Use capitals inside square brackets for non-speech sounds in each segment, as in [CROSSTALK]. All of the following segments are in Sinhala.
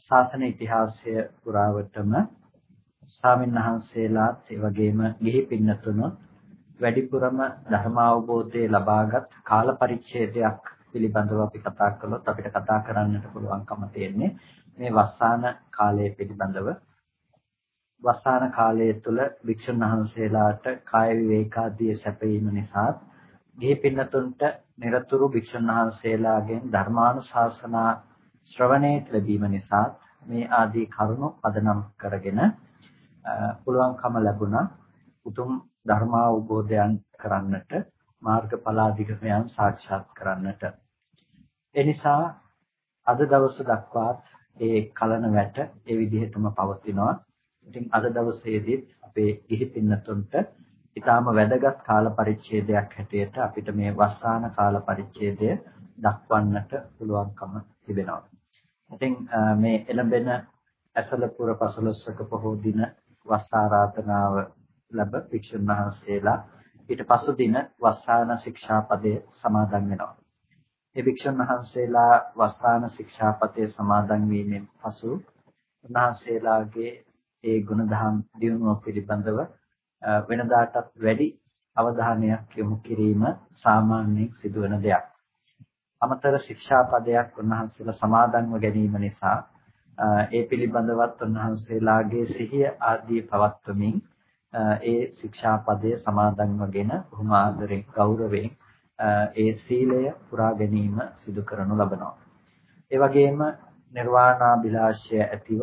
ශාසන ඉතිහාසය පුරාවටම ස්වාමින්වහන්සේලාත් ඒ වගේම ගිහි පින්නතුණොත් වැඩිපුරම ධර්ම අවබෝධය ලබාගත් කාල පරිච්ඡේදයක් පිළිබඳව අපි කතා කළොත් අපිට කතා කරන්නට පුළුවන්කම තියෙන්නේ මේ වස්සාන කාලය පිළිබඳව. වස්සාන කාලය තුළ වික්ෂුන් වහන්සේලාට කාය විවේකාදී සැපයීම නිසා ගිහි පින්නතුන්ට নিরතුරු වික්ෂුන් වහන්සේලාගෙන් ධර්මානුශාසනා ශ්‍රවණයට ලැබීම නිසා මේ ආදී කරුණු පදනම් කරගෙන පුළුවන්කම ලැබුණා. උතුම් ධර්මාවබෝධයන් කරන්නට මාර්ගඵලාධිගමයන් සාක්ෂාත් කරන්නට. ඒ නිසා අද දවස දක්වාත් ඒ කලන වැට ඒ විදිහටම පවතිනවා. ඉතින් අද දවසේදීත් අපේ ගිහි පින්නතුන්ට ඊටාම වැදගත් කාල පරිච්ඡේදයක් හැටියට අපිට මේ වස්සාන කාල පරිච්ඡේදය දක්වන්නට පුළුවන්කම තිබෙනවා. ඉතින් මේ එළඹෙන ඇසලපුර පසළොස්වක පොහෝ දින වස් ආරාධනාව ලැබ වික්ෂුන් වහන්සේලා ඊට පසු දින වස්සාන ශික්ෂාපදයේ සමාදන් වෙනවා. ඒ වික්ෂුන් වහන්සේලා වස්සාන ශික්ෂාපදයේ සමාදන් වීමෙන් පසු උන්වහන්සේලාගේ ඒ ගුණධම් දියුණුව පිළිබඳව වෙනදාටත් වැඩි අවධානයක් යොමු කිරීම සාමාන්‍යයෙන් සිදුවන දෙයක්. අමතර ශික්ෂාපදයක් උන්වහන්සේලා සමාදන්ව ගැනීම නිසා ඒ පිළිබඳවත් උන්වහන්සේලාගේ සිහිය ආදී පවත්වමින් ඒ ශික්ෂාපදයේ සමාදන්වගෙන බොහොම ආදරෙන් ගෞරවයෙන් ඒ සීලය පුරා ගැනීම සිදු කරනු ලබනවා. ඒ වගේම නිර්වාණාභිලාෂය ඇතිව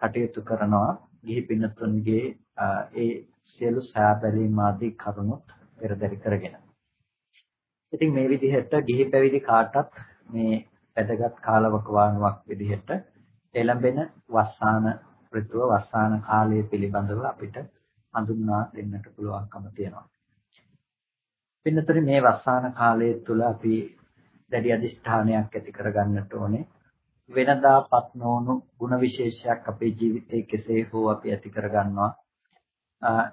කටයුතු කරනවා ගිහි පින්නතුන්ගේ ඒ සියලු සෑබැලීම් ආදී කරුණුත් පෙරදරි කරගෙන. ඉතින් මේ විදිහට ගිහි පැවිදි කාටත් මේ වැදගත් කාලවකවානුවක් විදිහට එළඹෙන වස්සාන ඍතුව වස්සාන කාලය පිළිබඳව අපිට හඳුන්වා දෙන්නට පුළුවන්කම තියෙනවා. පින්නතරි මේ වස්සාන කාලය තුළ අපි දැඩි අධිෂ්ඨානයක් ඇති කරගන්නට ඕනේ. වෙනදාපත් නොවුණු ಗುಣ විශේෂයක් අපේ ජීවිතයේ කෙසේ හෝ අපි ඇති කරගන්නවා.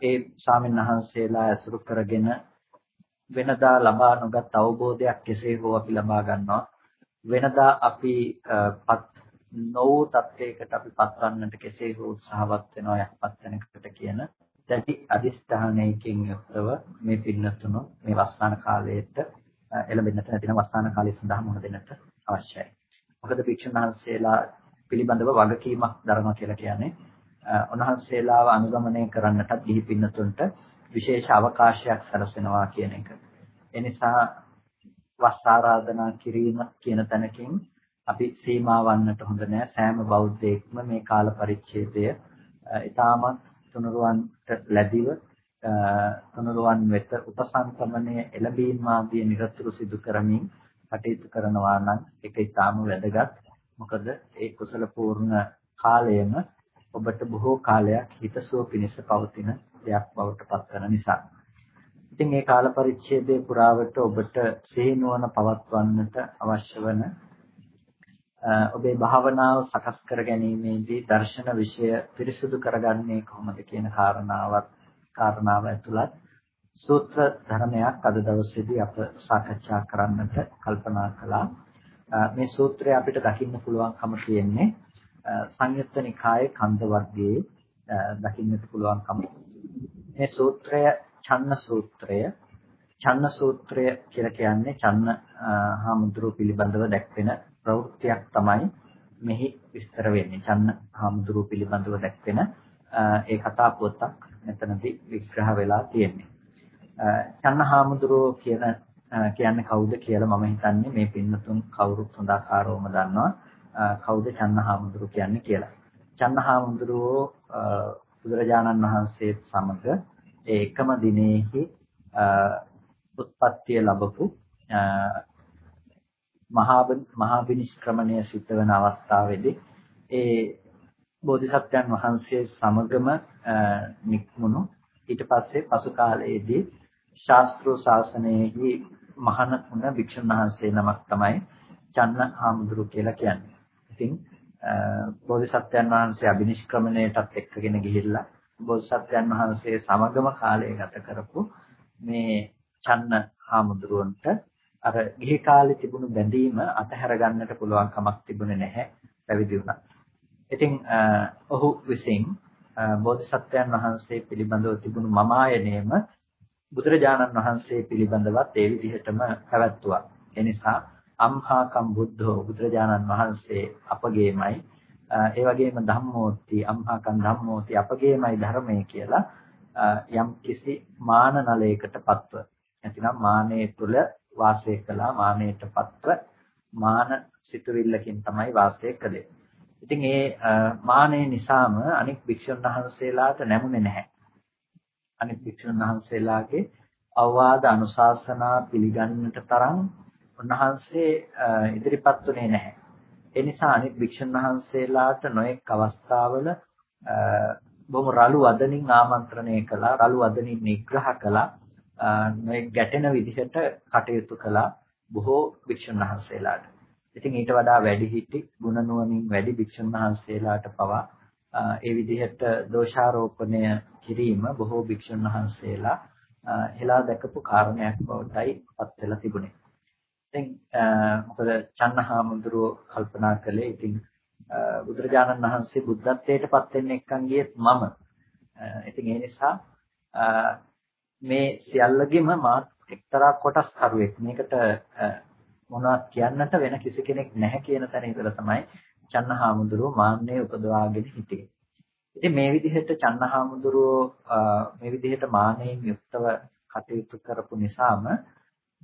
ඒ ස්වාමින්වහන්සේලා ඇසුරු කරගෙන වෙනදා ලබා නොගත් අවබෝධයක් කෙසේ හෝ අපි ලබා ගන්නවා වෙනදා අපි පත් නොවූ තත්යකට අපි පත්වන්නට කෙසේ හෝ උත්සාහවත් වෙනවා යහපත් වෙනකට කියන දැඩි අදිස්ථානයකින් යුක්තව මේ පින්නතුණු මේ වස්සාන කාලයට එළඹෙන්නට නැතිනම් වස්සාන කාලය සඳහා මුහුණ දෙන්නට අවශ්‍යයි. මොකද භික්ෂුන් වහන්සේලා පිළිබඳව වගකීමක් දරනවා කියලා කියන්නේ උන්වහන්සේලාව අනුගමනය කරන්නටත් ගිහි පින්නතුන්ට විශේෂ අවකාශයක් සැලසෙනවා කියන එක. ඒ නිසා වස් ආරාධනා කිරීම කියන තැනකින් අපි සීමා වන්නට හොඳ නෑ සෑම බෞද්ධයෙක්ම මේ කාල පරිච්ඡේදය ඊටමත් තුනුරුවන්ට ලැබිව තුනුරුවන් වෙත උපසංක්‍රමණය එළඹීම් ආදී නිරතුරු සිදු කරමින් කටයුතු කරනවා නම් ඒක ඊටාම වැදගත් මොකද ඒ කුසල පූර්ණ කාලයම ඔබට බොහෝ කාලයක් හිතසුව පිණිස පවතින දෙයක් බවට පත්වන නිසා. ඉතින් මේ කාල පරිච්ඡේදයේ පුරාවට ඔබට සිහිනුවන පවත්වන්නට අවශ්‍ය වන ඔබේ භාවනාව සකස් කර ගැනීමේදී දර්ශන විෂය පිරිසුදු කරගන්නේ කොහොමද කියන කාරණාවත් කාරණාව ඇතුළත් සූත්‍ර ධර්මයක් අද දවසේදී අප සාකච්ඡා කරන්නට කල්පනා කළා. මේ සූත්‍රය අපිට දකින්න පුළුවන්කම තියෙන්නේ සංයුත්ත නිකායේ කන්ද වර්ගයේ දකින්නට පුළුවන්කම මේ සූත්‍රය චන්න සූත්‍රය. චන්න සූත්‍රය කියලා කියන්නේ චන්න හාමුදුරුව පිළිබඳව දැක්වෙන ප්‍රවෘත්තියක් තමයි මෙහි විස්තර වෙන්නේ. චන්න හාමුදුරුව පිළිබඳව දැක්වෙන ඒ කතා පොතක් මෙතනදී විග්‍රහ වෙලා තියෙන්නේ. චන්න හාමුදුරුව කියන කියන්නේ කවුද කියලා මම හිතන්නේ මේ පින්නතුන් කවුරුත් හොඳාකාරවම දන්නවා. කවුද චන්න හාමුදුරුව කියන්නේ කියලා. චන්න හාමුදුරුවෝ බුදුරජාණන් වහන්සේත් සමග ඒ එකම දිනෙහි උත්පත්තිය ලැබපු මහා මහා විනිශ්ක්‍රමණය සිද්ධ වෙන අවස්ථාවේදී ඒ බෝධිසත්වයන් වහන්සේ සමගම නික්මුණු ඊට පස්සේ පසු කාලයේදී ශාස්ත්‍රීය ශාසනයෙහි මහාන වුණ භික්ෂුන් වහන්සේ නමක් තමයි චන්න හාමුදුරු කියලා කියන්නේ. ඉතින් බෝධිසත්වයන් වහන්සේ අබිනිෂ්ක්‍රමණයටත් එක්කගෙන ගිහිල්ලා බෝධිසත්වයන් වහන්සේ සමගම කාලය ගත කරපු මේ චන්න හාමුදුරුවන්ට අර ගිහි කාලේ තිබුණු බැඳීම අතහැර ගන්නට පුළුවන් කමක් තිබුණේ නැහැ පැවිදි වුණා. ඉතින් ඔහු විසින් බෝධිසත්වයන් වහන්සේ පිළිබඳව තිබුණු මමායනේම බුදුරජාණන් වහන්සේ පිළිබඳවත් ඒ විදිහටම පැවැත්තුවා. ඒ නිසා අම්හාකම් බුද්ධෝ බුදුරජාණන් වහන්සේ අපගේමයි ඒ වගේම ධම්මෝති අම්හාකම් ධම්මෝති අපගේමයි ධර්මයේ කියලා යම් කිසි මාන නලයකට පත්ව නැතිනම් මානයේ තුල වාසය කළා මානයට පත්ව මාන සිතුවිල්ලකින් තමයි වාසය කළේ. ඉතින් ඒ මානය නිසාම අනික් භික්ෂුන් වහන්සේලාට නැමුනේ නැහැ. අනිත් භික්ෂුන් වහන්සේලාගේ අවවාද අනුශාසනා පිළිගන්නට තරම් උන්වහන්සේ ඉදිරිපත් උනේ නැහැ. ඒ නිසා අනිත් භික්ෂුන් වහන්සේලාට නොඑක් අවස්ථාවල බොහොම රළු වදනින් ආමන්ත්‍රණය කළා, රළු වදනින් නිග්‍රහ කළා, නොඑක් ගැටෙන විදිහට කටයුතු කළා බොහෝ භික්ෂුන් වහන්සේලාට. ඉතින් ඊට වඩා වැඩිහිටි ගුණ නුවණින් වැඩි භික්ෂුන් වහන්සේලාට පවා ඒ විදිහට දෝෂාරෝපණය කිරීම බොහෝ භික්ෂුන් වහන්සේලා හෙලා දැකපු කාරණයක් බවටයි පත් වෙලා තිබුණේ. ඉතින් මොකද චන්නහාමුදුරුව කල්පනා කළේ ඉතින් බුදුරජාණන් වහන්සේ බුද්ධත්වයට පත් වෙන්න එක්කන් ගියෙත් මම. ඉතින් ඒ නිසා මේ සියල්ලගෙම මා එක්තරා කොටස් කරුවෙක්. මේකට මොනවත් කියන්නට වෙන කිසි කෙනෙක් නැහැ කියන තැන ඉඳලා තමයි චන්නහාමුදුරුව මාන්නේ උපදවාගෙන හිටියේ. ඉතින් මේ විදිහට චන්නහාමුදුරුව මේ විදිහට මානෙන් යුක්තව කටයුතු කරපු නිසාම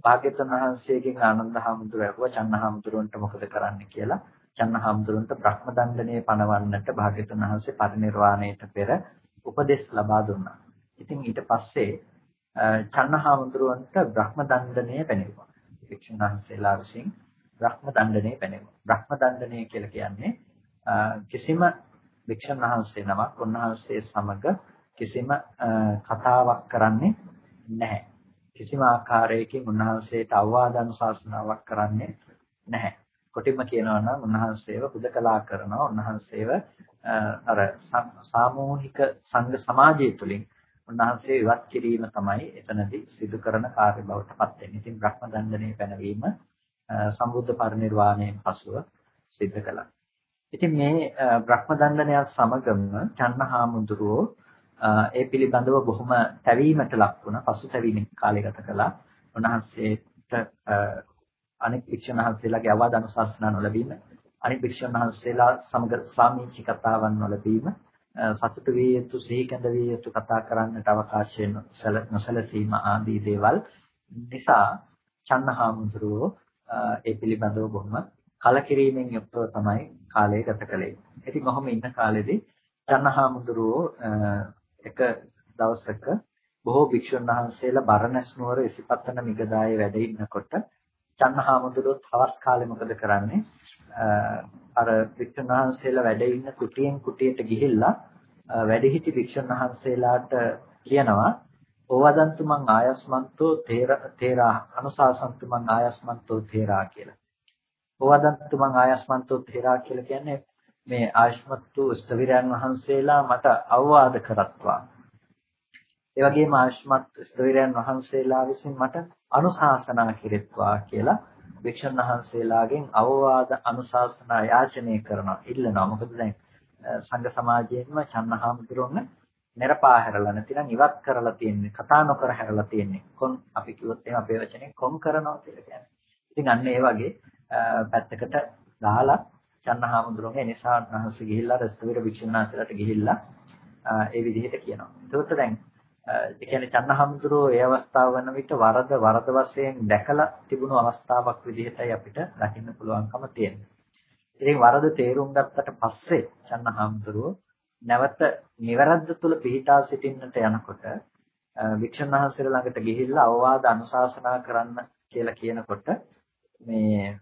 භාග්‍යවතුන් වහන්සේගෙන් ආනන්ද හාමුදුරුවෝ ඇහුවා චන්නහාමුදුරුවන්ට මොකද කරන්න කියලා. චන්නහාමුදුරුවන්ට බ්‍රහ්ම දණ්ඩනය පනවන්නට භාග්‍යවතුන් වහන්සේ පරිනිර්වාණයට පෙර උපදෙස් ලබා දුන්නා. ඉතින් ඊට පස්සේ චන්නහාමුදුරුවන්ට බ්‍රහ්ම දණ්ඩනය පැනෙවුවා. වික්ෂුන් වහන්සේලා විසින් බ්‍රහ්ම දණ්ඩනය පැනෙවුවා. බ්‍රහ්ම දණ්ඩනය කියලා කියන්නේ කිසිම වික්ෂණ වහන්සේ නමක් උන්වහන්සේ සමග කිසිම කතාවක් කරන්නේ නැහැ. කිසිම ආකාරයකින් උන්වහන්සේට අවවාද අනුශාසනාවක් කරන්නේ නැහැ. කොටින්ම කියනවා නම් උන්වහන්සේව හුදකලා කරනවා. උන්වහන්සේව අර සාමූහික සංඝ සමාජය තුළින් උන්වහන්සේ ඉවත් කිරීම තමයි එතනදී සිදු කරන කාර්ය බවට පත් වෙන්නේ. ඉතින් බ්‍රහ්ම දණ්ඩනයේ පැනවීම සම්බුද්ධ පරිනිර්වාණයෙන් පසුව සිද්ධ කළා. ඉතින් මේ බ්‍රහ්ම දණ්ඩනය සමගම චන්නහාමුදුරුවෝ ඒ පිළිබඳව බොහොම තැවීමට ලක් වුණා. පසුතැවීමේ කාලය ගත කළා. උන්වහන්සේට අනෙක් වික්ෂණ වහන්සේලාගේ අවවාද අනුශාසනා නොලැබීම, අනෙක් වික්ෂණ වහන්සේලා සමග සාමීචි කතාවන් නොලැබීම, සතුටු විය යුතු, සිහි කැඳ විය යුතු කතා කරන්නට අවකාශය නොසැලසීම ආදී දේවල් නිසා චන්නහාමුදුරුවෝ ඒ පිළිබඳව බොහොම කලකිරීමෙන් යුක්තව තමයි කාලය ගත කළේ. ඉතින් කොහොම ඉන්න කාලෙදී චන්නහාමුදුරුවෝ එක දවසක බොහෝ භික්ෂුන් වහන්සේලා බරණැස් නුවර ඉසිපත්තන මිගදායේ වැඩ ඉන්නකොට චන්නහාමුදුරුවෝ හවස් කාලේ මොකද කරන්නේ? අර භික්ෂුන් වහන්සේලා වැඩ ඉන්න කුටියෙන් කුටියට ගිහිල්ලා වැඩිහිටි භික්ෂුන් වහන්සේලාට කියනවා ඕවදන්තු මං ආයස්මන්තෝ තේරා අනුශාසන්තු මං ආයස්මන්තෝ තේරා කියලා. ඕවදන්තු මං ආයස්මන්තෝ තේරා කියලා කියන්නේ මේ ආයස්මත්තු ස්තවිරයන් වහන්සේලා මට අවවාද කරත්වා. ඒ වගේම ආයස්මත් ස්තවිරයන් වහන්සේලා විසින් මට අනුශාසනා කෙරෙත්වා කියලා වික්ෂණ වහන්සේලාගෙන් අවවාද අනුශාසනා යාචනය කරනවා ඉල්ලනවා. මොකද දැන් සංඝ සමාජයෙන්ම චන්නහාමුදුරුවෝ නිරපා හැරලා නැතිනම් ඉවත් කරලා තියෙන්නේ කතා නොකර හැරලා තියෙන්නේ කොන් අපි කිව්වොත් එහෙම අපේ වචනේ කොන් කරනවා කියලා කියන්නේ. ඉතින් අන්න ඒ වගේ පැත්තකට දාලා චන්නහාමුදුරුවෝ නිසා උන්වහන්සේ ගිහිල්ලා රස්තවිර වික්ෂුණාසලට ගිහිල්ලා ඒ විදිහට කියනවා. ඒකට දැන් ඒ කියන්නේ චන්නහාමුදුරුවෝ ඒ අවස්ථාව වන විට වරද වරද වශයෙන් දැකලා තිබුණු අවස්ථාවක් විදිහටයි අපිට දකින්න පුළුවන්කම තියෙන්නේ. ඉතින් වරද තේරුම් ගත්තට පස්සේ චන්නහාමුදුරුවෝ නැවත නිවැරද්ද තුල පිහිටා සිටින්නට යනකොට වික්ෂණ වහන්සේලා ළඟට ගිහිල්ලා අවවාද අනුශාසනා කරන්න කියලා කියනකොට මේ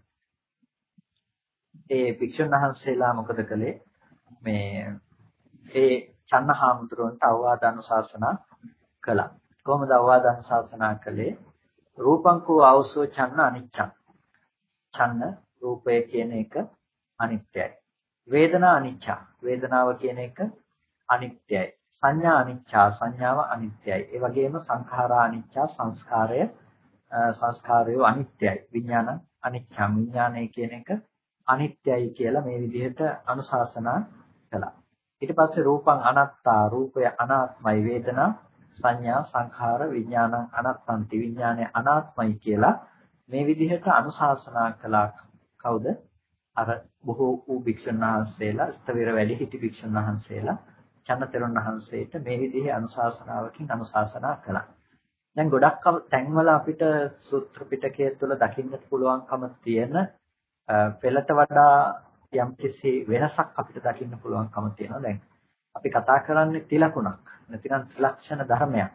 ඒ භික්ෂුන් වහන්සේලා මොකද කළේ මේ ඒ චන්නහාමුදුරන්ට අවවාද අනුශාසනා කළා. කොහොමද අවවාද අනුශාසනා කළේ? රූපංකෝ ආවසෝ චන්න අනිච්චං. චන්න රූපය කියන එක අනිත්‍යයි. වේදනා අනිච්චා. වේදනාව කියන එක අනිත්‍යයි. සංඥා අනිච්චා. සංඥාව අනිත්‍යයි. ඒ වගේම සංඛාරා අනිච්චා. සංස්කාරය සංස්කාරය අනිත්‍යයි. විඥාන අනිච්චං. විඥානය කියන එක අනිත්‍යයි කියලා මේ විදිහට අනුශාසනා කළා. ඊට පස්සේ රූපං අනාත්තා. රූපය අනාත්මයි. වේදනා සංඥා සංඛාර විඥාන අනත්තන්ති විඥානය අනාත්මයි කියලා මේ විදිහට අනුශාසනා කළා කවුද අර බොහෝ වූ භික්ෂුන් වහන්සේලා ස්තවිර වැඩි හිටි භික්ෂුන් වහන්සේලා චන්නතරුන් වහන්සේට මේ විදිහේ අනුශාසනාවකින් අනුශාසනා කළා. දැන් ගොඩක් තැන්වල අපිට සූත්‍ර පිටකය තුළ දකින්නට පුළුවන්කම තියෙන පෙළට වඩා යම්කිසි වෙනසක් අපිට දකින්න පුළුවන්කම තියෙනවා. දැන් අපි කතා කරන්නේ තිලකුණක්. නැතිනම් ත්‍රිලක්ෂණ ධර්මයක්.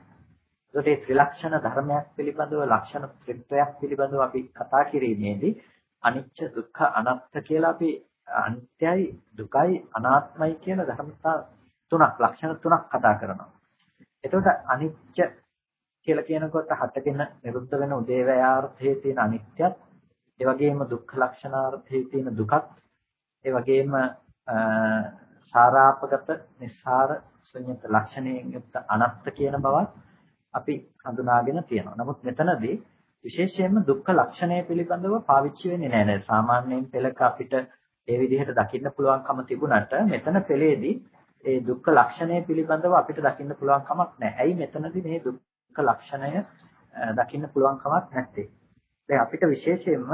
ඒකට මේ ත්‍රිලක්ෂණ ධර්මයක් පිළිබඳව ලක්ෂණ ත්‍රිත්වයක් පිළිබඳව අපි කතා කිරීමේදී අනිච්ච දුක්ඛ අනාත්ම කියලා අපි අනිත්‍යයි දුකයි අනාත්මයි කියලා ධර්මතා තුනක් ලක්ෂණ තුනක් කතා කරනවා. එතකොට අනිච්ච කියලා කියනකොට හටගෙන නිරුද්ධ වෙන උදේවැයාර්ථයේ තියෙන අනිත්‍යත් ඒ වගේම දුක්ඛ ලක්ෂණාර්ථයේ තියෙන දුකත් ඒ වගේම සාරාපගත නිස්සාර ශුන්‍යත ලක්ෂණයෙන් යුක්ත අනත්ත කියන බවත් අපි හඳුනාගෙන තියෙනවා. නමුත් මෙතනදී විශේෂයෙන්ම දුක්ඛ ලක්ෂණය පිළිබඳව පාවිච්චි වෙන්නේ නැහැ නේද? සාමාන්‍යයෙන් පෙළක අපිට ඒ විදිහට දකින්න පුළුවන්කම තිබුණාට මෙතන පෙළේදී ඒ දුක්ඛ ලක්ෂණය පිළිබඳව අපිට දකින්න පුළුවන් කමක් නැහැ. ඇයි මෙතනදී මේ දුක්ඛ ලක්ෂණය දකින්න පුළුවන් කමක් නැත්තේ? දැන් අපිට විශේෂයෙන්ම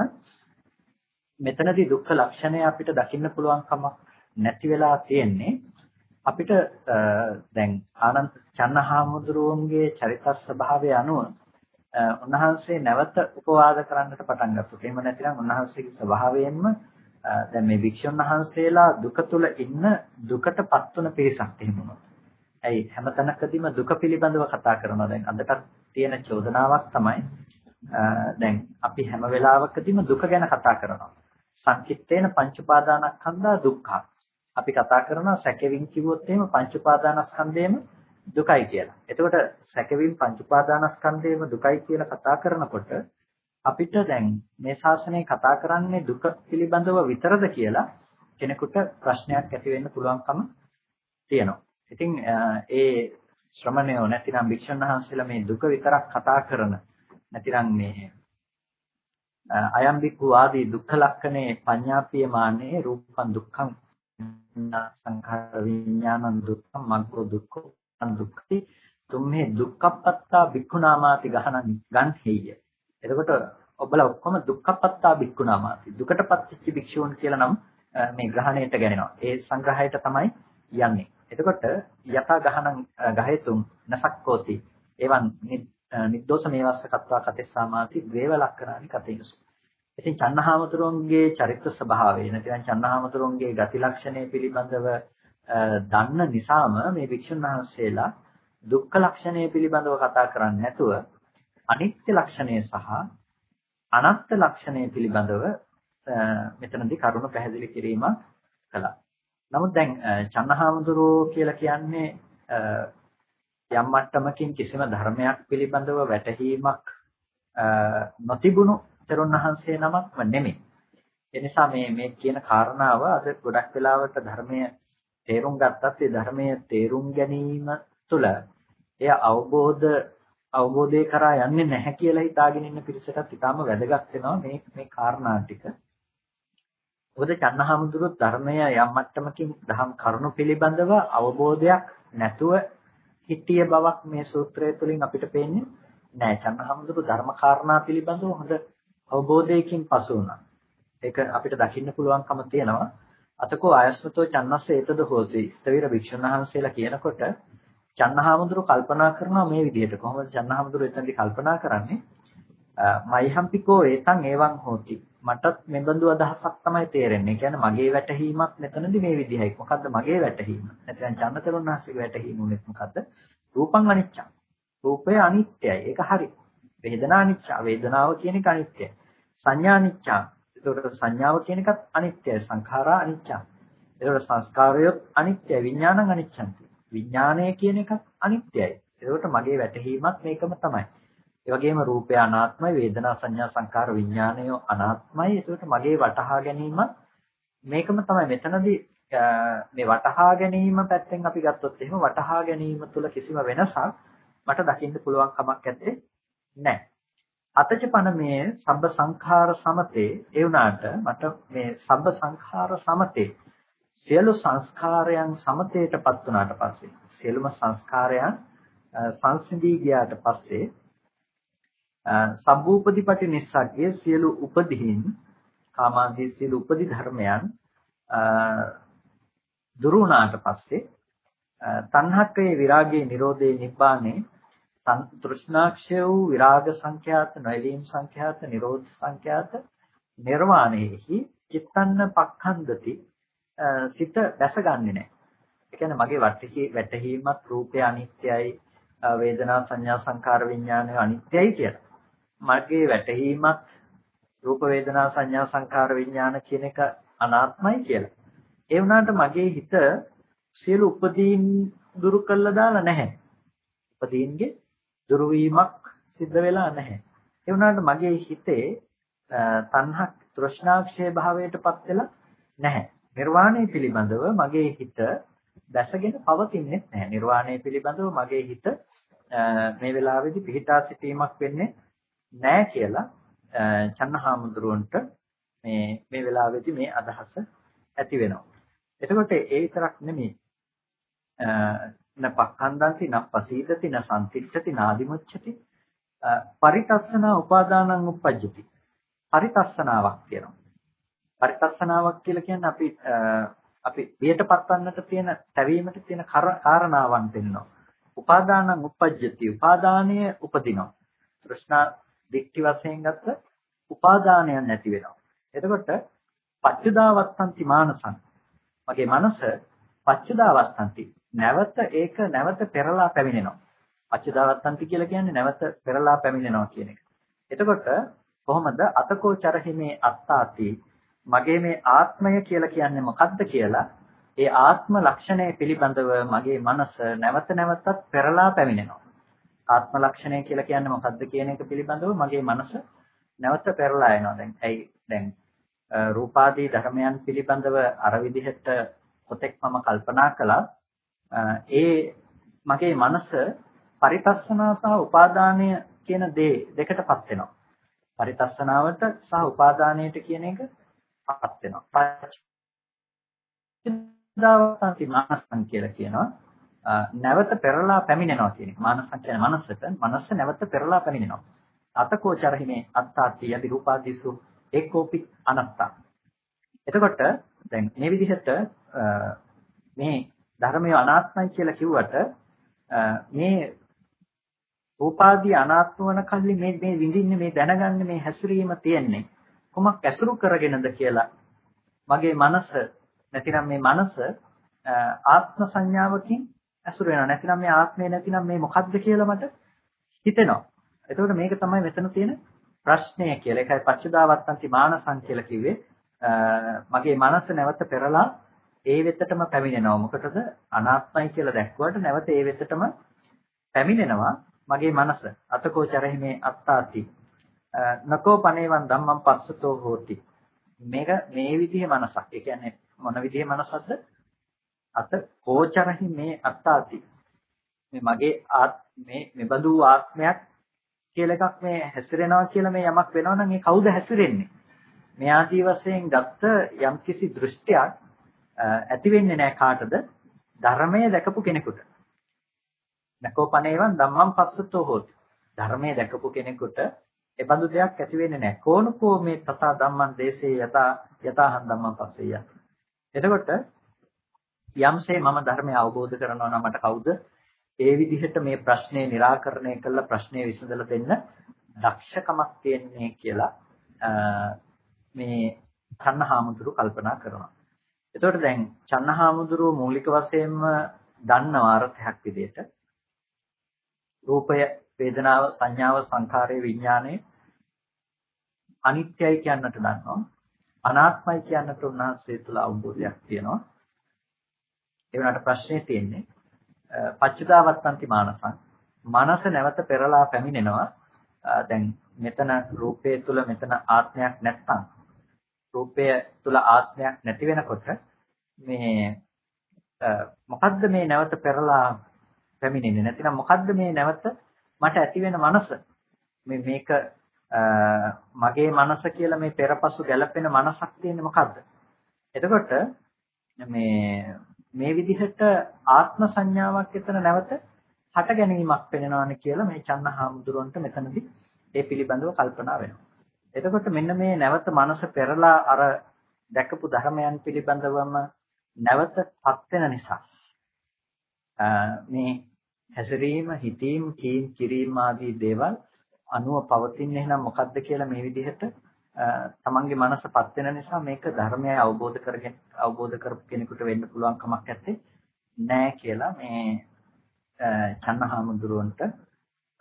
මෙතනදී දුක්ඛ ලක්ෂණය අපිට දකින්න පුළුවන් කමක් නැති වෙලා තියෙන්නේ අපිට දැන් ආනන්ද චන්නහාමුදුරුවන්ගේ චරිත ස්වභාවය අනුව උන්වහන්සේ නැවත උපවාද කරන්නට පටන් ගත්තා. එහෙම නැතිනම් උන්වහන්සේගේ ස්වභාවයෙන්ම දැන් මේ වික්ෂුන් වහන්සේලා දුක තුල ඉන්න දුකටපත් වන පිරිසක් එහෙම වුණා. ඇයි හැමතැනකදීම දුක පිළිබඳව කතා කරනවා. දැන් අදටත් තියෙන චෝදනාවක් තමයි දැන් අපි හැම වෙලාවකදීම දුක ගැන කතා කරනවා. සංකිට්ඨේන පංච උපාදානස්කන්ධා දුක්ඛ. අපි කතා කරනවා සැකෙවින් කිව්වොත් එහෙම පංච උපාදානස්කන්ධයම දුකයි කියලා. එතකොට සැකෙවින් පංච උපාදානස්කන්ධයම දුකයි කියලා කතා කරනකොට අපිට දැන් මේ ශාසනය කතා කරන්නේ දුක පිළිබඳව විතරද කියලා කෙනෙකුට ප්‍රශ්නයක් ඇති වෙන්න පුළුවන්කම තියෙනවා. ඉතින් ඒ ශ්‍රමණයෝ නැතිනම් භික්ෂුන් වහන්සේලා මේ දුක විතරක් කතා කරන නැතිනම් මේ අයම් බික්ඛු ආදී දුක්ඛ ලක්ෂණේ පඤ්ඤාපිය මානේ රූපං දුක්ඛං සංඛාර විඥානං දුක්ඛං මග්ගෝ දුක්ඛෝ දුක්ඛති තුම්හේ දුක්ඛපත්තා භික්ඛුනාමාති ගහනනි ගන්හෙය. එතකොට ඔබලා ඔක්කොම දුක්ඛපත්තා භික්ඛුනාමාති. දුකටපත් වෙච්ච භික්ෂූන් කියලා නම් මේ ග්‍රහණයට ගැනෙනවා. ඒ සංග්‍රහයට තමයි යන්නේ. එතකොට යත ගහනං ගහේතුම් නසක්කෝති. එවන් නිද්දෝෂ මේවස්ස කତ୍වා කතෙස්සාමාති වේව ලක්කනානි කතේසු. ඉතින් චන්නහාමතුරුන්ගේ චරිත ස්වභාවය නැත්නම් චන්නහාමතුරුන්ගේ ගති ලක්ෂණය පිළිබඳව දන්න නිසාම මේ වික්ෂුන් වහන්සේලා දුක්ඛ ලක්ෂණය පිළිබඳව කතා කරන්නේ නැතුව අනිත්‍ය ලක්ෂණය සහ අනාත්ම ලක්ෂණය පිළිබඳව මෙතනදී කරුණ පැහැදිලි කිරීමක් කළා. නමුත් දැන් චන්නහාමතුරෝ කියලා කියන්නේ යම් මට්ටමකින් කිසිම ධර්මයක් පිළිබඳව වැටහීමක් නොතිබුණු තෙරුන් වහන්සේ නමක්ම නෙමෙයි. ඒ නිසා මේ මේ කියන කාරණාව අද ගොඩක් වෙලාවට ධර්මයේ තේරුම් ගත්තත් ඒ ධර්මයේ තේරුම් ගැනීම තුළ එය අවබෝධ අවබෝධය කරා යන්නේ නැහැ කියලා හිතාගෙන ඉන්න පිරිසටත් ඊටාම වැදගත් වෙනවා මේ මේ කාරණා ටික. මොකද චන්නහාමුදුරුවෝ ධර්මය යම් මට්ටමකින් දහම් කරුණු පිළිබඳව අවබෝධයක් නැතුව හිටිය බවක් මේ සූත්‍රය තුළින් අපිට පේන්නේ නෑ. චන්නහාමුදුරුවෝ ධර්ම කාරණා පිළිබඳව හොඳ අවබෝධයකින් පසු වුණා. ඒක අපිට දකින්න පුළුවන්කම තියෙනවා. අතකෝ ආයස්මතෝ චන්නස්ස ඒතද හෝසි. ස්තවිර භික්ෂුන් වහන්සේලා කියනකොට චන්නහාමුදුරු කල්පනා කරනවා මේ විදිහට. කොහොමද චන්නහාමුදුරු එතනදී කල්පනා කරන්නේ? මයිහම්පිකෝ ඒතං ඒවං හෝති. මටත් මෙබඳු අදහසක් තමයි තේරෙන්නේ. කියන්නේ මගේ වැටහීමක් මෙතනදී මේ විදිහයි. මොකද්ද මගේ වැටහීම? නැත්නම් චන්නතරුන් වහන්සේගේ වැටහීම උනේ මොකද්ද? රූපං අනිච්චං. රූපය අනිත්‍යයි. ඒක හරි. වේදනා අනිච්ච. වේදනාව කියන එක අනිත්‍යයි. සංඥා අනිච්චා. ඒකට සංඥාව කියන එකත් අනිත්‍යයි. සංඛාරා අනිච්චා. ඒකට සංස්කාරයොත් අනිත්‍යයි විඥානං අනිච්ඡන්ති. විඥානය කියන එකත් අනිත්‍යයි. ඒකට මගේ වැටහීමත් මේකම තමයි. ඒ වගේම රූපය අනාත්මයි, වේදනා සංඥා සංකාර විඥානය අනාත්මයි. ඒකට මගේ වටහා ගැනීමත් මේකම තමයි මෙතනදී මේ වටහා ගැනීම පැත්තෙන් අපි ගත්තොත් එහෙම වටහා ගැනීම තුළ කිසිම වෙනසක් මට දකින්න පුළුවන් කමක් නැත්තේ නැහැ. අතචපන මේ සබ්බ සංඛාර සමතේ ඒ වුණාට මට මේ සබ්බ සංඛාර සමතේ සියලු සංස්කාරයන් සමතේටපත් වුණාට පස්සේ සියලුම සංස්කාරයන් සංසිඳී ගියාට පස්සේ සම්භූපදීපටි නිස්සග්ගේ සියලු උපදීන් කාමාදී සියලු උපදි ධර්මයන් දුරු වුණාට පස්සේ තණ්හක්කේ විරාගයේ Nirodhe නිබ්බානේ තෘෂ්ණාක්ෂය වූ විරාග සංඛ්‍යාත නොයලීම් සංඛ්‍යාත නිරෝධ සංඛ්‍යාත නිර්වාණයෙහි චිත්තන්න පක්ඛන්දති සිත දැසගන්නේ නැහැ. ඒ කියන්නේ මගේ වටහි වැටහීමත් රූපය අනිත්‍යයි වේදනා සංඥා සංකාර විඥානය අනිත්‍යයි කියලා. මගේ වැටහීමත් රූප වේදනා සංඥා සංකාර විඥාන කියන එක අනාත්මයි කියලා. ඒ වුණාට මගේ හිත සියලු උපදීන් දුරු කළා දාලා නැහැ. උපදීන්ගේ දුරු වීමක් සිද්ධ වෙලා නැහැ. ඒ වුණාට මගේ හිතේ තණ්හා තෘෂ්ණාක්ෂය භාවයටපත් වෙලා නැහැ. නිර්වාණය පිළිබඳව මගේ හිත දැසගෙන පවතින්නේ නැහැ. නිර්වාණය පිළිබඳව මගේ හිත මේ වෙලාවේදී පිහිටා සිටීමක් වෙන්නේ නැහැ කියලා චන්නහාමුදුරුවන්ට මේ මේ වෙලාවේදී මේ අදහස ඇති වෙනවා. එතකොට ඒ විතරක් නෙමෙයි. න පක්ඛන්දන්ති න පසීදති න සම්තිච්ඡති නාදිමුච්ඡති. පරිතස්සන උපාදානං උපජ්ජති. පරිතස්සනාවක් කියනවා. පරිතස්සනාවක් කියලා කියන්නේ අපි අපි පියටපත් වන්නට තියෙන තැවීමට තියෙන කාරණාවන් දෙන්නවා උපාදානං උපජ්ජති උපාදානය උපදිනවා. තෘෂ්ණා දික්ටි වශයෙන් ගත්ත උපාදානයක් නැති වෙනවා. එතකොට පච්චුදාවත්තන්ති මානසං. මගේ මනස පච්චුදාවත්තන්ති නැවත ඒක නැවත පෙරලා පැමිණෙනවා. පච්චුදාවත්තන්ති කියලා කියන්නේ නැවත පෙරලා පැමිණෙනවා කියන එක. එතකොට කොහොමද අතකෝ චරහිමේ අත්තාති මගේ මේ ආත්මය කියලා කියන්නේ මොකක්ද කියලා? ඒ ආත්ම ලක්ෂණය පිළිබඳව මගේ මනස නැවත නැවතත් පෙරලා පැමිණෙනවා. ආත්ම ලක්ෂණය කියලා කියන්නේ මොකක්ද කියන එක පිළිබඳව මගේ මනස නැවත පෙරලා එනවා. දැන් ඇයි? දැන් රූපාදී ධර්මයන් පිළිබඳව අර විදිහට කොතෙක් මම කල්පනා කළා. ඒ මගේ මනස පරිතස්සනා සහ උපාදානය කියන දේ දෙකටපත් වෙනවා. පරිතස්සනාවට සහ උපාදානයට කියන එක පත් වෙනවා. පච්චදාවන්ති මානසං කියලා කියනවා. නැවත පෙරලා පැමිණෙනවා කියන එක. මානසං කියන්නේ මනසට. මනස නැවත පෙරලා පැමිණෙනවා. අතකෝ චරහිනේ අත්තාති යදි රූපාදිසු ඒකෝපි අනත්තා. එතකොට දැන් මේ විදිහට මේ ධර්මය අනාත්මයි කියලා කිව්වට මේ රූපාදී අනාත්ම වන කල්ලි මේ මේ විඳින්නේ මේ දැනගන්නේ මේ හැසිරීම තියෙන්නේ කොමක් ඇසුරු කරගෙනද කියලා මගේ මනස නැතිනම් මේ මනස ආත්ම සංඥාවකින් ඇසුරු වෙනවා නැතිනම් මේ ආත්මය නැතිනම් මේ මොකද්ද කියලා මට හිතෙනවා එතකොට මේක තමයි මෙතන තියෙන ප්‍රශ්නය කියලා. ඒකයි පච්චදාවත්තන්ති මානසං කියලා කිව්වේ. මගේ මනස නැවත පෙරලා ඒ වෙතටම පැමිණෙනවා. මොකටද? අනාත්මයි කියලා දැක්කුවට නැවත ඒ වෙතටම පැමිණෙනවා මගේ මනස. අතකෝ චරහිමේ අත්තාති. නකෝ පනේවන් ධම්මං පස්සතෝ හෝති. මේක මේ විදිහේ මනසක්. ඒ කියන්නේ මොන විදිහේ මනසක්ද? අත කෝචරහි මේ අත්තාති. මේ මගේ ආත් මේ මෙබඳු ආත්මයක් කියලා එකක් මේ හැසිරෙනවා කියලා මේ යමක් වෙනවා නම් ඒ කවුද හැසිරෙන්නේ? මේ ආදී වශයෙන් ගත්ත යම්කිසි දෘෂ්ටියක් ඇති වෙන්නේ නැහැ කාටද? ධර්මයේ දැකපු කෙනෙකුට. නකෝපනේවන් ධම්මං පස්සතෝ හෝති. ධර්මයේ දැකපු කෙනෙකුට ඒ බඳු දෙයක් ඇති වෙන්නේ නැහැ. කෝනකෝ මේ තථා ධම්මං දේශේ යතා යතාහං ධම්මං පස්සෙය. එතකොට යම්සේ මම ධර්මය අවබෝධ කරනවා නම් මට කවුද? ඒ විදිහට මේ ප්‍රශ්නේ निराකරණය කළ ප්‍රශ්නේ විසඳලා දෙන්න දක්ෂකමක් තියෙන්නේ කියලා මේ චන්නහාමුදුරු කල්පනා කරනවා. එතකොට දැන් චන්නහාමුදුරුව මූලික වශයෙන්ම දන්න අර්ථයක් විදිහට රූපය වේදනාව සංඥාව සංඛාරය විඥානය අනිත්‍යයි කියන්නට දන්නවා. අනාත්මයි කියන්නට උන්වහන්සේ තුල අවබෝධයක් තියෙනවා. ඒ වුණාට ප්‍රශ්නේ තියෙන්නේ. පච්චදාවත්තන්ති මානසං. මනස නැවත පෙරලා පැමිණෙනවා. දැන් මෙතන රූපය තුල මෙතන ආත්මයක් නැත්තම් රූපය තුල ආත්මයක් නැති වෙනකොට මේ මොකද්ද මේ නැවත පෙරලා පැමිණෙන්නේ? නැතිනම් මොකද්ද මේ නැවත මට ඇති වෙන මනස? මේ මේක මගේ මනස කියලා මේ පෙරපසු ගැලපෙන මනසක් තියෙන්නේ මොකද්ද? එතකොට මේ මේ විදිහට ආත්ම සංඥාවක් එතන නැවත හට ගැනීමක් වෙනවානේ කියලා මේ චන්නහාමුදුරන්ට මෙතනදී ඒ පිළිබඳව කල්පනා වෙනවා. එතකොට මෙන්න මේ නැවත මනස පෙරලා අර දැකපු ධර්මයන් පිළිබඳවම නැවතපත් වෙන නිසා මේ හැසිරීම, හිතීම, කීම්, කිරීම ආදී දේවල් අනුව පවතින්නේ එහෙනම් මොකද්ද කියලා මේ විදිහට තමන්ගේ මනසපත් වෙන නිසා මේක ධර්මය අවබෝධ කරගෙන අවබෝධ කරපු කෙනෙකුට වෙන්න පුළුවන් කමක් නැත්තේ නෑ කියලා මේ චන්නහාමුදුරුවන්ට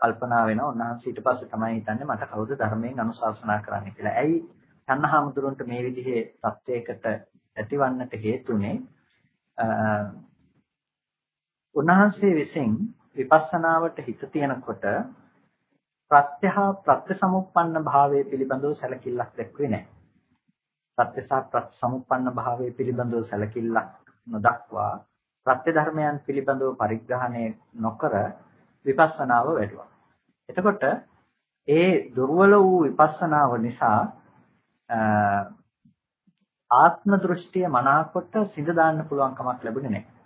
කල්පනා වෙනවා. උන්වහන්සේ ඊට පස්සේ තමයි හිතන්නේ මට කවුද ධර්මයෙන් අනුශාසනා කරන්න කියලා. ඇයි චන්නහාමුදුරුවන්ට මේ විදිහේ தත්වයකට ඇතිවන්නට හේතුනේ උන්වහන්සේ විසින් විපස්සනාවට හිත තියනකොට ප්‍රත්‍යහා ප්‍රත්‍යසමුප්පන්න භාවයේ පිළිබඳව සැලකිල්ලක් දැක්වේ නැහැ. ප්‍රත්‍යසා ප්‍රත්‍යසමුප්පන්න භාවයේ පිළිබඳව සැලකිල්ලක් නොදක්වා ප්‍රත්‍ය ධර්මයන් පිළිබඳව පරිග්‍රහණය නොකර විපස්සනාව වැඩුවා. එතකොට ඒ දුර්වල වූ විපස්සනාව නිසා ආත්ම දෘෂ්ටිය මනාකොට සිඳ දාන්න පුළුවන් කමක් ලැබුණේ නැහැ.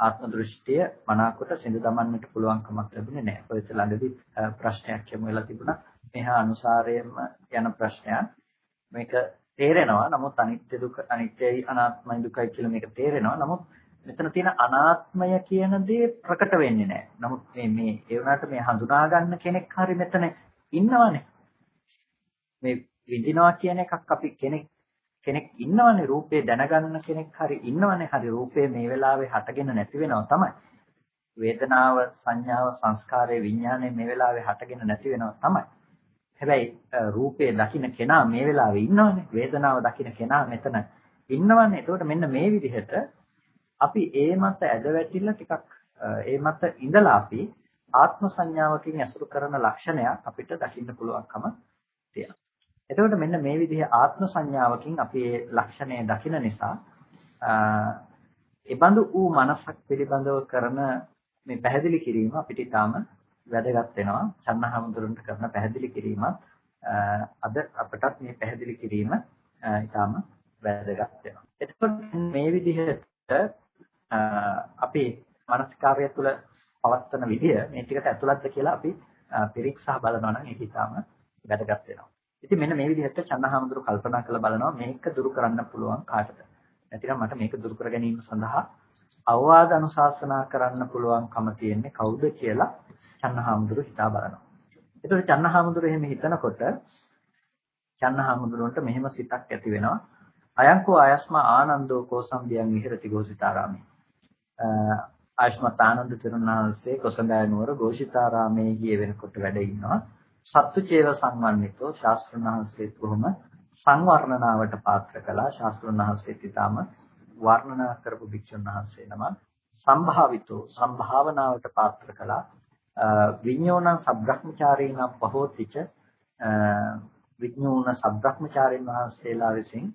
ආත්ම දෘෂ්ටිය මනාකොට සිඳ දමන්නට පුළුවන් කමක් ලැබුණේ නැහැ. ඔය ළඟදී ප්‍රශ්නයක් යමු වෙලා තිබුණා. මෙහා අනුසාරයෙන්ම යන ප්‍රශ්නයක්. මේක තේරෙනවා. නමුත් අනිත්‍ය දුක අනිත්‍යයි අනාත්මයි දුකයි කියලා මේක තේරෙනවා. නමුත් මෙතන තියෙන අනාත්මය කියන දේ ප්‍රකට වෙන්නේ නැහැ. නමුත් මේ මේ ඒ වුණාට මේ හඳුනා ගන්න කෙනෙක් හරි මෙතන ඉන්නවනේ. මේ විඳිනවා කියන එකක් අපි කෙනෙක් කෙනෙක් ඉන්නවනේ රූපේ දැනගන්න කෙනෙක් හරි ඉන්නවනේ හරි රූපේ මේ වෙලාවේ හටගෙන නැති වෙනවා තමයි. වේදනාව සංඥාව සංස්කාරය විඥානය මේ වෙලාවේ හටගෙන නැති වෙනවා තමයි. හැබැයි රූපේ දකින්න කෙනා මේ වෙලාවේ ඉන්නවනේ වේදනාව දකින්න කෙනා මෙතන ඉන්නවනේ. එතකොට මෙන්න මේ විදිහට අපි ඒ මත ඇද වැටිලා ටිකක් ඒ මත ඉඳලා අපි ආත්ම සංඥාවකින් ඇසුරු කරන ලක්ෂණයක් අපිට දකින්න පුළුවන්කම තියෙනවා. එතකොට මෙන්න මේ විදිහේ ආත්ම සංඥාවකින් අපි ඒ ලක්ෂණය දකින නිසා ඒබඳු වූ මනසක් පිළිබඳව කරන මේ පැහැදිලි කිරීම අපිට ඊටාම වැදගත් වෙනවා. චන්නහමුදුරන්ට කරන පැහැදිලි කිරීමත් අද අපටත් මේ පැහැදිලි කිරීම ඊටාම වැදගත් වෙනවා. එතකොට මේ විදිහට අපේ මානසිකාර්යය තුළ පවත්වන විදිය මේ ටිකට ඇතුළත්ද කියලා අපි පිරික්සා බලනවා නම් ඒක ඊටාම වැදගත් වෙනවා. ඉතින් මෙන්න මේ විදිහට චන්නහාමුදුරු කල්පනා කරලා බලනවා මේක දුරු කරන්න පුළුවන් කාටද? නැතිනම් මට මේක දුරු කර ගැනීම සඳහා අවවාද අනුශාසනා කරන්න පුළුවන්කම තියෙන්නේ කවුද කියලා චන්නහාමුදුරු හිතා බලනවා. ඒතකොට චන්නහාමුදුරු එහෙම හිතනකොට චන්නහාමුදුරුන්ට මෙහෙම සිතක් ඇති වෙනවා. අයංකෝ ආයස්මා ආනන්දෝ කෝසම්බියන් විහෙරති ගෝසිතාරාමේ ආයස්මත් ආනන්ද තෙරුණාංශේ කොසඹෑ නුවර ගෝසිතාරාමේ ගිය වෙනකොට වැඩ ඉන්නවා සත්තුචේව සංවන්නිතෝ ශාස්ත්‍රඥාංශේ කොහොම සංවර්ණනාවට පාත්‍ර කළා. ශාස්ත්‍රඥාංශේ තිතාම වර්ණනා කරපු භික්ෂුන් වහන්සේ නම සම්භාවිතෝ සම්භාවනාවට පාත්‍ර කළා. විඤ්ඤෝණං සබ්‍රහ්මචාරීනම් පහෝතිච විඥෝණ සබ්‍රහ්මචාරින් වහන්සේලා විසින්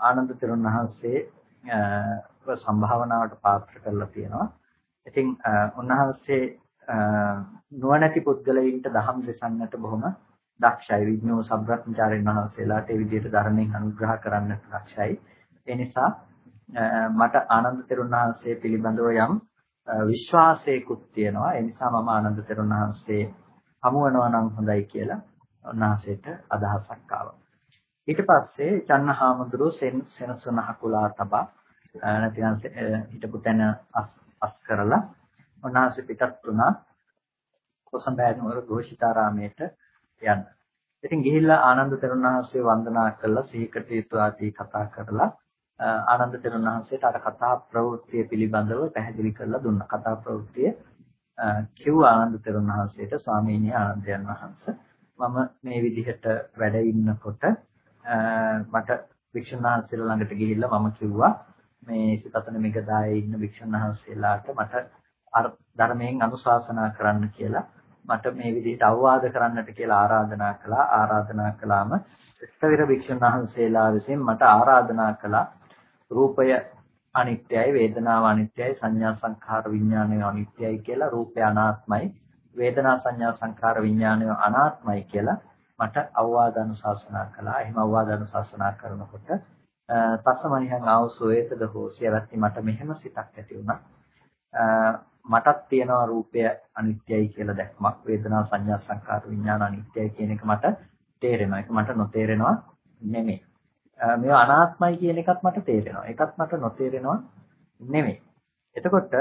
ආනන්ද තෙරුන් වහන්සේ සම්භාවනාවට පාත්‍ර කරලා තියෙනවා. ඉතින් උන්වහන්සේ නුවණැති පුද්ගලයින්ට දහම් දෙසන්නට බොහොම දක්ෂයි. විඥෝ සබ්‍රත්මචාරින් වහන්සේලාට ඒ විදිහට ධර්මයෙන් අනුග්‍රහ කරන්නට දක්ෂයි. ඒ නිසා මට ආනන්ද තෙරුන් වහන්සේ පිළිබඳව යම් විශ්වාසයකුත් තියෙනවා. ඒ නිසා මම ආනන්ද තෙරුන් වහන්සේ හමුවනවා නම් හොඳයි කියලා උන්වහන්සේට අදහසක් ආවා. ඊට පස්සේ චන්නහාමුදුරුව සෙනසුන හකුලා තබා නැතිනම් හිටපු තැන අස් කරලා උන්වහන්සේ පිටත් වුණා කොසඹෑනුවර ഘോഷිතාරාමයට යන්න. ඉතින් ගිහිල්ලා ආනන්ද තෙරුණහන්සේ වන්දනා කළා සිහිකට යුතු ආදී කතා කරලා ආනන්ද තෙරුණහන්සේට අර කතා ප්‍රවෘත්තිය පිළිබඳව පැහැදිලි කරලා දුන්නා. කතා ප්‍රවෘත්තිය කිව් ආනන්ද තෙරුණහන්සේට ස්වාමීනි ආනන්දයන් වහන්සේ මම මේ විදිහට වැඩ ඉන්නකොට මට වික්ෂුණාන්සේලා ළඟට ගිහිල්ලා මම කිව්වා මේ සිතතන මිගදායේ ඉන්න වික්ෂුන් වහන්සේලාට මට ධර්මයෙන් අනුශාසනා කරන්න කියලා මට මේ විදිහට අවවාද කරන්නට කියලා ආරාධනා කළා. ආරාධනා කළාම ශ්‍රේෂ්ඨ වික්ෂුන් වහන්සේලා විසින් මට ආරාධනා කළා රූපය අනිත්‍යයි වේදනාව අනිත්‍යයි සංඥා සංඛාර විඥානය අනිත්‍යයි කියලා රූපය අනාත්මයි වේදනා සංඥා සංඛාර විඥානය අනාත්මයි කියලා මට අවවාද අනුශාසනා කළා. එහෙම අවවාද අනුශාසනා කරනකොට තස්සමනිහන් ආවසෝයතද හෝසියවත්ති මට මෙහෙම සිතක් ඇති වුණා. මටත් තියෙනවා රූපය අනිත්‍යයි කියලා දැක්මක් වේදනා සංඥා සංකාර විඥාන අනිත්‍යයි කියන එක මට තේරෙනවා. ඒක මට නොතේරෙනවා නෙමෙයි. මේවා අනාත්මයි කියන එකත් මට තේරෙනවා. ඒකත් මට නොතේරෙනවා නෙමෙයි. එතකොට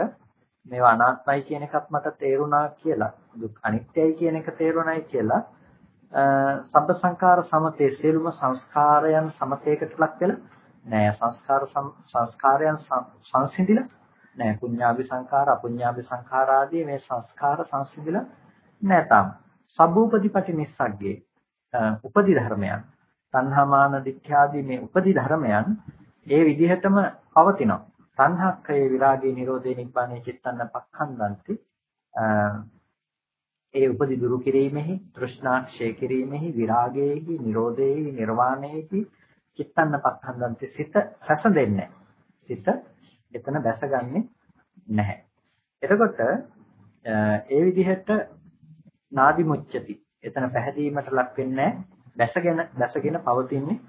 මේවා අනාත්මයි කියන එකත් මට තේරුණා කියලා දුක් අනිත්‍යයි කියන එක තේරුණයි කියලා සබ්බ සංකාර සමතේ සියලුම සංස්කාරයන් සමතේකට ලක් වෙලා නෑ. සංස්කාර සංස්කාරයන් සංසිඳිලා නෑ. පුඤ්ඤාභි සංඛාර අපුඤ්ඤාභි සංඛාර ආදී මේ සංස්කාර සංසිඳිලා නැතම් සබ්බූපදීපටි නිස්සග්ගේ උපදි ධර්මයන් තණ්හාමාන දික්ඛාදී මේ උපදි ධර්මයන් ඒ විදිහටම පවතිනවා. තණ්හක්ඛය විරාගේ නිරෝධේ නිබ්බානේ චිත්තන්න පක්ඛන්දන්ති ඒ උපදි දුරු කිරීමෙහි තෘෂ්ණා ක්ෂය කිරීමෙහි විරාගයේහි නිරෝධයේහි නිර්වාණයේහි චිත්තන්න පක්ඛන්දන්ති සිත සැසඳෙන්නේ සිත එතන දැසගන්නේ නැහැ. එතකොට ඒ විදිහට නාදි මුච්චති. එතන පැහැදීමට ලක් වෙන්නේ දැසගෙන දැසගෙන පවතින්නේ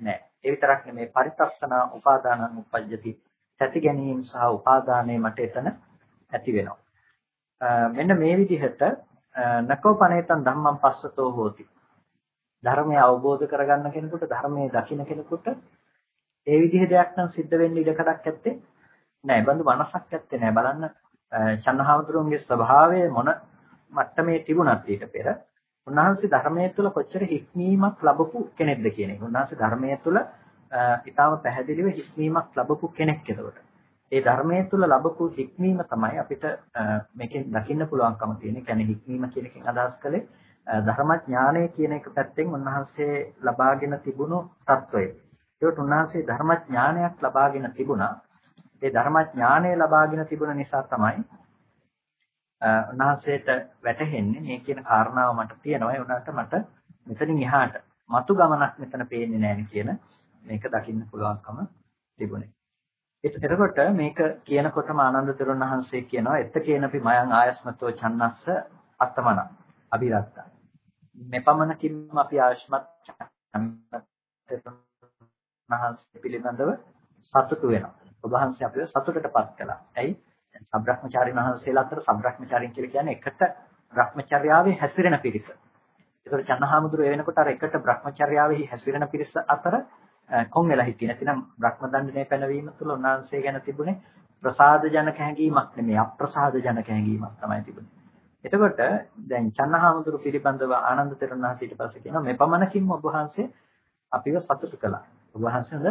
නැහැ. ඒ විතරක් නෙමේ පරිතස්සනා උපාදානං උපජ්ජති. ඇති ගැනීම සහ උපාදානය මට එතන ඇති වෙනවා. මෙන්න මේ විදිහට නකෝපනේතන් ධම්මං පස්සතෝ හෝති. ධර්මය අවබෝධ කරගන්න කෙනෙකුට ධර්මයේ දකින්න කෙනෙකුට ඒ විදිහ දෙයක් නම් සිද්ධ වෙන්න ඉඩකඩක් ඇත්තේ නෑ බඳු මනසක් ඇත්තේ නෑ බලන්න චන්දහාමුදුරුවන්ගේ ස්වභාවය මොන මට්ටමේ තිබුණත් ඊට පෙර උන්වහන්සේ ධර්මයේ තුල කොච්චර හික්මීමක් ලැබපු කෙනෙක්ද කියන එක. උන්වහන්සේ ධර්මයේ තුල ඊටාම පැහැදිලිව හික්මීමක් ලැබපු කෙනෙක් ඒකට. ඒ ධර්මයේ තුල ලැබපු හික්මීම තමයි අපිට මේකෙන් දකින්න පුළුවන්කම තියෙන. ඒ කියන්නේ හික්මීම කියන එකෙන් අදහස් කළේ ධර්මඥානය කියන එක පැත්තෙන් උන්වහන්සේ ලබාගෙන තිබුණු తত্ত্বය. ඒකට උන්වහන්සේ ධර්මඥානයක් ලබාගෙන තිබුණා. ඒ ධර්මඥානය ලබාගෙන තිබුණ නිසා තමයි උන්වහන්සේට වැටහෙන්නේ මේ කියන කාරණාව මට තියෙනවා ඒ උනාට මට මෙතනින් එහාට මතු ගමනක් මෙතන පේන්නේ නැහැ කියන මේක දකින්න පුළුවන්කම තිබුණේ. එතකොට මේක කියනකොටම ආනන්ද තෙරුන් වහන්සේ කියනවා එත්ත කියනපි මයන් ආයස්මතෝ චන්නස්ස අත්තමන අබිරත්ත. මෙපමණකින් අපි ආයස්මත් චන්නස්ස පිළිබඳව සතුටු වෙනවා. ඔබ වහන්සේ අපිව සතුටටපත් කළා. ඇයි? සබ්‍රහ්මචාරින් වහන්සේලා අතර සබ්‍රහ්මචාරින් කියලා කියන්නේ එකට බ්‍රහ්මචර්යාවේ හැසිරෙන පිරිස. ඒතකොට චන්නහාමුදුරුවෝ වෙනකොට අර එකට බ්‍රහ්මචර්යාවේ හැසිරෙන පිරිස අතර කොන් වෙලා හිටියේ. නැතිනම් බ්‍රහ්ම දණ්ඩනය පැනවීම තුළ උන්වහන්සේ ගැන තිබුණේ ප්‍රසාද ජනක හැඟීමක් නෙමෙයි අප්‍රසාද ජනක හැඟීමක් තමයි තිබුණේ. එතකොට දැන් චන්නහාමුදුරු පිළිබඳව ආනන්ද තෙරුණාහි ඊට පස්සේ කියනවා මේ පමණකින්ම ඔබ වහන්සේ අපිව සතුටු කළා. ඔබ වහන්සේ හොඳ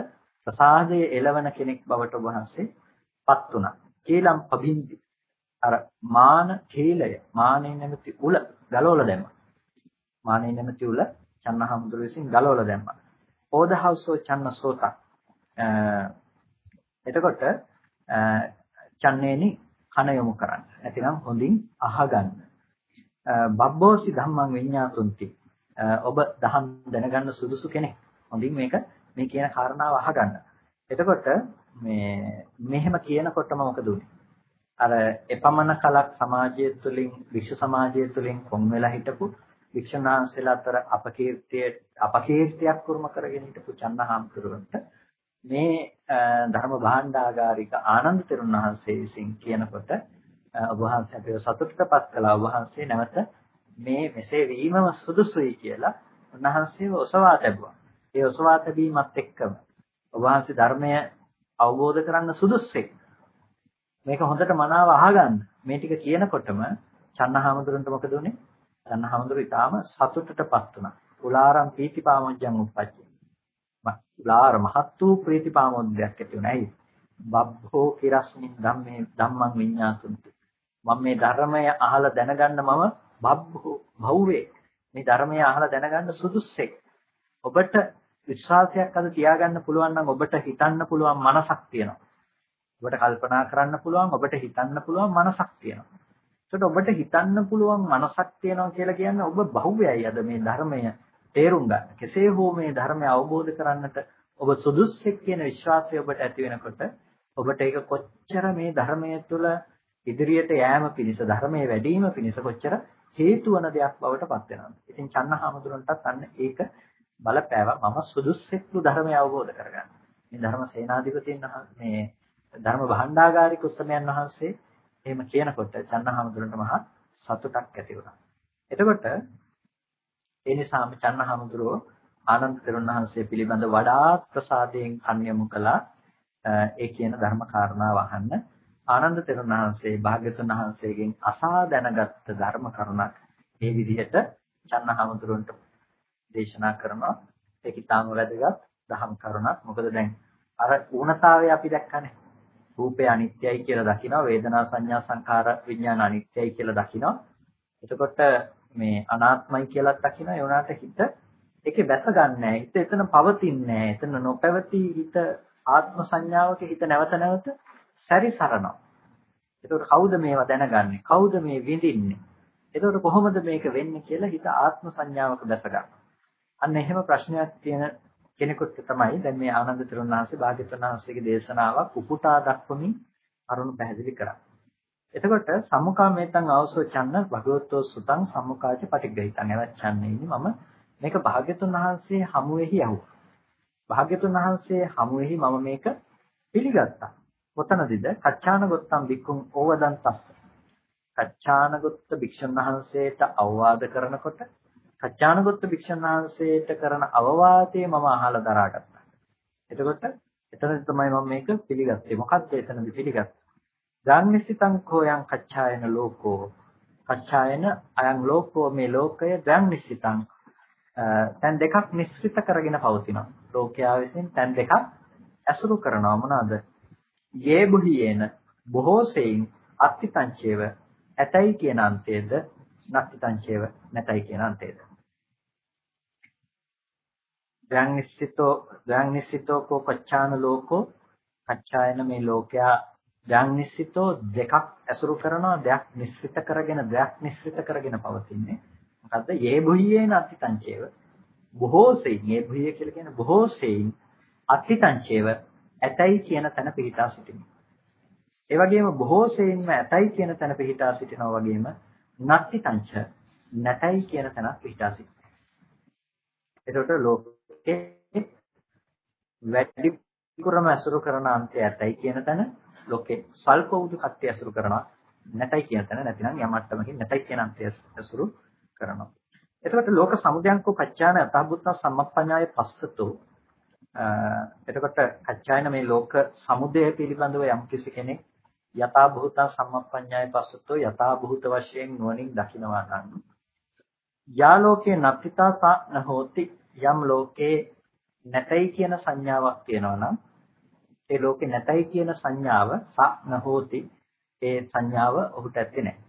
ප්‍රසාදයේ එළවන කෙනෙක් බවට ඔබ වහන්සේපත් වුණා. කීලම් පබින්දි. අර මාන කීලය මානේ නැමැති උල ගලවලා දැම්මා. මානේ නැමැති උල චන්නහමුදුර විසින් ගලවලා දැම්මා. ඕදහවසෝ චන්නසෝත. එතකොට චන්නේනි කන යොමු කරන්න. නැතිනම් හොඳින් අහගන්න. බබ්බෝසි ධම්මං විඤ්ඤාතුන්ති. ඔබ දහම් දැනගන්න සුදුසු කෙනෙක්. හොඳින් මේක මේ කියන කාරණාව අහගන්න. එතකොට මේ මෙහෙම කියනකොටම මොකද උනේ? අර එපමණ කලක් සමාජය තුළින් විශ්ව සමාජය තුළින් කොන් වෙලා හිටපු වික්ෂණාංශලා අතර අපකීර්තිය අපකීර්තියක් කුරුම කරගෙන හිටපු චන්නහාම්තුරුන්ට මේ ධර්ම භාණ්ඩාගාරික ආනන්ද තෙරුන් වහන්සේ විසින් කියනකොට ඔබ වහන්සේ අපිව සතුටටපත් කළා ඔබ වහන්සේ නැවත මේ මෙසේ වීමම සුදුසුයි කියලා උන්වහන්සේව ඔසවා තැබුවා. ඒ ඔසවා තැබීමත් එක්කම ඔබ වහන්සේ ධර්මය අවබෝධ කරන්න සුදුස්සෙක්. මේක හොඳට මනාව අහගන්න. මේ ටික කියනකොටම චන්නහාමුදුරන්ට මොකද උනේ? චන්නහාමුදුර ඊටාම සතුටටපත් වුණා. උලාරම් පීතිපාමොජ්ජං උප්පච්චි. උලාර මහත් වූ ප්‍රීතිපාමොද්දයක් ඇති වුණා. ඇයි? බබ්බෝ කිරස්මින් ධම්මේ ධම්මං විඤ්ඤාතුන්ති. මම මේ ධර්මය අහලා දැනගන්න මම බබ්බෝ භව්වේ මේ ධර්මය අහලා දැනගන්න සුදුස්සෙක්. ඔබට විශ්වාසයක් අද තියාගන්න පුළුවන් නම් ඔබට හිතන්න පුළුවන් මනසක් තියෙනවා. ඔබට කල්පනා කරන්න පුළුවන්, ඔබට හිතන්න පුළුවන් මනසක් තියෙනවා. ඒකට ඔබට හිතන්න පුළුවන් මනසක් තියෙනවා කියලා කියන්නේ ඔබ බහුවයයි අද මේ ධර්මය තේරුම් ගන්න. කෙසේ හෝ මේ ධර්මය අවබෝධ කරන්නට ඔබ සුදුස්සෙක් කියන විශ්වාසය ඔබට ඇති වෙනකොට ඔබට ඒක කොච්චර මේ ධර්මයේ තුල ඉදිරියට යෑම පිණිස ධර්මයේ වැඩිම පිණිස කොච්චර හේතු වන දෙයක් බවට පත් වෙනවද? ඉතින් චන්නහාමුදුරන්ටත් අන්න ඒක බලපෑවා මම සුදුස්සෙක්ලු ධර්මය අවබෝධ කරගන්න. මේ ධර්ම සේනාධිපතින් මේ ධර්ම භාණ්ඩාගාරික උත්තමයන් වහන්සේ එහෙම කියනකොට චන්නහාමුදුරන්ට මහා සතුටක් ඇති වුණා. එතකොට ඒ නිසාම චන්නහාමුදුරෝ ආනන්ද තෙරුණහන්සේ පිළිබඳ වඩාත් ප්‍රසාදයෙන් කන්‍යමු කළා ඒ කියන ධර්ම කාරණාව අහන්න ආනන්ද තෙරුණහන්සේ භාග්‍යතුන් වහන්සේගෙන් අසා දැනගත් ධර්ම කරුණක් මේ විදිහට චන්නහාමුදුරන්ට දේශනා කරනවා. ඒක ඊටාම වැදගත් දහම් කරුණක්. මොකද දැන් අර ඌනතාවය අපි දැක්කනේ. රූපය අනිත්‍යයි කියලා දකිනවා වේදනා සංඥා සංකාර විඥාන අනිත්‍යයි කියලා දකිනවා. එතකොට මේ අනාත්මයි කියලා දකිනවා. ඒ උනාට හිත ඒකේ බැස ගන්නෑ. හිත එතන පවතින්නේ එතන නොපැවති හිත ආත්ම සංඥාවක හිත නැවත නැවත සැරිසරනවා. එතකොට කවුද මේවා දැනගන්නේ? කවුද මේ විඳින්නේ? එතකොට කොහොමද මේක වෙන්නේ කියලා හිත ආත්ම සංඥාවක බැස ගන්නවා. අන්න එහෙම ප්‍රශ්නයක් තියෙන කෙනෙකුට තමයි දැන් මේ ආනන්ද තෙරුණාංශේ භාග්‍යවතුන් වහන්සේගේ දේශනාවක් උපුටා දක්වමින් අරුණ පැහැදිලි කරා. එතකොට සම්මුඛා මේතං අවසෝ චන්න භගවතෝ සුතං සම්මුඛාච පටිග්‍රහිතං එවච්චන්නේනි මම මේක භාග්‍යවතුන් වහන්සේ හමුවේහි යහුවා. භාග්‍යවතුන් වහන්සේ හමුවේහි මම මේක පිළිගත්තා. කොතනදද? කච්චාන ගොත්තම් බික්කුම් ඕවදන් තස්ස. කච්චානගොත්ත භික්ෂුන් වහන්සේට අවවාද කරනකොට සත්‍යානුගත භික්ෂුන් වහන්සේට කරන අවවාදයේ මම අහලා දරාගත්තා. එතකොට එතනදි තමයි මම මේක පිළිගත්තේ. මොකක්ද එතනදි පිළිගත්තේ? ඥානනිසිතං කෝයං කච්ඡායන ලෝකෝ කච්ඡායන අයං ලෝකෝ මේ ලෝකය ඥානනිසිතං තැන් දෙකක් නිස්සිත කරගෙන පවතිනවා. ලෝකයා විසින් තැන් දෙකක් ඇසුරු කරනවා මොනවාද? යේ බුහියේන බොහෝ සෙයින් අත්තිතංචේව ඇතයි කියන අන්තයේද නත්තිතංචේව නැතයි කියන අන්තයේද දැන් නිශ්චිතෝ දැන් නිශ්චිතෝ කෝ කච්චාන ලෝකෝ? කච්චායන මේ ලෝකයා දැන් නිශ්චිතෝ දෙකක් ඇසුරු කරනවා දෙයක් නිශ්චිත කරගෙන දෙයක් නිශ්චිත කරගෙන පවතින්නේ. මොකද්ද? යේ බුහියේන අත්තිතංචේව බොහෝ සෙයින් යේ බුහිය කියලා කියන්නේ බොහෝ සෙයින් අත්තිතංචේව ඇතයි කියන තැන පිහිටා සිටිනවා. ඒ වගේම බොහෝ සෙයින්ම ඇතයි කියන තැන පිහිටා සිටිනවා වගේම නත්තිතංච නැතයි කියන තැනක් පිහිටා සිටිනවා. එතකොට ලෝක ලෝකේ වැඩිපුරම ඇසුරු කරන අන්තය ඇතයි කියන තැන ලෝකේ සල්ප වූ කට්ටිය ඇසුරු කරනවා නැතයි කියන තැන නැතිනම් යම් මට්ටමකින් නැතයි කියන අන්තය ඇසුරු කරනවා. එතකොට ලෝක සමුදයන්කෝ කච්චාන අතහබුත්ත සම්මප්පඤ්ඤාය පස්සතෝ එතකොට කච්චායන මේ ලෝක සමුදය පිළිබඳව යම් කිසි කෙනෙක් යථා භූත සම්මප්පඤ්ඤාය පස්සතෝ යථා භූත වශයෙන් නුවණින් දකිනවා නම් යා ලෝකේ නත්තිතා සා නහෝති යම් ලෝකේ නැතයි කියන සංඥාවක් තියෙනවා නම් ඒ ලෝකේ නැතයි කියන සංඥාව ස නහෝති ඒ සංඥාව ඔහුට ඇත්තේ නැහැ.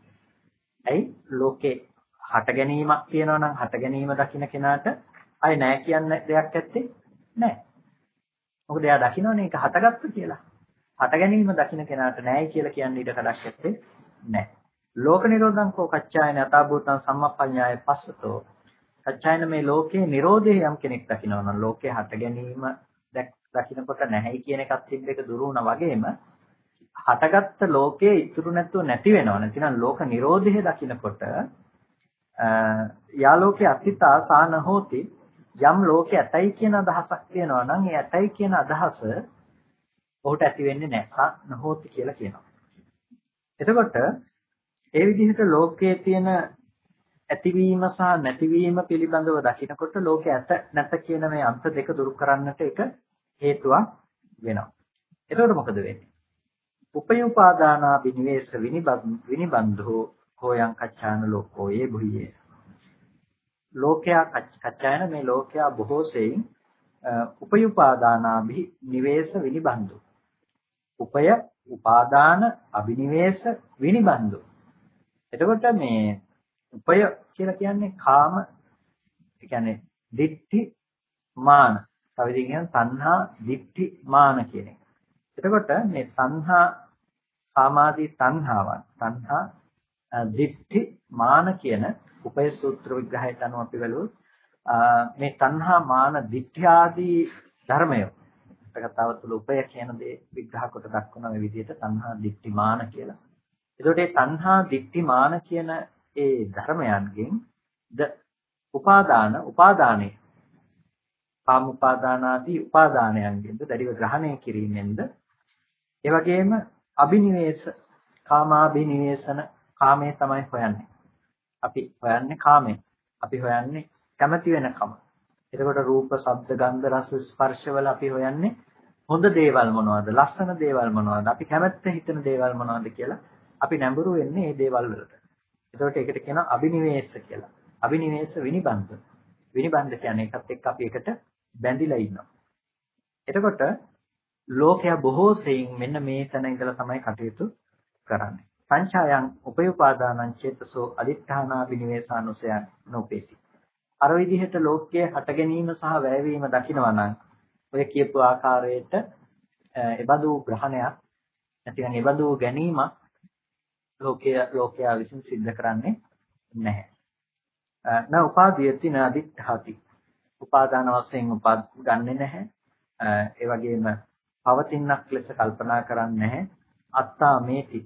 ඇයි ලෝකේ හට ගැනීමක් තියෙනවා නම් හට ගැනීම දකින්න කෙනාට අය නැහැ කියන්න දෙයක් ඇත්තේ නැහැ. මොකද එයා දකින්නනේ ඒක හටගත්තු කියලා. හට ගැනීම දකින්න කෙනාට නැහැ කියලා කියන්න ඉඩ කඩක් ඇත්තේ නැහැ. ලෝක නිරෝධං කෝ කච්චායන අතාභූතං සම්මප්පඤ්ඤාය පස්සතෝ සත්‍යයන මේ ලෝකයේ Nirodhe යම් කෙනෙක් දකිනවා නම් ලෝකේ හට ගැනීම දකින්නකොට නැහැයි කියන එකත් තිබ්බ එක දුරු වුණා වගේම හටගත්ත ලෝකයේ ඉතුරු නැතුව නැති වෙනවා. නැතිනම් ලෝක Nirodhe දකින්නකොට යා ලෝකේ අත්‍ිතා සාන හෝති. යම් ලෝකේ ඇතයි කියන අදහසක් තියෙනවා නම් ඒ ඇතයි කියන අදහස ඔහුට ඇති වෙන්නේ නැහැ. සානහෝති කියලා කියනවා. එතකොට ඒ විදිහට ලෝකයේ තියෙන ඇතිවීම සහ නැතිවීම පිළිබඳව දකිනකොට ලෝකේ ඇත නැත කියන මේ අන්ත දෙක දුරු කරන්නට එක හේතුවක් වෙනවා. එතකොට මොකද වෙන්නේ? උපයෝපාදානා බිනිවේෂ විනිබන්ධෝ හෝයං කච්චාන ලෝකෝ යේ බුහියේ. ලෝකයා කච්චායන මේ ලෝකයා බොහෝ සෙයින් උපයෝපාදානා බි නිවේෂ විනිබන්ධෝ. උපය උපාදාන අබිනිවේෂ විනිබන්ධෝ. එතකොට මේ උපය කියලා කියන්නේ කාම ඒ කියන්නේ දිට්ඨි මාන. තව ඉතින් කියන තණ්හා දිට්ඨි මාන කියන එක. එතකොට මේ සංහා කාමාදී තණ්හාවන් තණ්හා දිට්ඨි මාන කියන උපය සූත්‍ර විග්‍රහයට අනුව අපි බලුවොත් මේ තණ්හා මාන දිට්ඨි ආදී ධර්මය කතාව තුළ උපය කියන දේ විග්‍රහ කොට දක්වන මේ විදිහට තණ්හා දිට්ඨි මාන කියලා. එතකොට මේ තණ්හා දිට්ඨි මාන කියන ඒ ධර්මයන්ගෙන් ද උපාදාන උපාදානේ කාම උපාදානාදී උපාදානයන්ගෙන්ද දැඩිව ග්‍රහණය කිරීමෙන්ද ඒ වගේම අබිනිවේෂ කාමාබිනිවේෂන කාමයේ තමයි හොයන්නේ. අපි හොයන්නේ කාමේ. අපි හොයන්නේ කැමති වෙනකම. එතකොට රූප, ශබ්ද, ගන්ධ, රස, ස්පර්ශවල අපි හොයන්නේ හොඳ දේවල් මොනවද? ලස්සන දේවල් මොනවද? අපි කැමැත්ත හිතන දේවල් මොනවද කියලා අපි නැඹුරු වෙන්නේ මේ දේවල් වලට. එතකොට ඒකට කියනවා අබිනිවේෂ කියලා. අබිනිවේෂ විනිබන්ධ. විනිබන්ධ කියන්නේ එකත් එක්ක අපි එකට බැඳිලා ඉන්නවා. එතකොට ලෝකයා බොහෝ සෙයින් මෙන්න මේ තැන ඉඳලා තමයි කටයුතු කරන්නේ. සංචායන් උපයෝපාදානං චේතසෝ අදිඨානා විනිවේසානුසයන් නොපේති. අර විදිහට ලෝකයේ හට ගැනීම සහ වැයවීම දකිනවා නම් ඔය කියපු ආකාරයට එබඳු ග්‍රහණයක් නැතිනම් එබඳු ගැනීමක් ලෝකයේ ලෝකයා විසින් සිද්ධ කරන්නේ නැහැ. න උපාදීයති න අදිඨාති. උපාදාන වශයෙන් උපත් ගන්නෙ නැහැ. ඒ වගේම පවතිනක් ලෙස කල්පනා කරන්නේ නැහැ. අත්තා මේති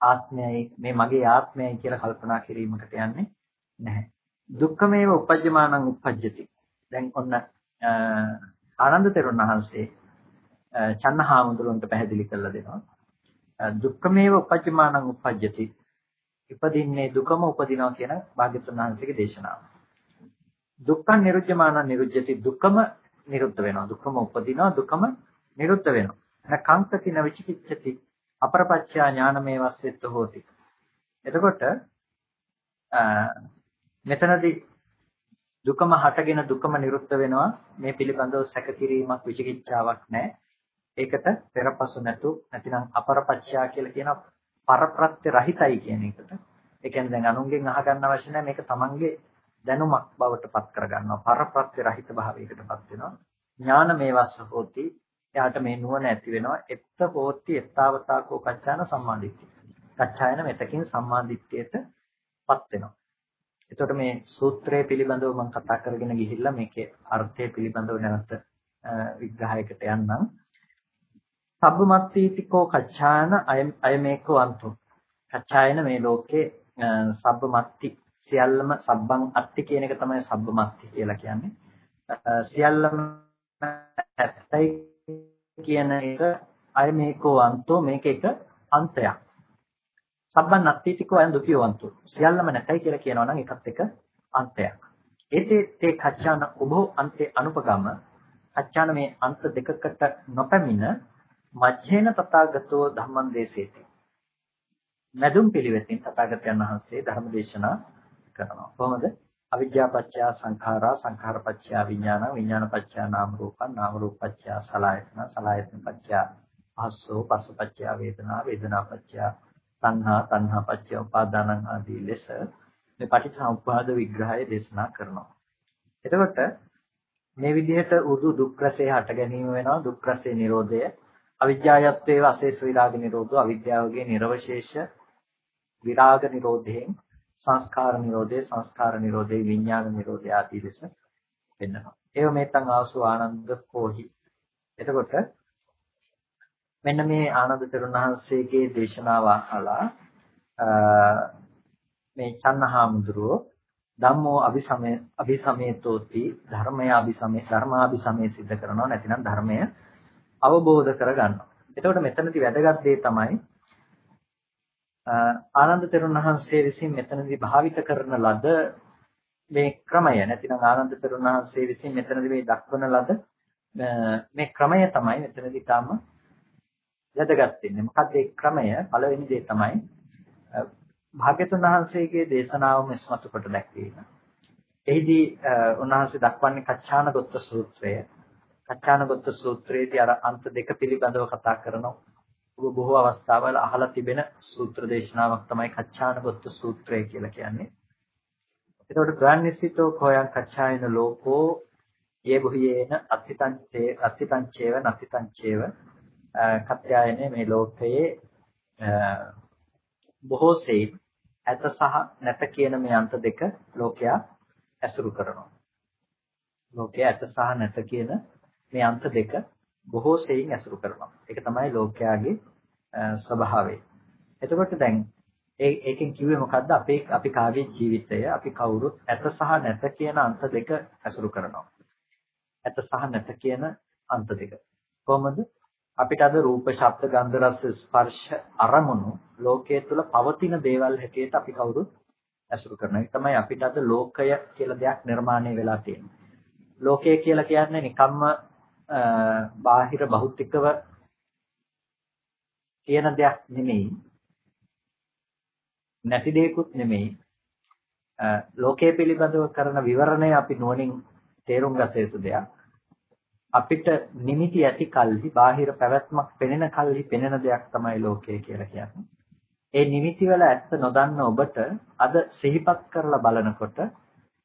ආත්මයයි මේ මගේ ආත්මයයි කියලා කල්පනා කිරීමකට යන්නේ නැහැ. දුක්ඛමේව උපජ්ජමානං උපජ්ජති. දැන් ඔන්න ආනන්ද තෙරුන් වහන්සේ චන්නහාමුදුරන්ට පැහැදිලි කරලා දෙනවා. දුක්ඛමේව උපජ්ජමානං උපජ්ජති. ඉපදින්නේ දුකම උපදිනවා කියන භාග්‍යතුන් වහන්සේගේ දේශනාව. දුක්ඛ නිරුද්ධමාන නිරුද්ධති දුකම නිරුද්ධ වෙනවා. දුකම උපදිනවා දුකම නිරුද්ධ වෙනවා. එන කංකති න විචිකිච්ඡති අපරපච්චා ඥානමේ වස්සෙත් හෝති. එතකොට මෙතනදී දුකම හටගෙන දුකම නිරුද්ධ වෙනවා මේ පිළිබඳව සැකකිරීමක් විචිකිච්ඡාවක් නැහැ. ඒකට පෙරපසු නැතු නැතිනම් අපරපච්චා කියලා කියන පරප්‍රත්‍ය රහිතයි කියන එකට. ඒ කියන්නේ දැන් අනුන්ගෙන් අහගන්න අවශ්‍ය නැහැ මේක තමන්ගේ දැනුමක් බවට පත් කරගන්නවා. පරප්‍රත්‍ය රහිත භාවයකටපත් වෙනවා. ඥාන මේවස්ස හෝති එයාට මේ නුවණ ඇති වෙනවා එත්ත හෝති එත්තාවතාකෝ කච්චාන සම්මාදිට්ඨිය. කච්චායන මෙතකින් සම්මාදිට්ඨියටපත් වෙනවා. එතකොට මේ සූත්‍රය පිළිබඳව මම කතා කරගෙන ගිහිල්ලා මේකේ අර්ථය පිළිබඳව නැවත විග්‍රහයකට යන්නම්. සබ්බමත්තිතිකෝ කච්චායන අයමේකෝ අන්තෝ. කච්චායන මේ ලෝකේ සබ්බමත්ති සියල්ලම සබ්බං අත්ති කියන එක තමයි සබ්බමත්ති කියලා කියන්නේ. සියල්ලම ඇත්තයි කියන එක අය මේකෝ අන්තෝ මේක එක අන්තයක්. සබ්බන් අත්තිතිකෝ අයන් දුකියෝ අන්තෝ. සියල්ලම නැතයි කියලා කියනවා නම් එකත් එක අන්තයක්. ඒතේ තේ කච්චාන උභෝ අන්තේ අනුපගම කච්චාන මේ අන්ත දෙකකට නොපැමිණ මජ්ජේන තථාගතෝ ධම්මං දේශේති. මැදුම් පිළිවෙතින් තථාගතයන් වහන්සේ ධර්ම දේශනා කරනවා. කොහොමද? අවිද්‍යා පත්‍ය සංඛාරා සංඛාර පත්‍ය විඥාන විඥාන පත්‍ය නාම රූපං නාම රූප පත්‍ය සලආයතන සලආයතන පත්‍ය පස්සෝ පස්ස පත්‍ය වේදනා වේදනා පත්‍ය සංහා සංහා පත්‍ය උපාදානං ආදී ලෙස මේ පටිච්චසමුප්පාද විග්‍රහය දේශනා කරනවා. එතකොට මේ විදිහට උදු දුක් රසයේ හට ගැනීම වෙනවා දුක් රසයේ නිරෝධය අවිද්‍යාවයත්වේ අශේෂ විරාග නිරෝධෝ අවිද්‍යාවගේ නිර්වශේෂ විරාග නිරෝධයෙන් සංස්කාර නිරෝධේ සංස්කාර නිරෝධේ විඥාන නිරෝධය ආදී ලෙස වෙනවා. ඒව මේතන් ආසු ආනන්ද කෝහි. එතකොට මෙන්න මේ ආනන්ද තෙරුණහන්සේගේ දේශනාව අහලා මේ චන්නහාමුදුරුව ධම්මෝ අபிසමේ අபிසමේතෝති ධර්මය අபிසමේ ධර්මාபிසමේ සිද්ධ කරනවා නැතිනම් ධර්මය අවබෝධ කරගන්නවා. එතකොට මෙතනදී වැදගත් දේ තමයි ආනන්ද තෙරුන් වහන්සේ විසින් මෙතනදී භාවිත කරන ලද මේ ක්‍රමය නැතිනම් ආනන්ද තෙරුන් වහන්සේ විසින් මෙතනදී මේ දක්වන ලද මේ ක්‍රමය තමයි මෙතනදී තාම වැදගත් වෙන්නේ. මොකද ඒ ක්‍රමය පළවෙනි දේ තමයි භාග්‍යතුන් වහන්සේගේ දේශනාවම ඉස්මතු කොට දැක්වීම. එහිදී උන්වහන්සේ දක්වන්නේ කච්චානගොත්ත සූත්‍රය. කච්චානගොත්ත සූත්‍රයේදී අර අන්ත දෙක පිළිබඳව කතා කරන ඔබ බොහෝ අවස්ථාවල අහලා තිබෙන සූත්‍ර දේශනාවක් තමයි කච්චානගොත්ත සූත්‍රය කියලා කියන්නේ. එතකොට ගාන්නිසිතෝ කොයන් කච්චායන ලෝකෝ යේ බුහියේන අත්තිතංචේ අත්තිතංචේව නත්තිතංචේව කත්‍යයනේ මේ ලෝකයේ බොහෝ සෙයින් ඇත සහ නැත කියන මේ අන්ත දෙක ලෝකයා ඇසුරු කරනවා. ලෝකයේ ඇත සහ නැත කියන මේ අන්ත දෙක බොහෝ සෙයින් ඇසුරු කරනවා. ඒක තමයි ලෝකයාගේ ස්වභාවය. එතකොට දැන් ඒ ඒකෙන් කිව්වේ මොකද්ද? අපේ අපි කාගේ ජීවිතය අපි කවුරුත් ඇත සහ නැත කියන අන්ත දෙක ඇසුරු කරනවා. ඇත සහ නැත කියන අන්ත දෙක. කොහොමද? අපිට අද රූප, ශබ්ද, ගන්ධ, රස, ස්පර්ශ අරමුණු ලෝකයේ තුල පවතින දේවල් හැටියට අපි කවුරුත් ඇසුරු කරනවා. ඒ තමයි අපිට අද ලෝකය කියලා දෙයක් නිර්මාණය වෙලා තියෙන්නේ. ලෝකය කියලා කියන්නේ නිකම්ම බාහිර භෞතිකව කියන දෙයක් නෙමෙයි. නැති දෙයක්ුත් නෙමෙයි. ලෝකයේ පිළිබඳව කරන විවරණය අපි නුවණින් තේරුම් ගත යුතු දෙයක්. අපිට නිමිති ඇති කල්හි බාහිර පැවැත්මක් පෙනෙන කල්හි පෙනෙන දෙයක් තමයි ලෝකය කියලා කියන්නේ. ඒ නිමිති වල ඇත්ත නොදන්න ඔබට අද සිහිපත් කරලා බලනකොට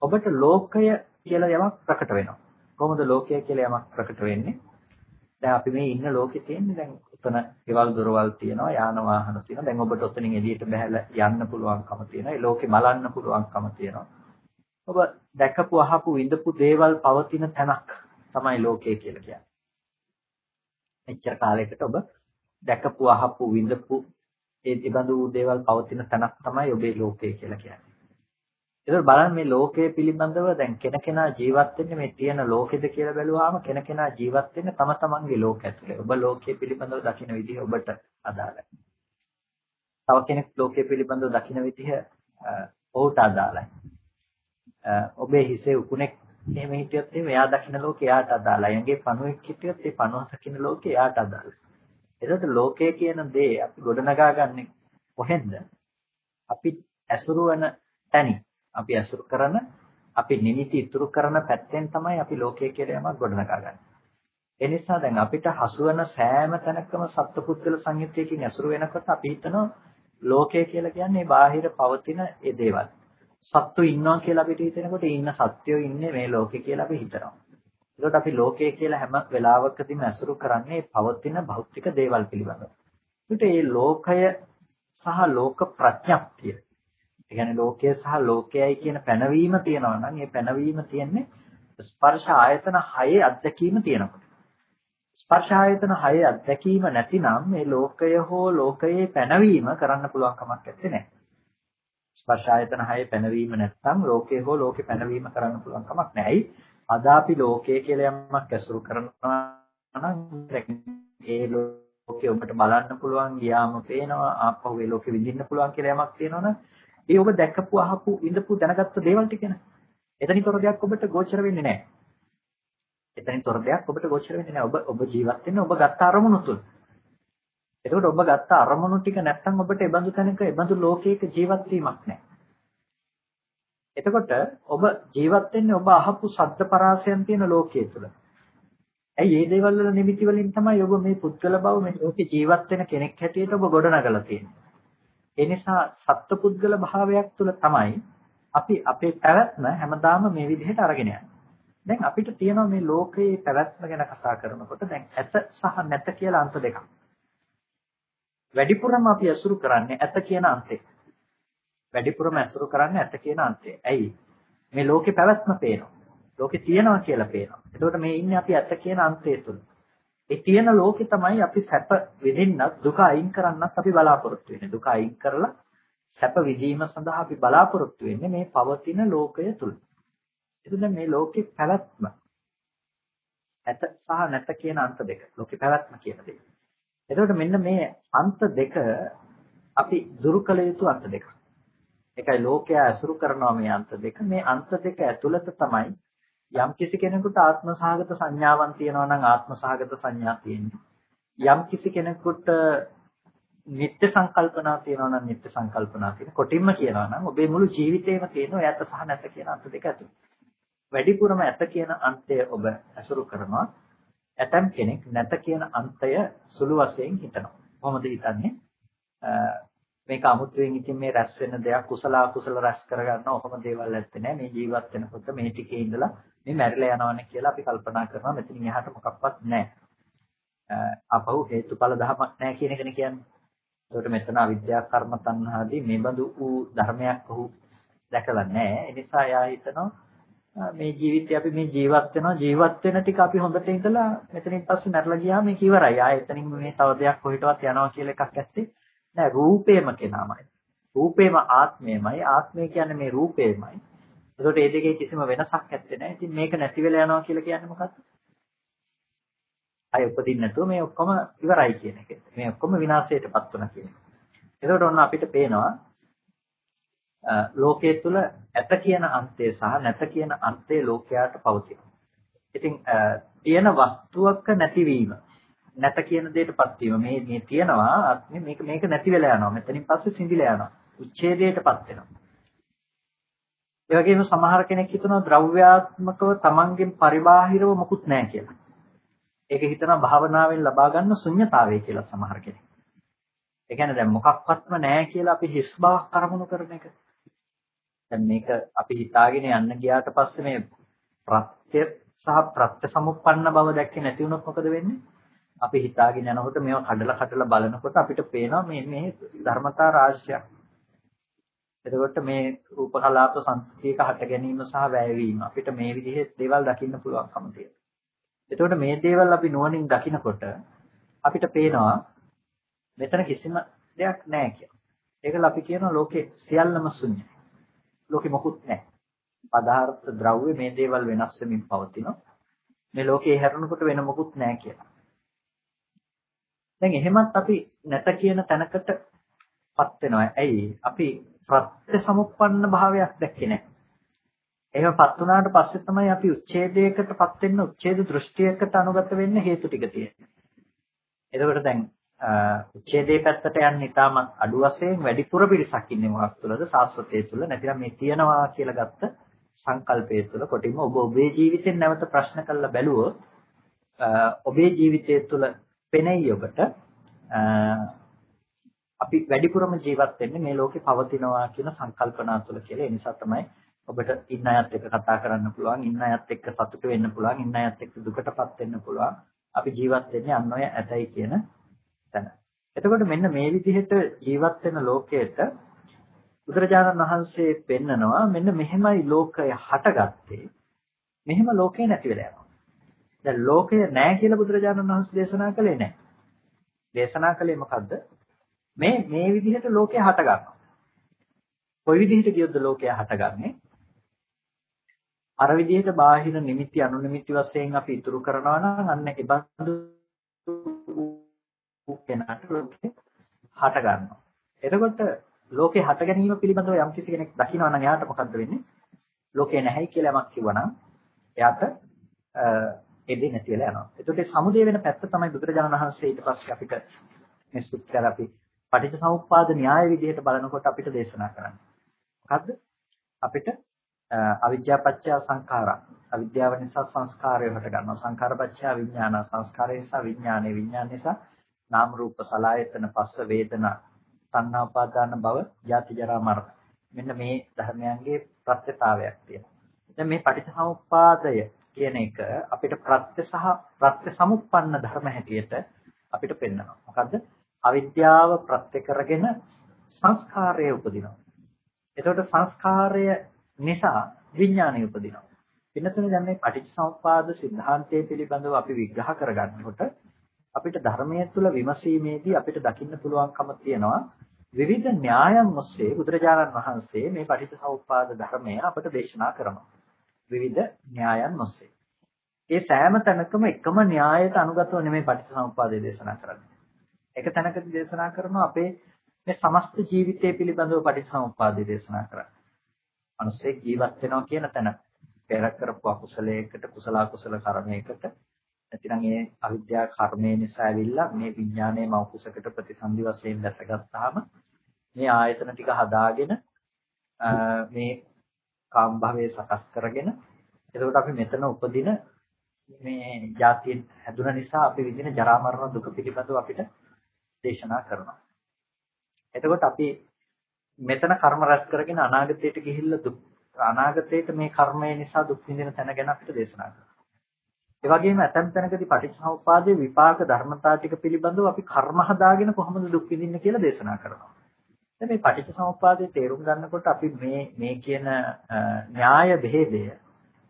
ඔබට ලෝකය කියලා යමක් ප්‍රකට වෙනවා. කොහොමද ලෝකය කියලා යමක් ප්‍රකට වෙන්නේ? දැන් අපි මේ ඉන්න ලෝකේ තියෙන්නේ දැන් උතන ගෙවල් දොරවල් තියෙනවා යාන වාහන තියෙනවා. දැන් ඔබට ඔතනින් එළියට බහැලා යන්න පුළුවන්කම තියෙනවා. ඒ ලෝකේ බලන්න පුළුවන්කම තියෙනවා. ඔබ දැකපු අහපු විඳපු දේවල් පවතින තැනක් තමයි ලෝකය කියලා කියන්නේ. එච්චර කාලයකට ඔබ දැකපු අහපු විඳපු ඒ ඉබඳු දේවල් පවතින තැනක් තමයි ඔබේ ලෝකය කියලා කියන්නේ. ඒතර බලන්න මේ ලෝකය පිළිබඳව දැන් කෙනකෙනා ජීවත් වෙන්නේ මේ තියෙන ලෝකෙද කියලා බැලුවාම කෙනකෙනා ජීවත් වෙන්නේ තම තමන්ගේ ලෝක ඇතුලේ. ඔබ ලෝකයේ පිළිබඳව දකින විදිහ ඔබට අදාළයි. තව කෙනෙක් ලෝකයේ පිළිබඳව දකින විදිහ ඔහුට අදාළයි. ඔබේ හිසේ උකුණෙක් එහෙම හිටියොත් එහෙම එයා දකින්න ලෝකේ එයාට අදාළයි. ඇඟේ පණුවෙක් හිටියොත් ඒ පණුව දකින්න ලෝකේ එයාට අදාළයි. එතකොට ලෝකය කියන දේ අපි ගොඩනගා ගන්න කොහෙන්ද? අපි ඇසුරු වෙන තැනින්. අපි ඇසුරු කරන අපි නිමිති ඉතුරු කරන පැත්තෙන් තමයි අපි ලෝකය කියලා යමක් ගොඩනගා ගන්න. ඒ නිසා දැන් අපිට හසු වෙන සෑම තැනකම සත්පුද්ගල සංයුත්තයකින් ඇසුරු වෙනකොට අපි හිතනවා ලෝකය කියලා කියන්නේ බාහිර පවතින ඒ දේවල්. සත්තු ඉන්නවා කියලා අපිට හිතෙනකොට ඉන්න සත්‍යෝ ඉන්නේ මේ ලෝකේ කියලා අපි හිතනවා. ඒකට අපි ලෝකය කියලා හැම වෙලාවකදීම ඇසුරු කරන්නේ පවතින භෞතික දේවල් පිළිබඳව. ඒකට මේ ලෝකය සහ ලෝක ප්‍රඥප්තිය. ඒ කියන්නේ ලෝකය සහ ලෝකයයි කියන පැනවීම තියෙනවා නම් ඒ පැනවීම තියෙන්නේ ස්පර්ශ ආයතන 6 අත්දැකීම තියෙනකොට. ස්පර්ශ ආයතන 6 අත්දැකීම නැතිනම් මේ ලෝකය හෝ ලෝකයේ පැනවීම කරන්න පුළුවන් කමක් නැත්තේ. ස්පර්ශ ආයතන හයේ පැනවීම නැත්නම් ලෝකේ හෝ ලෝකේ පැනවීම කරන්න පුළුවන් කමක් නැහැ. අද අපි ලෝකය කියලා යමක් ඇසුරු කරනවා නම් ඒ ලෝකේ ඔබට බලන්න පුළුවන් ගියාම පේනවා ආපහු ඒ ලෝකෙ විඳින්න පුළුවන් කියලා යමක් තියෙනවනම් ඒ ඔබ දැකපු අහපු විඳපු දැනගත්තු දේවල් ටිකනේ. එතනින් තොර දෙයක් ඔබට ගෝචර වෙන්නේ නැහැ. එතනින් තොර දෙයක් ඔබට ගෝචර වෙන්නේ නැහැ. ඔබ ඔබ ජීවත් වෙන්නේ ඔබ ගත්ත අරමුණු තුල. එතකොට ඔබ ගත්ත අරමුණු ටික නැත්තම් ඔබට ඒබඳු තැනක ඒබඳු ලෝකයක ජීවත් වීමක් නැහැ. එතකොට ඔබ ජීවත් වෙන්නේ ඔබ අහපු ශබ්ද පරාසයන් තියෙන ලෝකයේ තුල. ඇයි මේ දේවල් වල නිමිති වලින් තමයි ඔබ මේ පුද්ගල බව මේ ලෝකේ ජීවත් වෙන කෙනෙක් හැටියට ඔබ ගොඩනගලා තියෙන්නේ. ඒ නිසා සත්පුද්ගල භාවයක් තුල තමයි අපි අපේ පැවැත්ම හැමදාම මේ විදිහට අරගෙන යන්නේ. දැන් අපිට තියෙනවා මේ ලෝකයේ පැවැත්ම ගැන කතා කරනකොට දැන් ඇත සහ නැත කියලා අන්ත දෙකක්. වැඩිපුරම අපි අසුරු කරන්නේ ඇත කියන අන්තේ. වැඩිපුරම අසුරු කරන්නේ ඇත කියන අන්තේ. ඇයි? මේ ලෝකේ පැවැත්ම පේනවා. ලෝකේ තියෙනවා කියලා පේනවා. එතකොට මේ ඉන්නේ අපි ඇත කියන අන්තය තුල. ඒ තියෙන ලෝකේ තමයි අපි සැප විඳින්නත් දුක අයින් කරන්නත් අපි බලාපොරොත්තු වෙන්නේ. දුක අයින් කරලා සැප විඳීම සඳහා අපි බලාපොරොත්තු වෙන්නේ මේ පවතින ලෝකය තුල. එතකොට මේ ලෝකේ පැවැත්ම ඇත සහ නැත කියන අන්ත දෙක. ලෝකේ පැවැත්ම කියන දෙක. එතකොට මෙන්න මේ අන්ත දෙක අපි දුරු කළ යුතු අන්ත දෙක. එකයි ලෝකයා ඇසුරු කරනවා මේ අන්ත දෙක. මේ අන්ත දෙක ඇතුළත තමයි යම් කිසි කෙනෙකුට ආත්ම සහගත සංඥාවක් තියෙනවා නම් ආත්ම සහගත සංඥා තියෙන්නේ. යම් කිසි කෙනෙකුට නිත්‍ය සංකල්පනා තියෙනවා නම් නිත්‍ය සංකල්පනා තියෙන. කොටින්ම කියනවා නම් ඔබේ මුළු ජීවිතේම තියෙන ඇත සහ නැත කියන අන්ත දෙක ඇතුළත. වැඩිපුරම ඇත කියන අන්තය ඔබ ඇසුරු කරනවා. ඇතම් කෙනෙක් නැත කියන අන්තය සුළු වශයෙන් හිතනවා. කොහොමද හිතන්නේ? මේක අමුතුවෙන් ඉතින් මේ රැස් වෙන දෙයක් කුසල අකුසල රැස් කරගන්න ඔහොම දේවල් ඇත්තේ නැහැ. මේ ජීවත් වෙනකොට මේ ටිකේ ඉඳලා මේ මැරිලා යනවනේ කියලා අපි කල්පනා කරනවා. මෙතනින් එහාට මොකක්වත් නැහැ. අපහු හේතුඵල ධමයක් නැහැ කියන එකනේ කියන්නේ. ඒකට මෙතන අවිද්‍යා කර්ම තණ්හාදී මේබඳු වූ ධර්මයක් ඔහු දැකලා නැහැ. ඒ නිසා එයා හිතනවා මේ ජීවිතේ අපි මේ ජීවත් වෙනවා ජීවත් වෙන ටික අපි හොඳට ඉඳලා මෙතනින් පස්සේ මැරලා ගියාම මේක ඉවරයි. ආයෙ එතනින් මේ තව දෙයක් කොහෙටවත් යනවා කියලා එකක් ඇත්තේ නෑ. රූපේම කෙනාමයි. රූපේම ආත්මයමයි. ආත්මය කියන්නේ මේ රූපේමයි. ඒකට මේ දෙකේ කිසිම වෙනසක් නැත්තේ නෑ. ඉතින් මේක නැති වෙලා යනවා කියලා කියන්නේ මොකක්ද? අය උපදින්න නැතුව මේ ඔක්කොම ඉවරයි කියන එක. මේ ඔක්කොම විනාශයටපත් වුණා කියන එක. ඒකට ඔන්න අපිට පේනවා ලෝකයේ තුල ඇත කියන අන්තය සහ නැත කියන අන්තය ලෝකයට පවතිනවා. ඉතින් තියෙන වස්තුවක නැතිවීම නැත කියන දෙයටපත් වීම මේ මේ තියනවා මේක මේක නැති වෙලා යනවා. මෙතනින් පස්සේ සිඳිලා යනවා. උච්ඡේදයටපත් වෙනවා. ඒ වගේම සමහර කෙනෙක් හිතනවා ද්‍රව්‍යාත්මකව තමන්ගෙන් පරිබාහිරව මොකුත් නැහැ කියලා. ඒක හිතනවා භාවනාවෙන් ලබා ගන්න ශුන්්‍යතාවය කියලා සමහර කෙනෙක්. ඒ කියන්නේ දැන් මොකක්වත්ම නැහැ කියලා අපි හිස් බවක් කරමුණු කරන එක. දැන් මේක අපි හිතාගෙන යන්න ගියාට පස්සේ මේ ප්‍රත්‍ය සහ ප්‍රත්‍ය සමුප්පන්න බව දැක්කේ නැති වුණොත් මොකද වෙන්නේ? අපි හිතාගෙන යනකොට මේවා කඩලා කඩලා බලනකොට අපිට පේනවා මේ මේ ධර්මතා රාශියක්. එතකොට මේ රූප කලාප සංස්කෘතියක හට ගැනීම සහ වැයවීම අපිට මේ විදිහේ දේවල් දකින්න පුළුවන්කම තියෙනවා. එතකොට මේ දේවල් අපි නුවණින් දකිනකොට අපිට පේනවා මෙතන කිසිම දෙයක් නැහැ කියලා. ඒකල අපි කියනවා ලෝකේ සියල්ලම ශුන්‍යයි. ලෝකෙ මොකුත් නැහැ. පදාර්ථ ද්‍රව්‍ය මේ දේවල් වෙනස් වෙමින් පවතිනවා. මේ ලෝකේ හැරෙනකොට වෙන මොකුත් නැහැ කියලා. දැන් එහෙමත් අපි නැත කියන තැනකටපත් වෙනවා. ඇයි? අපි ප්‍රත්‍ය සමුප්පන්න භාවයක් දැක්කේ නැහැ. එහෙමපත් වුණාට පස්සේ තමයි අපි උච්ඡේදයකටපත් වෙන්න උච්ඡේද දෘෂ්ටියකට අනුගත වෙන්න හේතු ටික තියෙන්නේ. එතකොට දැන් උච්ඡේදයේ පැත්තට යන්න ඉතාමත් අඩු වශයෙන් වැඩිපුර පිරිසක් ඉන්නේ මොකක් තුළද? සාස්වතයේ තුළ නැතිනම් මේ තියනවා කියලා ගත්ත සංකල්පයේ තුළ කොටින්ම ඔබ ඔබේ ජීවිතෙන් නැවත ප්‍රශ්න කරලා බැලුවොත් ඔබේ ජීවිතය තුළ පෙනෙයි ඔබට අපි වැඩිපුරම ජීවත් වෙන්නේ මේ ලෝකේ පවතිනවා කියන සංකල්පනා තුළ කියලා. ඒ නිසා තමයි ඔබට ඉන්න අයත් එක්ක කතා කරන්න පුළුවන්, ඉන්න අයත් එක්ක සතුට වෙන්න පුළුවන්, ඉන්න අයත් එක්ක දුකටපත් වෙන්න පුළුවන්. අපි ජීවත් වෙන්නේ අන් අය ඇතයි කියන තැන. එතකොට මෙන්න මේ විදිහට ජීවත් වෙන ලෝකයට බුදුරජාණන් වහන්සේ පෙන්නනවා මෙන්න මෙහෙමයි ලෝකය හටගත්තේ. මෙහෙම ලෝකේ නැති වෙලා යනවා. දැන් ලෝකය නැහැ කියලා බුදුරජාණන් වහන්සේ දේශනා කළේ නැහැ. දේශනා කළේ මොකද්ද? මේ මේ විදිහට ලෝකය හට ගන්නවා. කොයි විදිහට කියොත්ද ලෝකය හටගන්නේ? අර විදිහට බාහිර නිමිති අනුනිමිති වශයෙන් අපි ඉතුරු කරනවා නම් අන්න ඒ බඳු කෙනාට ලෝකේ හට ගන්නවා. එතකොට ලෝකේ හට ගැනීම පිළිබඳව යම් කිසි කෙනෙක් දකිනවා නම් එයාට මොකද්ද වෙන්නේ? ලෝකේ නැහැයි කියලා යමක් කිව්වනම් එයාට එදේ නැති වෙලා යනවා. එතකොට ඒ සමුදේ වෙන පැත්ත තමයි බුදුරජාණන් වහන්සේ ඊට පස්සේ අපිට මේ සුත්‍රය අපි පටිච්චසමුප්පාද න්‍යාය විදිහට බලනකොට අපිට දේශනා කරන්නේ. මොකද්ද? අපිට අවිද්‍යා පත්‍ය සංඛාරා. අවිද්‍යාව නිසා සංස්කාරය හට ගන්නවා. සංඛාර පත්‍ය විඥාන. සංස්කාරය නිසා විඥානේ. විඥාන නිසා නාම රූප සලායතන පස්ස වේදනා සංනා උපාදාන භව ජාති ජරා මරණ. මෙන්න මේ ධර්මයන්ගේ ප්‍රත්‍යතාවයක් තියෙනවා. දැන් මේ පටිච්චසමුප්පාදය කියන එක අපිට ප්‍රත්‍ය සහ ප්‍රත්‍ය සමුප්පන්න ධර්ම හැටියට අපිට පෙන්වනවා. මොකද්ද? අවිද්‍යාව ප්‍රත්‍ය කරගෙන සංස්කාරය උපදිනවා. එතකොට සංස්කාරය නිසා විඥානය උපදිනවා. වෙනතුන දැන් මේ පටිච්චසමුප්පාද સિદ્ધාන්තය පිළිබඳව අපි විග්‍රහ කරගන්නකොට අපිට ධර්මයේ තුල විමසීමේදී අපිට දකින්න පුළුවන්කම තියෙනවා විවිධ න්‍යායන් ඔස්සේ බුදුරජාණන් වහන්සේ මේ පටිච්චසමුප්පාද ධර්මය අපට දේශනා කරනවා. විවිධ න්‍යායන් ඔස්සේ. ඒ සෑම තැනකම එකම න්‍යායයට අනුගතව නෙමෙයි පටිච්චසමුප්පාදය දේශනා කරන්නේ. එක තැනකදී දේශනා කරනවා අපේ මේ සමස්ත ජීවිතය පිළිබඳව පටිච්චසමුප්පාදය දේශනා කරන්නේ. මිනිස්සේ ජීවත් වෙනවා කියන තැන පෙර කරපු අකුසලයකට කුසල අකුසල කර්මයකට නැතිනම් ඒ අවිද්‍යා කර්මය නිසා ඇවිල්ලා මේ විඥානයේ මෞකුසකට ප්‍රතිසන්දි වශයෙන් දැසගත්තාම මේ ආයතන ටික හදාගෙන මේ කාම භවයේ සකස් කරගෙන එතකොට අපි මෙතන උපදින මේ જાතියෙන් හැදුන නිසා අපි විඳින ජරා මරණ දුක පිළිබඳව අපිට දේශනා කරනවා. එතකොට අපි මෙතන කර්ම රැස් කරගෙන අනාගතයට ගිහිල්ලා දුක් අනාගතයට මේ කර්මය නිසා දුක් විඳින තැන ගැන අපිට දේශනා කරනවා. ඒ වගේම ඇතැම් තැනකදී පටිච්චසමුප්පාදයේ විපාක ධර්මතා ටික පිළිබඳව අපි කර්ම හදාගෙන කොහොමද දුක් විඳින්නේ කියලා දේශනා කරනවා. දැන් මේ පටිච්චසමුප්පාදයේ තේරුම් ගන්නකොට අපි මේ මේ කියන න්‍යාය ભેදය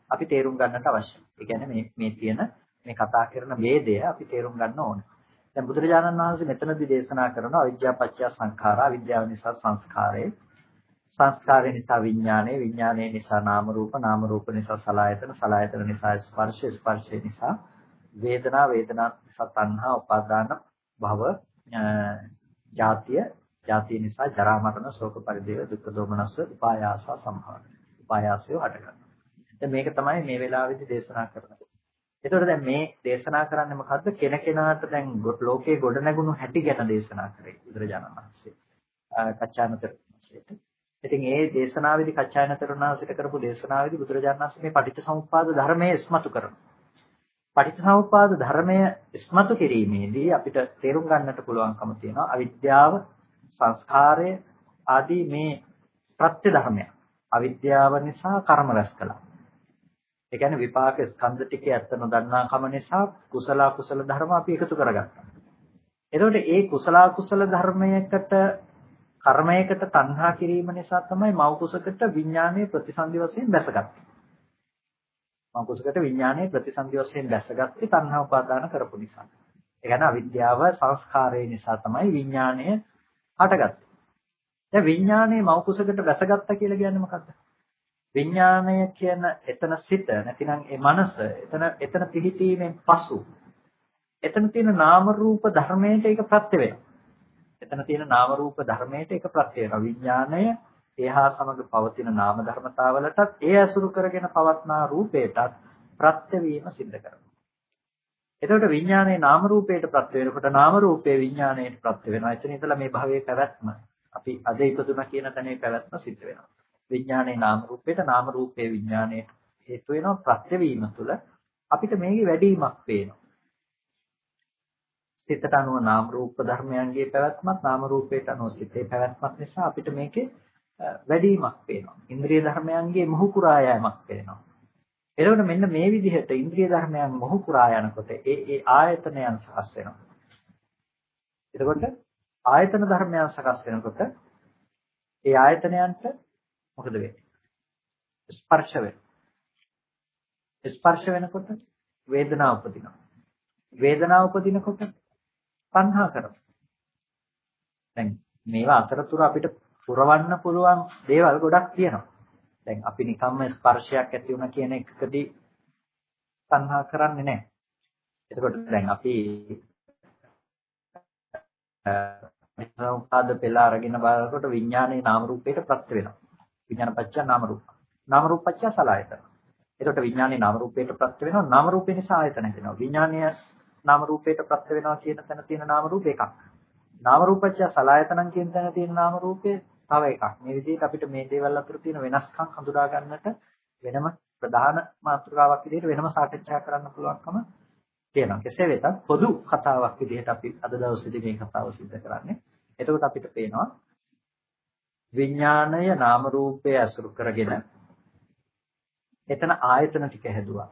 අපි තේරුම් ගන්නට අවශ්‍යයි. ඒ කියන්නේ මේ මේ තියෙන මේ කතා කරන ભેදය අපි තේරුම් ගන්න ඕනේ. දැන් බුදුරජාණන් වහන්සේ මෙතනදී දේශනා කරන අවිද්‍යාව පත්‍ය සංඛාරා විද්‍යාව නිසා සංස්කාරේ සංස්කාරය නිසා විඥානය විඥානය නිසා නාම රූප නාම රූප නිසා සලආයතන සලආයතන නිසා ස්පර්ශ ස්පර්ශය නිසා වේදනා වේදනා නිසා තණ්හා උපාදාන භව ජාතිය ජාතිය නිසා ජරා මරණ ශෝක පරිදේව දුක්ඛ දෝමනස්ස උපායාස සම්භාවන උපායාසය හටගන්නවා. දැන් මේක තමයි මේ වෙලාවේදී දේශනා කරන්නේ එතකොට දැන් මේ දේශනා කරන්නේ මොකද්ද? කෙනකෙනාට දැන් ලෝකයේ ගොඩ නැගුණු හැටි ගැන දේශනා කරේ බුදුරජාණන් වහන්සේ. කච්චානතර වහන්සේට. ඉතින් ඒ දේශනාවේදී කච්චායනතර වහන්සේට කරපු දේශනාවේදී බුදුරජාණන් වහන්සේ මේ පටිච්චසමුප්පාද ධර්මයේ ඉස්මතු කරනවා. පටිච්චසමුප්පාද ධර්මය ඉස්මතු කිරීමේදී අපිට තේරුම් ගන්නට පුළුවන්කම තියෙනවා අවිද්‍යාව, සංස්කාරය ආදී මේ ප්‍රත්‍ය ධර්මයන්. අවිද්‍යාව නිසා කර්ම රැස් කළා. ඒ කියන්නේ විපාක ස්කන්ධ ටික ඇත්ත නොදන්නා කම නිසා කුසල කුසල ධර්ම අපි එකතු කරගත්තා. එතකොට ඒ කුසල කුසල ධර්මයකට කර්මයකට තණ්හා කිරීම නිසා තමයි මව කුසකට විඥානයේ ප්‍රතිසන්දි වශයෙන් බැසගත්තේ. මව කුසකට විඥානයේ ප්‍රතිසන්දි වශයෙන් බැසගත්තේ තණ්හා උපාදාන කරපු නිසා. ඒ කියන්නේ අවිද්‍යාව සංස්කාරය නිසා තමයි විඥානය හටගත්තේ. දැන් විඥානයේ මව කුසකට බැසගත්තා කියලා කියන්නේ මොකද්ද? විඥාණය කියන එතන සිත නැතිනම් ඒ මනස එතන එතන පිහිටීමෙන් පසු එතන තියෙන නාම රූප ධර්මයට ඒක ප්‍රත්‍ය වෙනවා. එතන තියෙන නාම රූප ධර්මයට ඒක ප්‍රත්‍ය වෙනවා. විඥාණය ඒහා සමග පවතින නාම ධර්මතාවලටත් ඒ අසුරු කරගෙන පවත්නා රූපයටත් ප්‍රත්‍ය වීම සිද්ධ කරනවා. එතකොට විඥානයේ නාම රූපයට ප්‍රත්‍ය වෙනකොට නාම රූපේ විඥාණයට ප්‍රත්‍ය වෙනවා. එතන ඉඳලා මේ භවයේ පැවැත්ම අපි අද ඉපදුනා කියන තැනේ පැවැත්ම සිද්ධ වෙනවා. විඥානයේ නාම රූපයට නාම රූපයේ විඥානයේ හේතු වෙනවා ප්‍රත්‍ය වීම තුළ අපිට මේකේ වැඩිවීමක් පේනවා. සිතට අනුව නාම රූප ධර්මයන්ගේ පැවැත්මත් නාම රූපයට අනුව සිතේ පැවැත්මක් නිසා අපිට මේකේ වැඩිවීමක් පේනවා. ඉන්ද්‍රිය ධර්මයන්ගේ මොහු කුරා යෑමක් පේනවා. එතකොට මෙන්න මේ විදිහට ඉන්ද්‍රිය ධර්මයන් මොහු කුරා යනකොට ඒ ඒ ආයතනයන් සකස් වෙනවා. එතකොට ආයතන ධර්මයන් සකස් වෙනකොට ඒ ආයතනයන්ට මොකද වෙන්නේ? ස්පර්ශ වෙනවා. ස්පර්ශ වෙනකොට වේදනාව උපදිනවා. වේදනාව උපදිනකොට තණ්හා කරනවා. දැන් මේවා අතරතුර අපිට පුරවන්න පුළුවන් දේවල් ගොඩක් තියෙනවා. දැන් අපි නිකම්ම ස්පර්ශයක් ඇති වුණා කියන එකකදී තණ්හා කරන්නේ නැහැ. එතකොට දැන් අපි සමුපාද පෙළ අරගෙන බලනකොට විඥානයේ නාම රූපයට ප්‍රත්‍ය වෙනවා. විඥාන පත්‍ය නාම රූප. නාම රූප පත්‍ය සලආයතන. එතකොට විඥානේ නාම රූපයට ප්‍රත්‍ය වෙනවා. නාම රූපේ නිසා ආයතන වෙනවා. විඥානය නාම රූපයට ප්‍රත්‍ය වෙනවා කියන තැන තියෙන නාම රූප එකක්. නාම රූපච්ඡ සලආයතනන් කියන තැන තියෙන නාම රූපේ තව එකක්. මේ විදිහට අපිට මේ දේවල් අතර තියෙන වෙනස්කම් හඳුනා ගන්නට වෙනම ප්‍රධාන මාතෘකාවක් විදිහට වෙනම සාකච්ඡා කරන්න පුළුවන්කම තියෙනවා. කෙසේ වෙතත් පොදු කතාවක් විදිහට අපි අද දවසේදී මේ කතාව සිද්ධ කරන්නේ. එතකොට අපිට පේනවා විඥාණය නාම රූපය අසුරු කරගෙන එතන ආයතන ටික හැදුවා.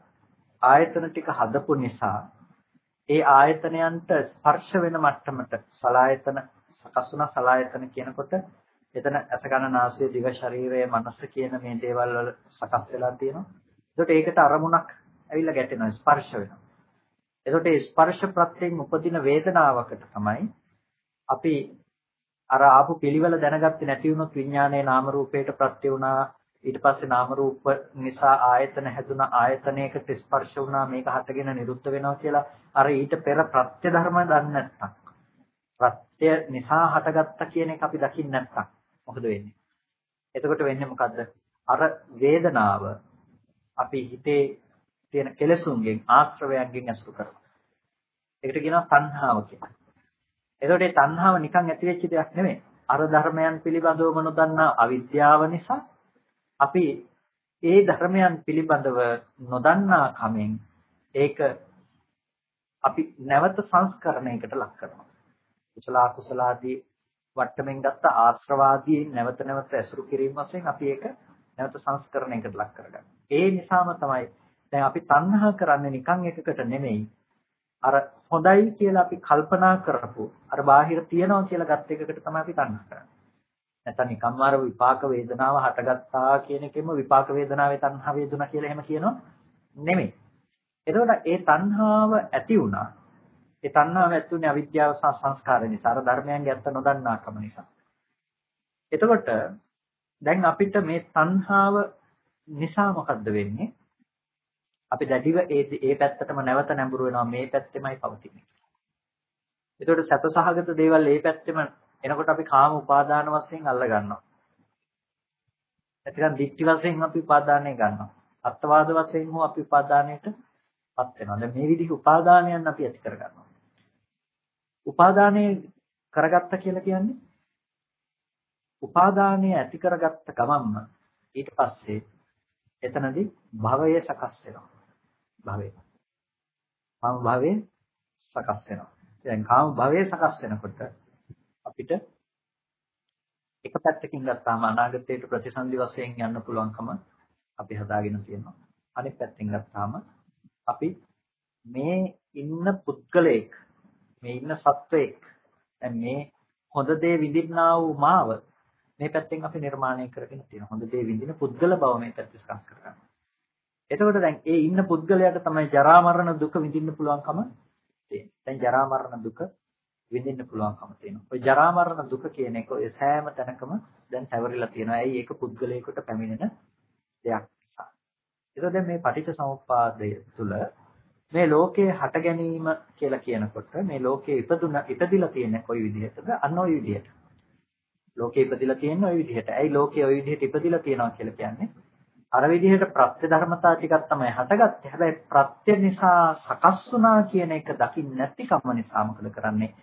ආයතන ටික හදපු නිසා ඒ ආයතනයන්ට ස්පර්ශ වෙන මට්ටමට සලායතන සකස් වුණා සලායතන කියනකොට එතන අස කන නාසය දිව ශරීරය මනස කියන මේ දේවල් වල සකස් වෙලා තියෙනවා. ඒකට ඒකට අරමුණක් ඇවිල්ලා ගැටෙනවා ස්පර්ශ වෙනවා. එතකොට ඒ ස්පර්ශ ප්‍රත්‍යයෙන් උපදින වේදනාවකට තමයි අපි අර ආපු පිළිවෙල දැනගත්තේ නැති වුණොත් විඥානයේ නාම රූපයට ප්‍රත්‍ය වුණා. ඊට පස්සේ නාම රූප නිසා ආයතන හැදුනා ආයතනයකට ස්පර්ශ වුණා. මේක හටගෙන නිරුද්ධ වෙනවා කියලා. අර ඊට පෙර ප්‍රත්‍ය ධර්ම දන්නේ නැත්තම්. ප්‍රත්‍ය නිසා හටගත්තා කියන එක අපි දකින්න නැත්තම්. මොකද වෙන්නේ? එතකොට වෙන්නේ මොකද්ද? අර වේදනාව අපි හිතේ තියෙන කෙලසුන්ගෙන් ආශ්‍රවයන්ගෙන් අසුර කරනවා. ඒකට කියනවා තණ්හාව කියලා. එතකොට මේ තණ්හාව නිකන් ඇති වෙච්ච දෙයක් නෙමෙයි. අර ධර්මයන් පිළිබඳවම නොදන්නා අවිද්‍යාව නිසා අපි ඒ ධර්මයන් පිළිබඳව නොදන්නා කමෙන් ඒක අපි නැවත සංස්කරණයකට ලක් කරනවා. කුසල අකුසල ආදී වට්ටමින් ගත්ත ආශ්‍රවාදී නැවත නැවත ඇසුරු කිරීම වශයෙන් අපි ඒක නැවත සංස්කරණයකට ලක් කරගන්නවා. ඒ නිසාම තමයි දැන් අපි තණ්හා කරන්නේ නිකන් එකකට නෙමෙයි. අර හොඳයි කියලා අපි කල්පනා කරපු අර බාහිර තියනවා කියලා ගත් එකකට තමයි අපි තණ්හා කරන්නේ. නැත්නම් නිකම්ම අර විපාක වේදනාව හටගත්තා කියන එකෙම විපාක වේදනාවේ තණ්හා වේදුනා කියලා එහෙම කියනවා නෙමෙයි. එතකොට ඒ තණ්හාව ඇති වුණා. ඒ තණ්හාව ඇති උනේ අවිද්‍යාව සහ සංස්කාර නිසා. අර ධර්මයන්ගේ ඇත්ත නොදන්නාකම නිසා. එතකොට දැන් අපිට මේ තණ්හාව නිසා මොකද්ද වෙන්නේ? අපි දැඩිව ඒ ඒ පැත්තටම නැවත නැඹුරු වෙනවා මේ පැත්තෙමයි පවතින්නේ. එතකොට සැපසහගත දේවල් ඒ පැත්තෙම එනකොට අපි කාම උපාදාන වශයෙන් අල්ල ගන්නවා. නැතිනම් දික්ටි වශයෙන් අපි උපාදානය ගන්නවා. අත්වාද වශයෙන් හෝ අපි උපාදානයටපත් වෙනවා. දැන් මේ විදිහ උපාදානයන් අපි ඇති කරගන්නවා. උපාදානය කරගත්ත කියලා කියන්නේ උපාදානය ඇති කරගත්ත ගමන්ම ඊට පස්සේ එතනදී භවය සකස් වෙනවා. භවය. කාම භවය සකස් වෙනවා. දැන් කාම භවය සකස් වෙනකොට අපිට එක පැත්තකින් ගත්තාම අනාගතයට ප්‍රතිසන්දි වශයෙන් යන්න පුළුවන්කම අපි හදාගෙන තියෙනවා. අනිත් පැත්තෙන් ගත්තාම අපි මේ ඉන්න පුද්ගලයෙක් මේ ඉන්න සත්වයෙක් දැන් මේ හොඳ දේ විඳින්නා වූ මාව මේ පැත්තෙන් අපි නිර්මාණය කරගෙන තියෙනවා. හොඳ දේ විඳින පුද්ගල බව මේ පැත්තේ සකස් කරගන්න. එතකොට දැන් ඒ ඉන්න පුද්ගලයාට තමයි ජරා මරණ දුක විඳින්න පුළුවන්කම තියෙන්නේ. දැන් ජරා මරණ දුක විඳින්න පුළුවන්කම තියෙනවා. ඔය ජරා මරණ දුක කියන එක ඔය සෑම තැනකම දැන් පැවරිලා තියෙනවා. ඇයි ඒක පුද්ගලයෙකුට පැමිණෙන දෙයක් නිසා. ඒතකොට දැන් මේ පටිච්ච සමුප්පාදය තුළ මේ ලෝකයේ හට ගැනීම කියලා කියනකොට මේ ලෝකයේ ඉපදුන ඉපදිලා තියෙන කොයි විදිහටද? අන්න ওই විදිහට. ලෝකයේ ඉපදිලා තියෙන ওই විදිහට. ඇයි ලෝකයේ ওই විදිහට ඉපදිලා තියෙනවා කියලා කියන්නේ? අර විදිහට ප්‍රත්‍ය ධර්මතා ටිකක් තමයි හටගත්තේ. හැබැයි ප්‍රත්‍ය නිසා සකස් වුණා කියන එක දකින්න නැතිකම නිසා මොකද කරන්නේ?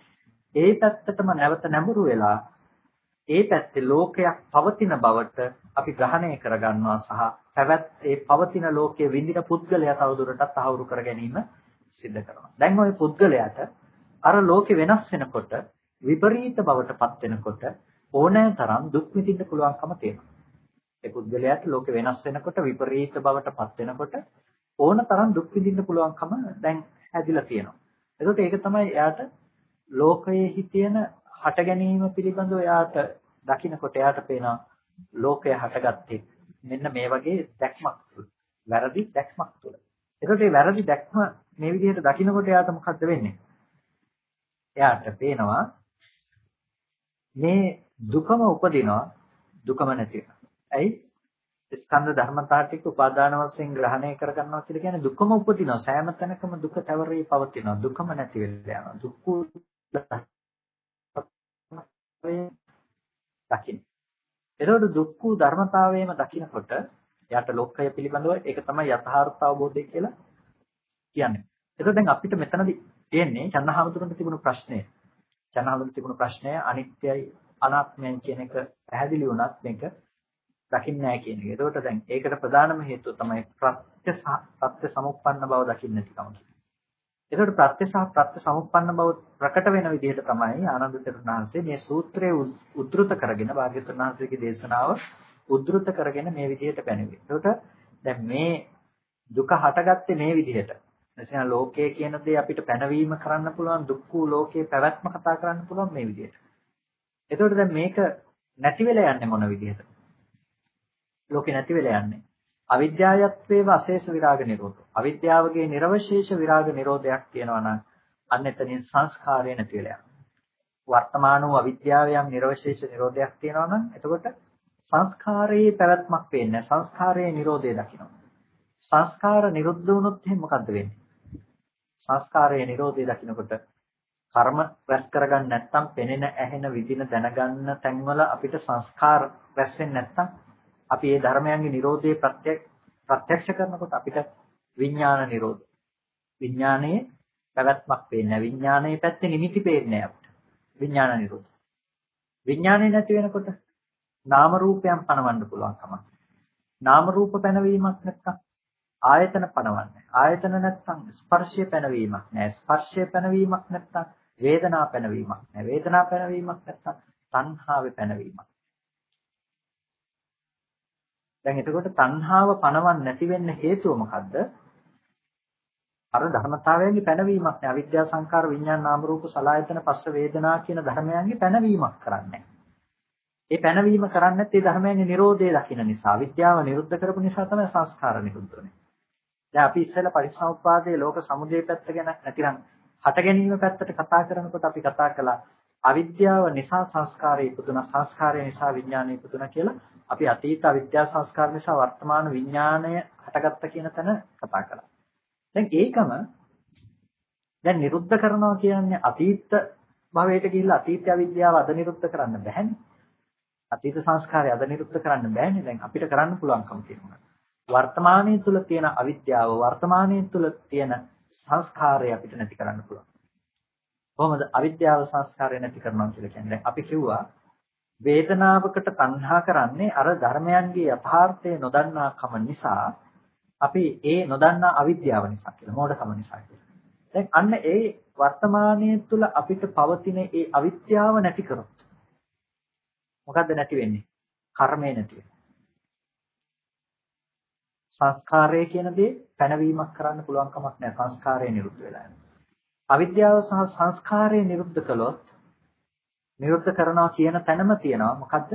ඒ පැත්තටම නැවත නැඹුරු වෙලා ඒ පැත්තේ ලෝකයක් පවතින බවට අපි ග්‍රහණය කරගන්නවා සහ පැවැත් ඒ පවතින ලෝකයේ විඳින පුද්ගලයා තවදුරටත් තහවුරු කර ගැනීම සිද්ධ කරනවා. දැන් ওই පුද්ගලයාට අර ලෝකෙ වෙනස් වෙනකොට විපරීත බවටපත් වෙනකොට ඕනෑ තරම් දුක් විඳින්න පුළුවන්කම තියෙනවා. ඒ පුද්ගලයාට ලෝකෙ වෙනස් වෙනකොට විපරීත බවටපත් වෙනකොට ඕන තරම් දුක් විඳින්න පුළුවන්කම දැන් හැදිලා තියෙනවා. එතකොට ඒක තමයි එයාට ලෝකයේ තියෙන හට ගැනීම පිළිබඳව එයාට දකින්නකොට එයාට පේනවා ලෝකය හටගත්තේ මෙන්න මේ වගේ දැක්මක් තුළ. වැරදි දැක්මක් තුළ. එතකොට මේ වැරදි දැක්ම මේ විදිහට දකින්නකොට එයාට මොකද්ද වෙන්නේ? එයාට පේනවා මේ දුකම උපදිනවා දුකම නැති ඇයි? ස්කන්ධ ධර්මතා ටික උපාදාන වශයෙන් ග්‍රහණය කරගන්නවා කියලා කියන්නේ දුකම උපදිනවා. සෑම තැනකම දුක තවරේ පවතිනවා. දුකම නැති වෙලා යනවා. දුක්ඛ දකින්න. එතකොට දුක්ඛ ධර්මතාවයම දකිනකොට යාට ලෝකය පිළිබඳව ඒක තමයි යථාර්ථ අවබෝධය කියලා කියන්නේ. එතකොට දැන් අපිට මෙතනදී තියෙන්නේ චන්නහාමුදුරන්ට තිබුණු ප්‍රශ්නය. චන්නහාමුදුරන්ට තිබුණු ප්‍රශ්නය අනිත්‍යයි අනාත්මයි කියන එක පැහැදිලි වුණත් මේක දකින්නේ නැහැ කියන එක. එතකොට දැන් ඒකට ප්‍රධානම හේතුව තමයි ප්‍රත්‍ය ප්‍රත්‍ය සමුප්පන්න බව දකින්න නැතිකම කියන්නේ. එතකොට ප්‍රත්‍ය සහ ප්‍රත්‍ය සමුප්පන්න බව ප්‍රකට වෙන විදිහට තමයි ආනන්ද තෙරුණාංශයේ මේ සූත්‍රය උද්දෘත කරගෙන භාග්‍යවතුන් වහන්සේගේ දේශනාව උද්දෘත කරගෙන මේ විදිහට පැනෙන්නේ. එතකොට දැන් මේ දුක හටගත්තේ මේ විදිහට. එතන ලෝකය කියන දේ අපිට පැනවීම කරන්න පුළුවන් දුක්ඛ ලෝකයේ පැවැත්ම කතා කරන්න පුළුවන් මේ විදිහට. එතකොට දැන් මේක නැති වෙලා යන්නේ මොන විදිහටද? ලෝකේ නැති වෙලා යන්නේ. අවිද්‍යාවත්වේව අශේෂ විරාග නිරෝධ. අවිද්‍යාවගේ නිර්වශේෂ විරාග නිරෝධයක් තියෙනවා නම් අන්න එතනින් සංස්කාරය නැති වෙලා යනවා. වර්තමාන වූ අවිද්‍යාවයන් නිර්වශේෂ නිරෝධයක් තියෙනවා නම් එතකොට සංස්කාරයේ පැවැත්මක් පේන්නේ සංස්කාරයේ නිරෝධය දකිනවා. සංස්කාර නිරුද්ධ වුණොත් එහෙනම් මොකද්ද වෙන්නේ? සංස්කාරයේ නිරෝධය දකිනකොට කර්ම රැස් කරගන්න නැත්නම් පෙනෙන ඇහෙන විදින දැනගන්න තැන්වල අපිට සංස්කාර රැස් වෙන්නේ නැත්නම් අපි මේ ධර්මයන්ගේ Nirodhe ප්‍රත්‍යක්ෂ කරනකොට අපිට විඥාන Nirodha. විඥානයේ පැවැත්මක් පේන්නේ විඥානයේ පැත්තේ නිමිති පේන්නේ අපිට. විඥාන Nirodha. විඥානේ නැති වෙනකොට නාම රූපයන් පණවන්න පුළුවන් කමක්. නාම රූප පැනවීමක් නැත්තම් ආයතන පණවන්නේ. ආයතන නැත්තම් ස්පර්ශය පැනවීමක් නෑ. ස්පර්ශය පැනවීමක් නැත්තම් වේදනා පැනවීමක් නෑ. වේදනා පැනවීමක් නැත්තම් සංහාවේ පැනවීමක්. දැන් එතකොට තණ්හාව පණවන්න නැති වෙන්න හේතුව මොකද්ද? අර ධර්මතාවයන්ගේ පැනවීමක් නෑ. අවිද්‍යා සංකාර විඥාන නාම රූප සලආයතන පස්ස වේදනා කියන ධර්මයන්ගේ පැනවීමක් කරන්නේ. ඒ පැනවීම කරන්නේ නැත්නම් ධර්මයන්ගේ Nirodhe දකින්න නිසා, විද්‍යාව නිරුද්ධ කරපු නිසා තමයි සංස්කාර නිරුද්ධ වෙන්නේ. දැන් අපි ඉස්සෙල්ලා පරිසම්පාදයේ ලෝක සමුදය පැත්ත ගැන නැතිනම් හට ගැනීම පැත්තට කතා කරනකොට අපි කතා කළා අවිද්‍යාව නිසා සංස්කාරය ඉපදුනා සංස්කාරය නිසා විඥානය ඉපදුනා කියලා අපි අතීත අවිද්‍යා සංස්කාර නිසා වර්තමාන විඥාණය හටගත්ත කියන තැන කතා කළා. දැන් ඒකම දැන් නිරුද්ධ කරනවා කියන්නේ අතීත භවයට ගිහිල්ලා අතීත අවිද්‍යාව අද නිරුද්ධ කරන්න බෑනේ. අතීත සංස්කාරය අද නිරුද්ධ කරන්න බෑනේ. දැන් අපිට කරන්න පුළුවන්කම තියෙනවා. වර්තමානයේ තුල තියෙන අවිද්‍යාව වර්තමානයේ තුල තියෙන සංස්කාරය අපිට නැති කරන්න පුළුවන්. කොහොමද අවිද්‍යාව සංස්කාරය නැති කරනවා කියලා කියන්නේ? දැන් අපි කිව්වා වේදනාවකට තණ්හා කරන්නේ අර ධර්මයන්ගේ යථාර්ථය නොදන්නාකම නිසා අපි ඒ නොදන්නා අවිද්‍යාව නිසා කියලා මෝඩකම නිසා කියලා. දැන් අන්න ඒ වර්තමානයේ තුල අපිට පවතින ඒ අවිද්‍යාව නැති කරොත් මොකද්ද නැති වෙන්නේ? කර්මය නැති වෙනවා. සංස්කාරය කියන දේ පැනවීමක් කරන්න පුළුවන් කමක් නැහැ. සංස්කාරය නිරුද්ධ වෙලා යනවා. අවිද්‍යාව සහ සංස්කාරය නිරුද්ධ කළොත් නිරුද්ධ කරනවා කියන තැනම තියෙනවා මොකද්ද?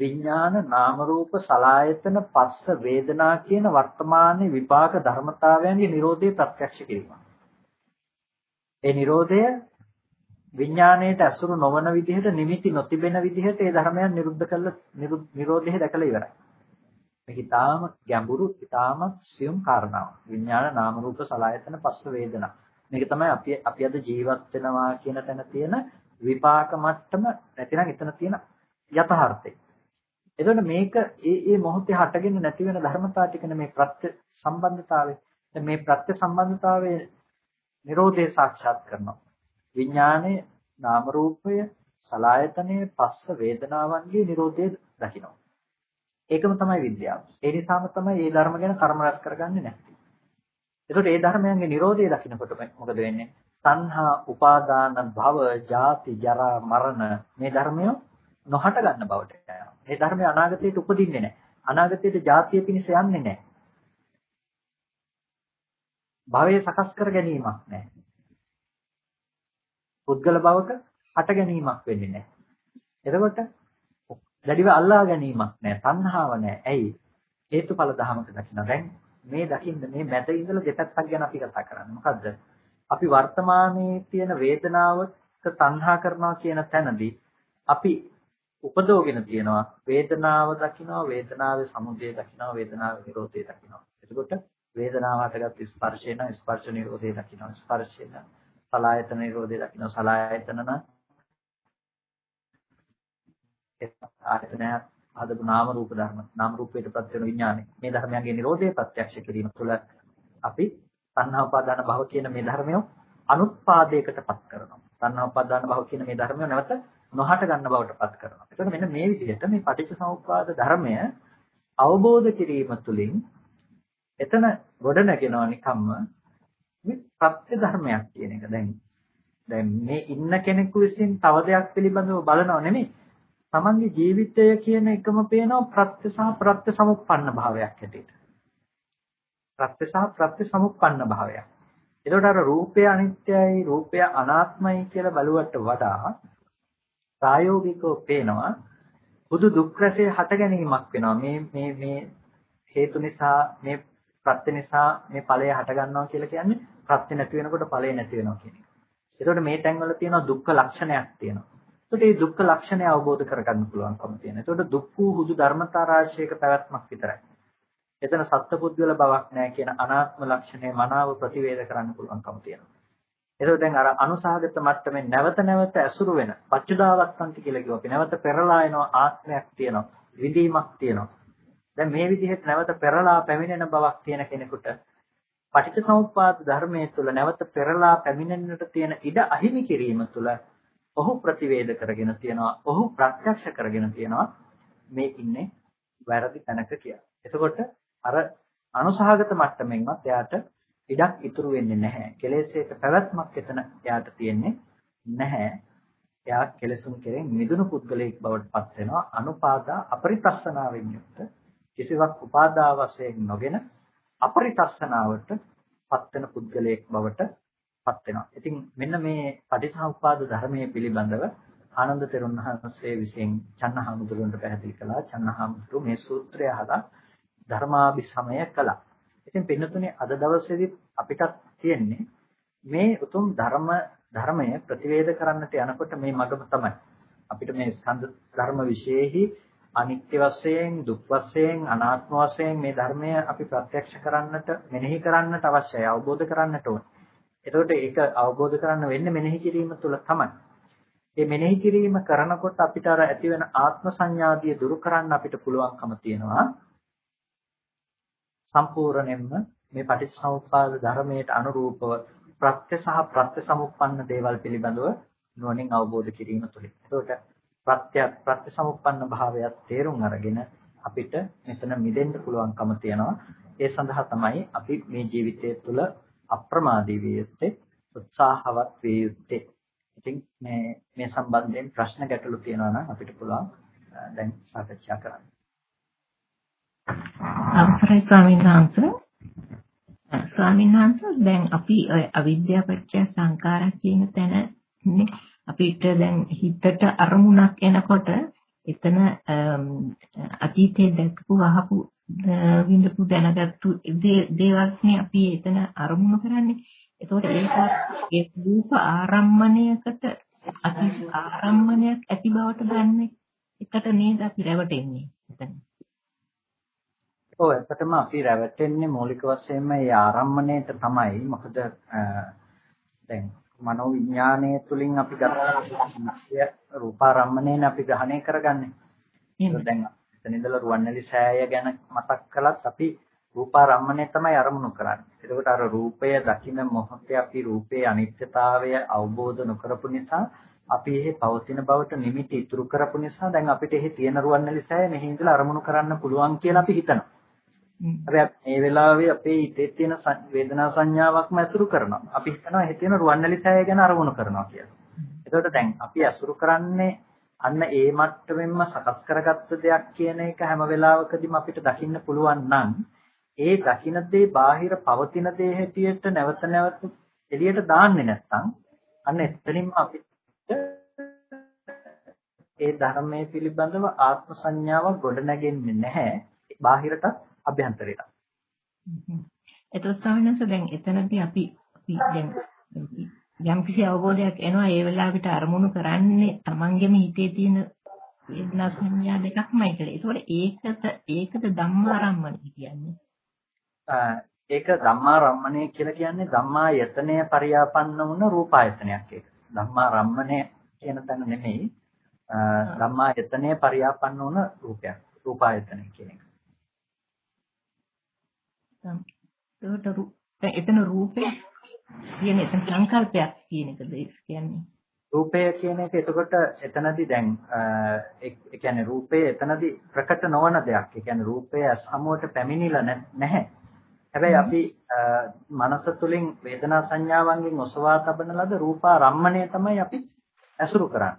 විඥාන නාම රූප සලායතන පස්ස වේදනා කියන වර්තමානයේ විපාක ධර්මතාවයන්ගේ Nirodhe ප්‍රත්‍යක්ෂ කිරීම. ඒ Nirodhe විඥාණයට අසුරු නොවන විදිහට නිමිති නොතිබෙන විදිහට ඒ ධර්මයන් නිරුද්ධ කළ Nirodhe දැකලා ඉවරයි. මේක ඊටාම ගැඹුරු ඊටාම සියුම් කාරණාවක්. විඥාන නාම රූප සලායතන පස්ස වේදනා. මේක තමයි අපි අපි අද ජීවත් වෙනවා කියන තැන තියෙන විපාක මට්ටම නැතිනම් එතන තියෙන යථාර්ථය. එතකොට මේක ඒ ඒ මොහොතේ හටගෙන නැති වෙන ධර්මතා ටිකනේ මේ ප්‍රත්‍ය සම්බන්ධතාවය. දැන් මේ ප්‍රත්‍ය සම්බන්ධතාවයේ Nirodhe සාක්ෂාත් කරනවා. විඥානයේ නාම රූපය සලායතනයේ පස්ස වේදනාවන්ගේ Nirodhe දකිනවා. ඒකම තමයි විද්‍යාව. ඒ නිසාම තමයි මේ ධර්ම ගැන කර්ම රැස් කරගන්නේ නැත්තේ. එතකොට මේ ධර්මයන්ගේ Nirodhe දකින්නකොට මොකද වෙන්නේ? සංහා උපාදාන භව ජාති ජරා මරණ මේ ධර්මය නොහට ගන්න බවට යනවා. මේ ධර්මය අනාගතයට උපදින්නේ නැහැ. අනාගතයට ජාතිය පිණිස යන්නේ නැහැ. භවය සකස් කර ගැනීමක් නැහැ. පුද්ගල භවක හට ගැනීමක් වෙන්නේ නැහැ. එතකොට දැඩිව අල්ලා ගැනීමක් නැහැ. තණ්හාව නැහැ. ඇයි? හේතුඵල ධමක දකින්න. දැන් මේ දකින්න මේ මැද ඉඳලා දෙපැත්තක් ගැන අපි කතා කරන්නේ. මොකද්ද? අපි වර්තමානයේ තියෙන වේදනාවට තණ්හා කරනවා කියන තැනදී අපි උපදෝගෙන තියෙනවා වේදනාව දකිනවා වේදනාවේ සමුදය දකිනවා වේදනාවේ නිරෝධය දකිනවා. එතකොට වේදනාව හටගත් ස්පර්ශේන ස්පර්ශ නිරෝධය දකිනවා. ස්පර්ශේන සලායතන නිරෝධය දකිනවා. සලායතන නම් ආයතනය හදපු නාම රූප ධර්ම නාම රූපයට ප්‍රත්‍ය වෙන විඥානය මේ ධර්මයන්ගේ Nirodhe ප්‍රත්‍යක්ෂ කිරීම තුළ අපි සංහා උපාදාන භව කියන මේ ධර්මය අනුත්පාදයකටපත් කරනවා. සංහා උපාදාන භව කියන මේ ධර්මය නැවත නොහට ගන්න බවට පත් කරනවා. එතකොට මෙන්න මේ විදිහට මේ පටිච්චසමුප්පාද ධර්මය අවබෝධ කිරීම තුළින් එතන ගොඩ නැගෙනවා නිකම්ම මේ ප්‍රත්‍ය ධර්මයක් කියන එක. දැන් දැන් මේ ඉන්න කෙනෙකු විසින් තව දෙයක් පිළිබඳව බලනව නෙමෙයි. තමන්ගේ ජීවිතය කියන එකම පේනවා ප්‍රත්‍ය සහ ප්‍රත්‍ය සමුප්පන්න භාවයක් හැටියට. ප්‍රත්‍ය සහ ප්‍රත්‍ය සමුප්පන්න භාවයක්. එතකොට අර රූපය අනිත්‍යයි රූපය අනාත්මයි කියලා බලුවට වඩා ප්‍රායෝගිකව පේනවා බුදු දුක් රැසේ හට ගැනීමක් වෙනවා මේ මේ මේ හේතු නිසා මේ ප්‍රත්‍ය නිසා මේ ඵලය හට ගන්නවා කියලා කියන්නේ ප්‍රත්‍ය නැති වෙනකොට ඵලය නැති වෙනවා කියන එක. එතකොට මේ තැන්වල තියෙන දුක්ඛ ලක්ෂණයක් තියෙනවා. එතකොට මේ දුක්ඛ ලක්ෂණය අවබෝධ කරගන්න පුළුවන්කම තියෙනවා. එතකොට දුක් වූ හුදු ධර්මතා රාශියක පැවැත්මක් විතරයි. එතන සත්පුද්ගල බවක් නැහැ කියන අනාත්ම ලක්ෂණය මනාව ප්‍රතිවේද කරන්න පුළුවන්කම තියෙනවා. එතකොට දැන් අර අනුසහගත මට්ටමේ නැවත නැවත ඇසුරු වෙන පච්චුදාවත්තන්ති කියලා කිව්වා. අපි නැවත පෙරලා එනවා ආත්මයක් තියෙනවා. විදීමක් තියෙනවා. දැන් මේ විදිහට නැවත පෙරලා පැමිණෙන බවක් තියෙන කෙනෙකුට පටිච්චසමුප්පාද ධර්මයේ තුල නැවත පෙරලා පැමිණෙන්නට තියෙන ඉඩ අහිමි කිරීම තුල ඔහු ප්‍රතිවේද කරගෙන තියනවා. ඔහු ප්‍රත්‍යක්ෂ කරගෙන තියනවා මේ ඉන්නේ වැරදි තැනක කියලා. එතකොට අර අනුසහගත මට්ටමින්වත් එයාට ඉඩක් ඉතුරු වෙන්නේ නැහැ. කෙලෙසේක පැවැත්මක් එතන එයාට තියෙන්නේ නැහැ. එයා කෙලෙසුන් කෙරෙන් මිදුණු පුද්ගලයෙක් බවට පත් වෙනවා. අනුපාදා අපරිතස්සනාවෙන් යුක්ත කිසිවක් උපාදා වශයෙන් නොගෙන අපරිතස්සනාවට පත් වෙන පුද්ගලයෙක් බවට පත් වෙනවා. ඉතින් මෙන්න මේ පටිච්චසමුප්පාද ධර්මයේ පිළිබඳව ආනන්ද තෙරුන් වහන්සේ විසින් චන්නහාමුදුරන්ට පැහැදිලි කළා. චන්නහාමුදුරු මේ සූත්‍රය අහලා ධර්මාභිසමය කළා. ඉතින් පින්නතුනේ අද දවසේදී අපිට තියෙන්නේ මේ උතුම් ධර්ම ධර්මය ප්‍රතිවේද කරන්නට යනකොට මේ මගම තමයි. අපිට මේ ස්කන්ධ ධර්ම විශේෂෙහි අනිත්‍ය වශයෙන් දුක් වශයෙන් අනාත්ම වශයෙන් මේ ධර්මය අපි ප්‍රත්‍යක්ෂ කරන්නට මෙනෙහි කරන්නට අවශ්‍යයි අවබෝධ කරන්නට ඕනේ. එතකොට ඒක අවබෝධ කරන්න වෙන්නේ මෙනෙහි කිරීම තුළ තමයි. මේ මෙනෙහි කිරීම කරනකොට අපිට අර ඇති වෙන ආත්ම සංඥාදිය දුරු කරන්න අපිට පුළුවන්කම තියෙනවා. සම්පූර්ණයෙන්ම මේ පටිච්චසමුප්පාද ධර්මයට අනුරූපව ප්‍රත්‍ය සහ ප්‍රත්‍ය සමුප්පන්න දේවල් පිළිබඳව නුවණින් අවබෝධ කිරීම තුළින්. එතකොට ප්‍රත්‍ය ප්‍රතිසමුප්පන්න භාවයත් තේරුම් අරගෙන අපිට මෙතන මිදෙන්න පුළුවන්කම තියෙනවා. ඒ සඳහා තමයි අපි මේ ජීවිතය තුළ අප්‍රමාදී විය යුත්තේ උත්සාහවත් විය යුත්තේ. ඉතින් මේ මේ සම්බන්ධයෙන් ප්‍රශ්න ගැටලු තියෙනවා නම් අපිට පුළුවන් දැන් සාකච්ඡා කරන්න. අවසරයි ස්වාමීන් වහන්සේ. ස්වාමීන් වහන්සේ දැන් අපි අවිද්‍යාව පත්‍ය සංකාර කියන තැන අපිට දැන් හිතට අරමුණක් එනකොට එතන අතීතයේ දැකපු අහපු විඳපු දැනගත්තු දේවල්නේ අපි එතන අරමුණු කරන්නේ. එතකොට ඒක ඒ රූප ආරම්මණයකට අතීත ආරම්මණයක් ඇති බවට ගන්න එකට නේද අපි රැවටෙන්නේ එතන. ඔව් ඇත්තටම අපි රැවටෙන්නේ මූලික වශයෙන්ම මේ ආරම්මණයට තමයි. මොකද දැන් මනෝ විඥානය තුලින් අපි ගන්න රූපාරම්මණයෙන් අපි ග්‍රහණය කරගන්නේ. ඒක දැන් එතන ඉඳලා රුවන්වැලි සෑය ගැන මතක් කළත් අපි රූපාරම්මණය තමයි අරමුණු කරන්නේ. එතකොට අර රූපය දකින මොහොතේ අපි රූපයේ අනිත්‍යතාවය අවබෝධ නොකරපු නිසා අපි එහි පවතින බවට නිමිති ඉතුරු කරපු නිසා දැන් අපිට එහි තියෙන රුවන්වැලි සෑය මෙහි ඉඳලා අරමුණු කරන්න පුළුවන් කියලා අපි හිතනවා. හැබැයි මේ වෙලාවේ අපේ හිතේ තියෙන වේදනා සංඥාවක්ම ඇසුරු කරනවා. අපි හිතනවා එහි තියෙන රුවන්වැලි සෑය ගැන අරමුණු කරනවා කියලා. එතකොට දැන් අපි ඇසුරු කරන්නේ අන්න ඒ මට්ටමින්ම සකස් කරගත්ත දෙයක් කියන එක හැම වෙලාවකදීම අපිට දකින්න පුළුවන් නම් ඒ දකින්න දේ බාහිර පවතින දේ හැටියට නැවත නැවත එළියට දාන්නේ නැත්නම් අන්න එතනින්ම අපිට ඒ ධර්මයේ පිළිබඳව ආත්ම සංඥාවක් ගොඩ නැගෙන්නේ නැහැ. බාහිරටත් අභ්‍යන්තරයට. එතකොට ස්වාමීන් වහන්සේ දැන් එතනදී අපි දැන් යම් කිසි අවබෝධයක් එනවා ඒ වෙලාවට අරමුණු කරන්නේ Tamanගෙම හිතේ තියෙන වේදනා සංඥා දෙකක්මයි කියලා. ඒතකොට ඒකද ඒකද ධම්මාරම්මණය කියන්නේ. ඒක ධම්මාරම්මණය කියලා කියන්නේ ධම්මා යතනය පරියාපන්න වුණ රූපායතනයක් ඒක. ධම්මාරම්මණය කියන තැන නෙමෙයි. ධම්මා යතනය පරියාපන්න වුණ රූපයක්. රූපායතනය කියන එක. එතකොට එතන රූපය කියන එතන සංකල්පයක් කියන එකද කියන්නේ රූපය කියන එක එතකොට එතනදී දැන් ඒ කියන්නේ රූපය එතනදී ප්‍රකට නොවන දෙයක්. ඒ කියන්නේ රූපය සමුවට පැමිණිලා නැහැ. හැබැයි අපි මනස තුලින් වේදනා සංඥාවන්ගෙන් ඔසවා තබන ලද රූපාරම්මණය තමයි අපි ඇසුරු කරන්නේ.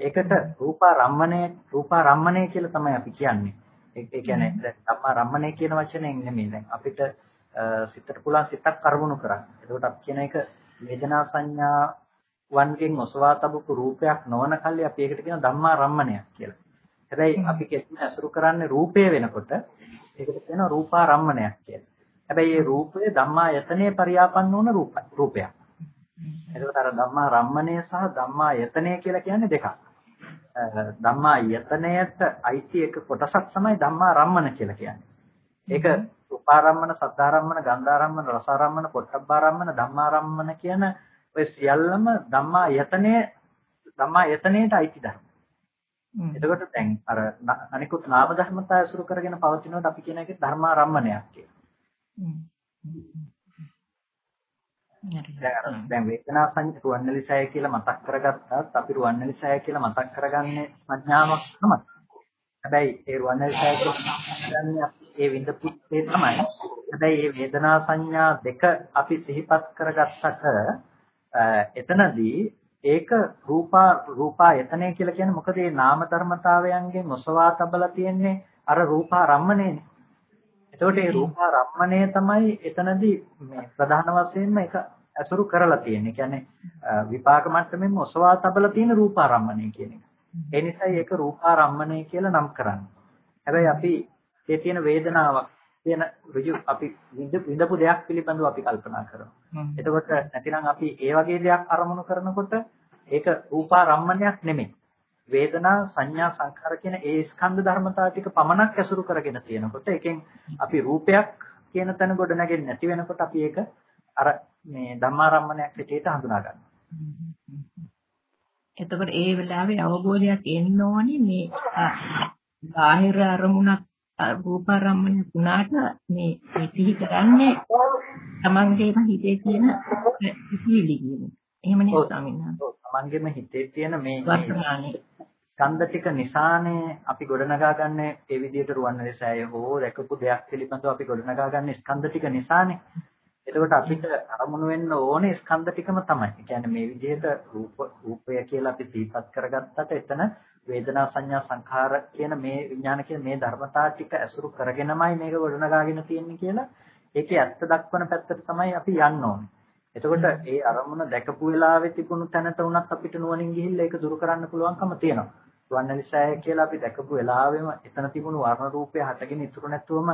ඒකට රූපාරම්මණය රූපාරම්මණය කියලා තමයි අපි කියන්නේ. ඒ කියන්නේ දැන් ධම්මා රම්මණය කියන වචනයෙන් නෙමෙයි දැන් අපිට සිතට පුළුවන් සිතක් අරමුණු කරන්න. එතකොට අපි කියන එක වේදනා සංඥා වන්ගෙන් ඔසවා තබපු රූපයක් නොවන කල්ලි අපි ඒකට කියන ධම්මා රම්මණයක් කියලා. හැබැයි අපි කෙටිම අසුරු කරන්නේ රූපය වෙනකොට ඒකට කියනවා රූපා රම්මණයක් කියලා. හැබැයි මේ රූපය ධම්මා යතනේ පරියාපන්න වුණ රූපයක්. එතකොට අර ධම්මා රම්මණය සහ ධම්මා යතනය කියලා කියන්නේ දෙකක්. ධම්මා යතනයට අයිති එක කොටසක් තමයි ධම්මා රම්මන කියලා කියන්නේ. ඒක රූපාරම්මන, සද්ධාරම්මන, ගන්ධාරම්මන, රසාරම්මන, පොට්ටබ්බාරම්මන, ධම්මාරම්මන කියන ඔය සියල්ලම ධම්මා යතනය ධම්මා යතනයට අයිති ධර්ම. එතකොට දැන් අර අනිකුත් නාම ධර්මතා අසුරු කරගෙන පවතිනකොට අපි කියන එක ධර්මාරම්මනයක් කියලා. දැන් වේදනා සංඥා රුවන්වැලිසය කියලා මතක් කරගත්තාත් අපි රුවන්වැලිසය කියලා මතක් කරගන්නේ සංඥාවක් තමයි. හැබැයි ඒ රුවන්වැලිසය කියන්නේ ඒ විඳපු ඒ තමයි. හැබැයි මේ වේදනා සංඥා දෙක අපි සිහිපත් කරගත්තට එතනදී ඒක රූපා රූපා යතනය කියලා කියන්නේ මොකද මේ නාම ධර්මතාවයන්ගෙන් ඔසවා තබලා තියෙන්නේ අර රූපා රම්මණයනේ. එතකොට මේ රූපාරම්මණය තමයි එතනදී මේ ප්‍රධාන වශයෙන්ම එක ඇසුරු කරලා තියෙන්නේ. කියන්නේ විපාක මට්ටමෙන් ඔසවා තබලා තියෙන රූපාරම්මණය කියන එක. ඒ නිසායි ඒක රූපාරම්මණය කියලා නම් කරන්නේ. හැබැයි අපි ඒ තියෙන වේදනාවක් තියෙන ඍජු අපි විඳපු දෙයක් පිළිබඳව අපි කල්පනා කරනවා. එතකොට නැතිනම් අපි ඒ වගේ දෙයක් අරමුණු කරනකොට ඒක රූපාරම්මණයක් නෙමෙයි. වේදනා සංඥා සංඛාර කියන ඒ ස්කන්ධ ධර්මතා ටික පමණක් ඇසුරු කරගෙන තියෙනකොට ඒකෙන් අපි රූපයක් කියන තැන ගොඩ නැගෙන්නේ නැති වෙනකොට අපි ඒක අර මේ ධම්මාරම්මණයක් හැටියට හඳුනා ගන්නවා. එතකොට ඒ වෙලාවේ අවබෝධයක් එන්න ඕනේ මේ බාහිර අරමුණක් රූපාරම්මණය වුණාට මේ සිහි කරන්නේ තමන්ගේම හිතේ තියෙන සිහිලි කියන. එහෙම නේද ස්වාමීන් වහන්සේ? තමන්ගේම හිතේ තියෙන මේ ස්කන්ධ ටික නිසානේ අපි ගොඩනගා ගන්න ඒ විදිහට රුවන්වැලි සෑය හෝ දැකපු දෙයක් පිළිබඳව අපි ගොඩනගා ගන්න ස්කන්ධ ටික නිසානේ. එතකොට අපිට අරමුණු වෙන්න ඕනේ ස්කන්ධ ටිකම තමයි. ඒ කියන්නේ මේ විදිහට රූප රූපය කියලා අපි සිහිපත් කරගත්තට එතන වේදනා සංඥා සංඛාර කියන මේ විඥාන කියන මේ ධර්මතා ටික ඇසුරු කරගෙනමයි මේක ගොඩනගාගෙන තියෙන්නේ කියලා ඒකේ ඇත්ත දක්වන පැත්තට තමයි අපි යන්න ඕනේ. එතකොට ඒ අරමුණ දැකපු වෙලාවේ තිබුණු තැනට උනත් අපිට නුවණින් ගිහිල්ලා ඒක දුරු කරන්න පුළුවන්කම තියෙනවා. වන්නලිසය කියලා අපි දැකපු වෙලාවෙම එතන තිබුණු වර්ණ රූපය හටගෙන ඉතුරු නැතුවම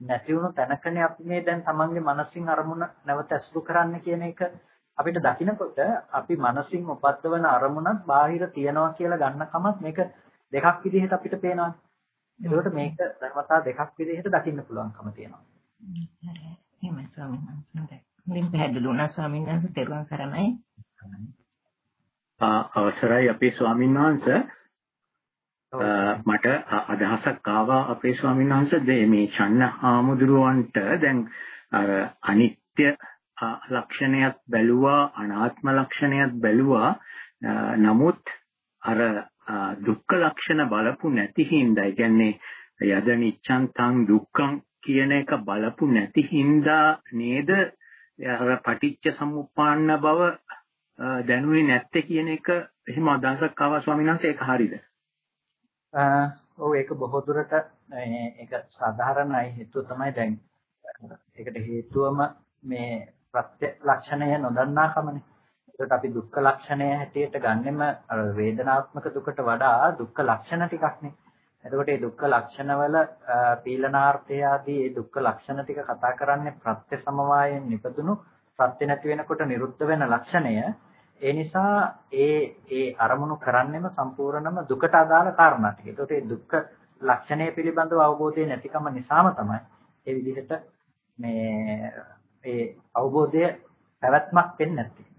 නැති වුණු තැනකනේ අපි මේ දැන් තමන්ගේ මනසින් අරමුණ නැවත ඇසුරු කරන්න කියන එක අපිට දකිනකොට අපි මනසින් උපද්දවන අරමුණක් බාහිර තියනවා කියලා ගන්න කමත් මේක දෙකක් විදිහට අපිට පේනවා. ඒකට මේක ධර්මතා දෙකක් විදිහට දකින්න පුළුවන්කම තියෙනවා. හරි. එහෙමයි ස්වාමීන් වහන්සේ. මුලින් පැහැදිලි වුණා ස්වාමීන් වහන්සේ තෙරුවන් සරණයි. අවසරයි අපේ ස්වාමීන් වහන්සේ. මට අදහසක් ආවා අපේ ස්වාමීන් වහන්සේ. මේ චන්න හාමුදුරුවන්ට දැන් අර අනිත්‍ය ලක්ෂණයක් බැලුවා අනාත්ම ලක්ෂණයක් බැලුවා. නමුත් අර දුක්ඛ ලක්ෂණ බලපු නැති හින්දා කියන්නේ යද නිච්ඡන් තං දුක්ඛං කියන එක බලපු නැති හින්දා නේද අර පටිච්ච සමුප්පාන්න බව දැනුනේ නැත්තේ කියන එක එහෙම අදහසක් ආවා ස්වාමීන් වහන්සේ ඒක හරියද? ඔව් ඒක බොහෝ දුරට ඒක සාධාරණයි හේතුව තමයි දැන් ඒකට හේතුවම මේ ප්‍රත්‍ය ලක්ෂණය නොදන්නාකමනේ. ඒකට අපි දුක්ඛ ලක්ෂණය හැටියට ගන්නෙම වේදනාත්මක දුකට වඩා දුක්ඛ ලක්ෂණ ටිකක්නේ. එතකොට මේ දුක්ඛ ලක්ෂණවල පීලනාර්ථය ආදී මේ දුක්ඛ ලක්ෂණ ටික කතා කරන්නේ ප්‍රත්‍ය සමவாயයෙන් නිපදුණු ප්‍රත්‍ය නැති වෙනකොට නිරුද්ධ වෙන ලක්ෂණය. ඒ නිසා ඒ ඒ අරමුණු කරන්නෙම සම්පූර්ණම දුකට අදාළ කාරණා ටික. ඒකට මේ දුක්ඛ ලක්ෂණය පිළිබඳව අවබෝධය නැතිකම නිසාම තමයි ඒ විදිහට මේ ඒ අවබෝධය පැවැත්මක් වෙන්නේ නැත්තේ.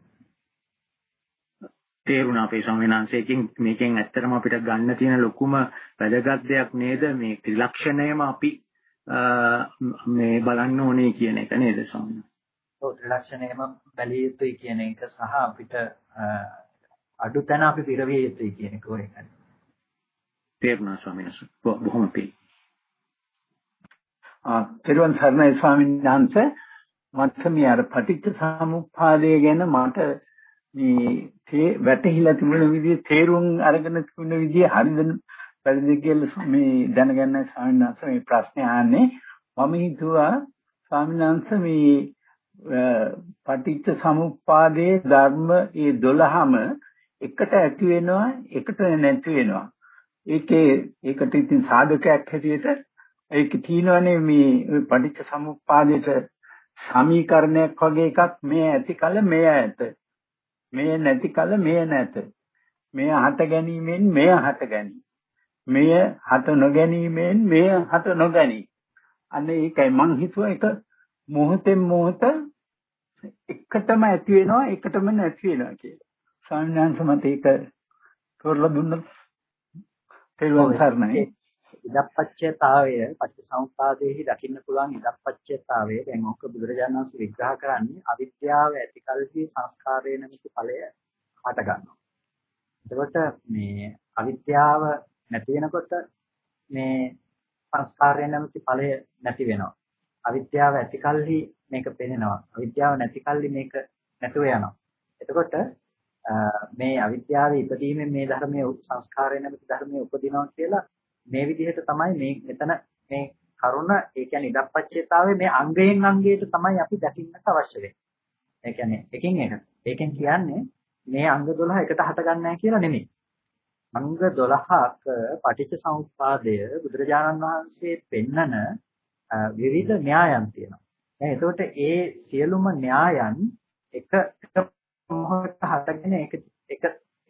තේරුණා අපේ සංවිනාංශයෙන් මේකෙන් ඇත්තටම අපිට ගන්න තියෙන ලොකුම වැදගත් දෙයක් නේද මේ ත්‍රිලක්ෂණයම අපි මේ බලන්න ඕනේ කියන එක නේද ස්වාමීන් ඔව් ත්‍රිලක්ෂණයම බැලිය යුතුයි කියන එක සහ අපිට අඩු තැන අපි පිරවිය යුතුයි කියන එක ඔය එකයි. තේරුණා ස්වාමීන් වහන්සේ. බොහොම පිං. ආ තෙරුවන් සරණයි ස්වාමීන් වහන්සේ මට මේ අර පටිච්ච සමුප්පාදය ගැන මට මේ වැටහිලා තිබුණ විදිහ තේරුම් අරගෙන තිබුණ විදිහ හරිද වැරදිද කියලා මේ දැනගන්න ස්වාමීන් වහන්සේ මේ ප්‍රශ්නේ අහන්නේ මම හිතුවා ස්වාමීන් වහන්සේ මේ පටිච්ච සමුප්පාදයේ ධර්ම ඒ 12ම එකට ඇති වෙනවා එකට නැති වෙනවා. ඒකේ ඒකට ඉතින් සාධකයක් හැටියට ඒක තියෙනවනේ මේ පටිච්ච සමුප්පාදයට සමීකරණයක් වගේ එකක් මේ ඇති කල මෙය ඇත. මෙය නැති කල මෙය නැත. මෙය හට ගැනීමෙන් මෙය හට ගැනී. මෙය හට නොගැනීමෙන් මෙය හට නොගැනී. අන්න ඒකයි මං හිතුවා ඒක මොහොතෙන් මොහොත එකටම ඇති වෙනවා එකටම නැති වෙනවා කියලා. ස්වාමීන් වහන්සේ මට ඒක තෝරලා දුන්නොත් තේරුම් ගන්නයි. ඉදප්පච්චයතාවය පටිසමුපාදයේහි දකින්න පුළුවන් ඉදප්පච්චයතාවය දැන් ඔක බුදුරජාණන් වහන්සේ විග්‍රහ කරන්නේ අවිද්‍යාව ඇතිකල්හි සංස්කාරය නැමැති ඵලය හට ගන්නවා. එතකොට මේ අවිද්‍යාව නැති වෙනකොට මේ සංස්කාරය නැමැති ඵලය නැති වෙනවා. අවිද්‍යාව ඇතිකල්හි මේක පෙනෙනවා. අවිද්‍යාව නැතිකල්හි මේක නැතුව යනවා. එතකොට මේ අවිද්‍යාවේ ඉපදීමෙන් මේ ධර්මයේ සංස්කාරය නැමැති ධර්මයේ උපදිනවා කියලා මේ විදිහට තමයි මේ මෙතන මේ කරුණ ඒ කියන්නේ ඉදප්පච්චේතාවේ මේ අංගයෙන් අංගයට තමයි අපි දකින්නට අවශ්‍ය වෙන්නේ. ඒ කියන්නේ එකින් එක. ඒකෙන් කියන්නේ මේ අංග 12 එකට හට ගන්නෑ කියලා නෙමෙයි. අංග 12ක පටිච්ච සමුප්පාදය බුදුරජාණන් වහන්සේ පෙන්නන විවිධ න්‍යායන් තියෙනවා. දැන් එතකොට ඒ සියලුම න්‍යායන් එක එක මොහොතක හටගෙන එක එක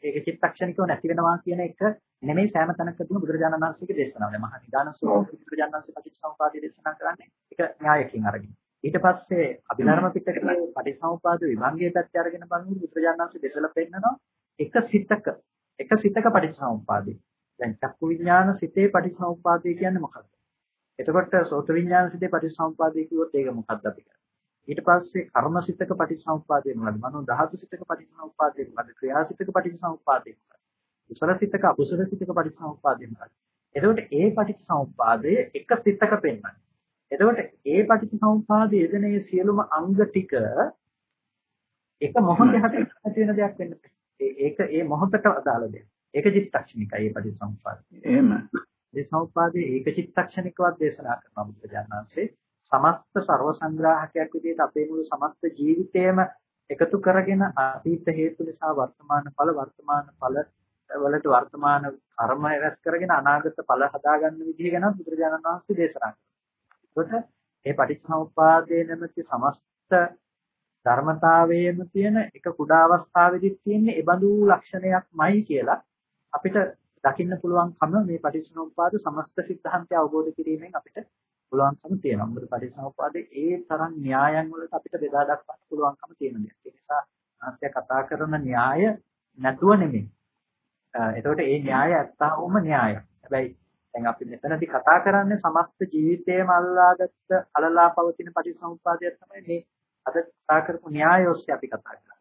ඒක චිත්තක්ෂණිකව නැති වෙනවා කියන එක නෙමෙයි සෑම තැනකදීම බුදුරජාණන් වහන්සේගේ දේශනාව. දැන් මහා නිදාන සූත්‍රයේ බුදුරජාණන් වහන්සේ පටිච්චසමුපාදය දේශනා කරන්නේ ඒක න්‍යායකින් අරගෙන. ඊට පස්සේ අභිධර්ම පිටකයේ පටිච්චසමුපාද විභංගයේ පැත්ත අරගෙන බලනකොට බුදුරජාණන් වහන්සේ දෙසලා පෙන්නනවා එක සිතක එක සිතක පටිච්චසමුපාදේ. දැන් චක්කු විඥාන සිතේ පටිච්චසමුපාදේ කියන්නේ මොකක්ද? එතකොට සෝත විඥාන සිතේ පටිච්චසමුපාදේ කිව්වොත් ඒක මොකක්ද අපි කරන්නේ? ඊට පස්සේ කර්මසිතක පටිච්චසමුප්පාදේ මොකද්ද? මනෝ ධාතුසිතක පටිච්චසමුප්පාදේ මොකද්ද? ක්‍රියාසිතක පටිච්චසමුප්පාදේ මොකද්ද? කුසලසිතක අකුසලසිතක පටිච්චසමුප්පාදේ මොකද්ද? එතකොට ඒ පටිච්චසමුප්පාදය එක සිතක පෙන්වන්නේ. එතකොට ඒ පටිච්චසමුප්පාදයේ යෙදෙන මේ සියලුම අංග ටික එක මොහොතේ හට වෙන දෙයක් වෙන්න ඒක ඒ මොහොතට අදාළ දෙයක්. ඒක චිත්තක්ෂණිකයි ඒ පටිච්චසමුප්පාදය. එහෙම. ඒ සමුප්පාදයේ ඒක චිත්තක්ෂණිකවත් දේශනා කරන බුදුරජාණන් වහන්සේ සමස්ත ਸਰව සංග්‍රාහකයක් විදිහට අපේ මුළු සමස්ත ජීවිතයම එකතු කරගෙන අතීත හේතු නිසා වර්තමාන ඵල වර්තමාන ඵල වලට වර්තමාන කර්ම රැස් කරගෙන අනාගත ඵල හදාගන්න විදිහ ගැන බුදුරජාණන් වහන්සේ දේශනා කරනවා. ඒකට මේ පටිච්චසමුප්පාදයේ නැමැති සමස්ත ධර්මතාවයේම තියෙන එක කුඩා අවස්ථාවේදී තියෙන ඒබඳු ලක්ෂණයක්මයි කියලා අපිට දකින්න පුළුවන්කම මේ පටිච්චසමුප්පාද සමස්ත සිද්ධාන්තය අවබෝධ කිරීමෙන් අපිට පුළුවන්කම තියෙනවා. මොකද පටිච්චසමුප්පාදේ ඒ තරම් න්‍යායන් වලට අපිට බෙදා දක්වන්න පුළුවන්කම තියෙන දෙයක්. ඒ නිසා අන්ත්‍ය කතා කරන න්‍යාය නැතුව නෙමෙයි. එතකොට ඒ න්‍යාය ඇත්තවම න්‍යායක්. හැබැයි දැන් අපි මෙතනදී කතා කරන්නේ සමස්ත ජීවිතේම අල්ලාගත්ත අලලා පවතින පටිච්චසමුප්පාදය තමයි මේ අද කතා කරපු න්‍යාය ඔස්සේ අපි කතා කරන්නේ.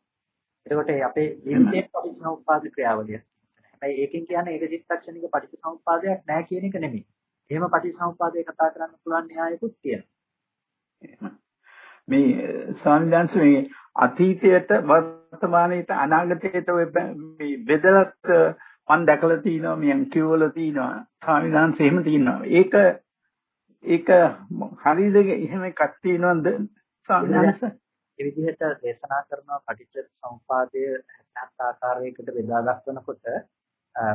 එතකොට අපේ ජීවිතයේ පටිච්චසමුප්පාද ක්‍රියාවලිය. හැබැයි ඒකෙන් කියන්නේ ඒක චිත්තක්ෂණික පටිච්චසමුප්පාදයක් නෑ කියන එක නෙමෙයි. එහෙම පටිච්චසමුපාදේ කතා කරන්න පුළුවන් න්‍යායකුත් තියෙනවා. මේ සංඥාන්ස මේ අතීතයට වර්තමානයට අනාගතයට මේ බෙදලත් මම දැකලා තිනවා මම කියවල තිනවා ස්වාමීන් එහෙම තිනවා. ඒක ඒක හරියද එහෙම එකක් තියනවද ස්වාමීන් ඒ විදිහට දේශනා කරන පටිච්ච සමුපාදය 70 ආකාරයකට බෙදා දක්වනකොට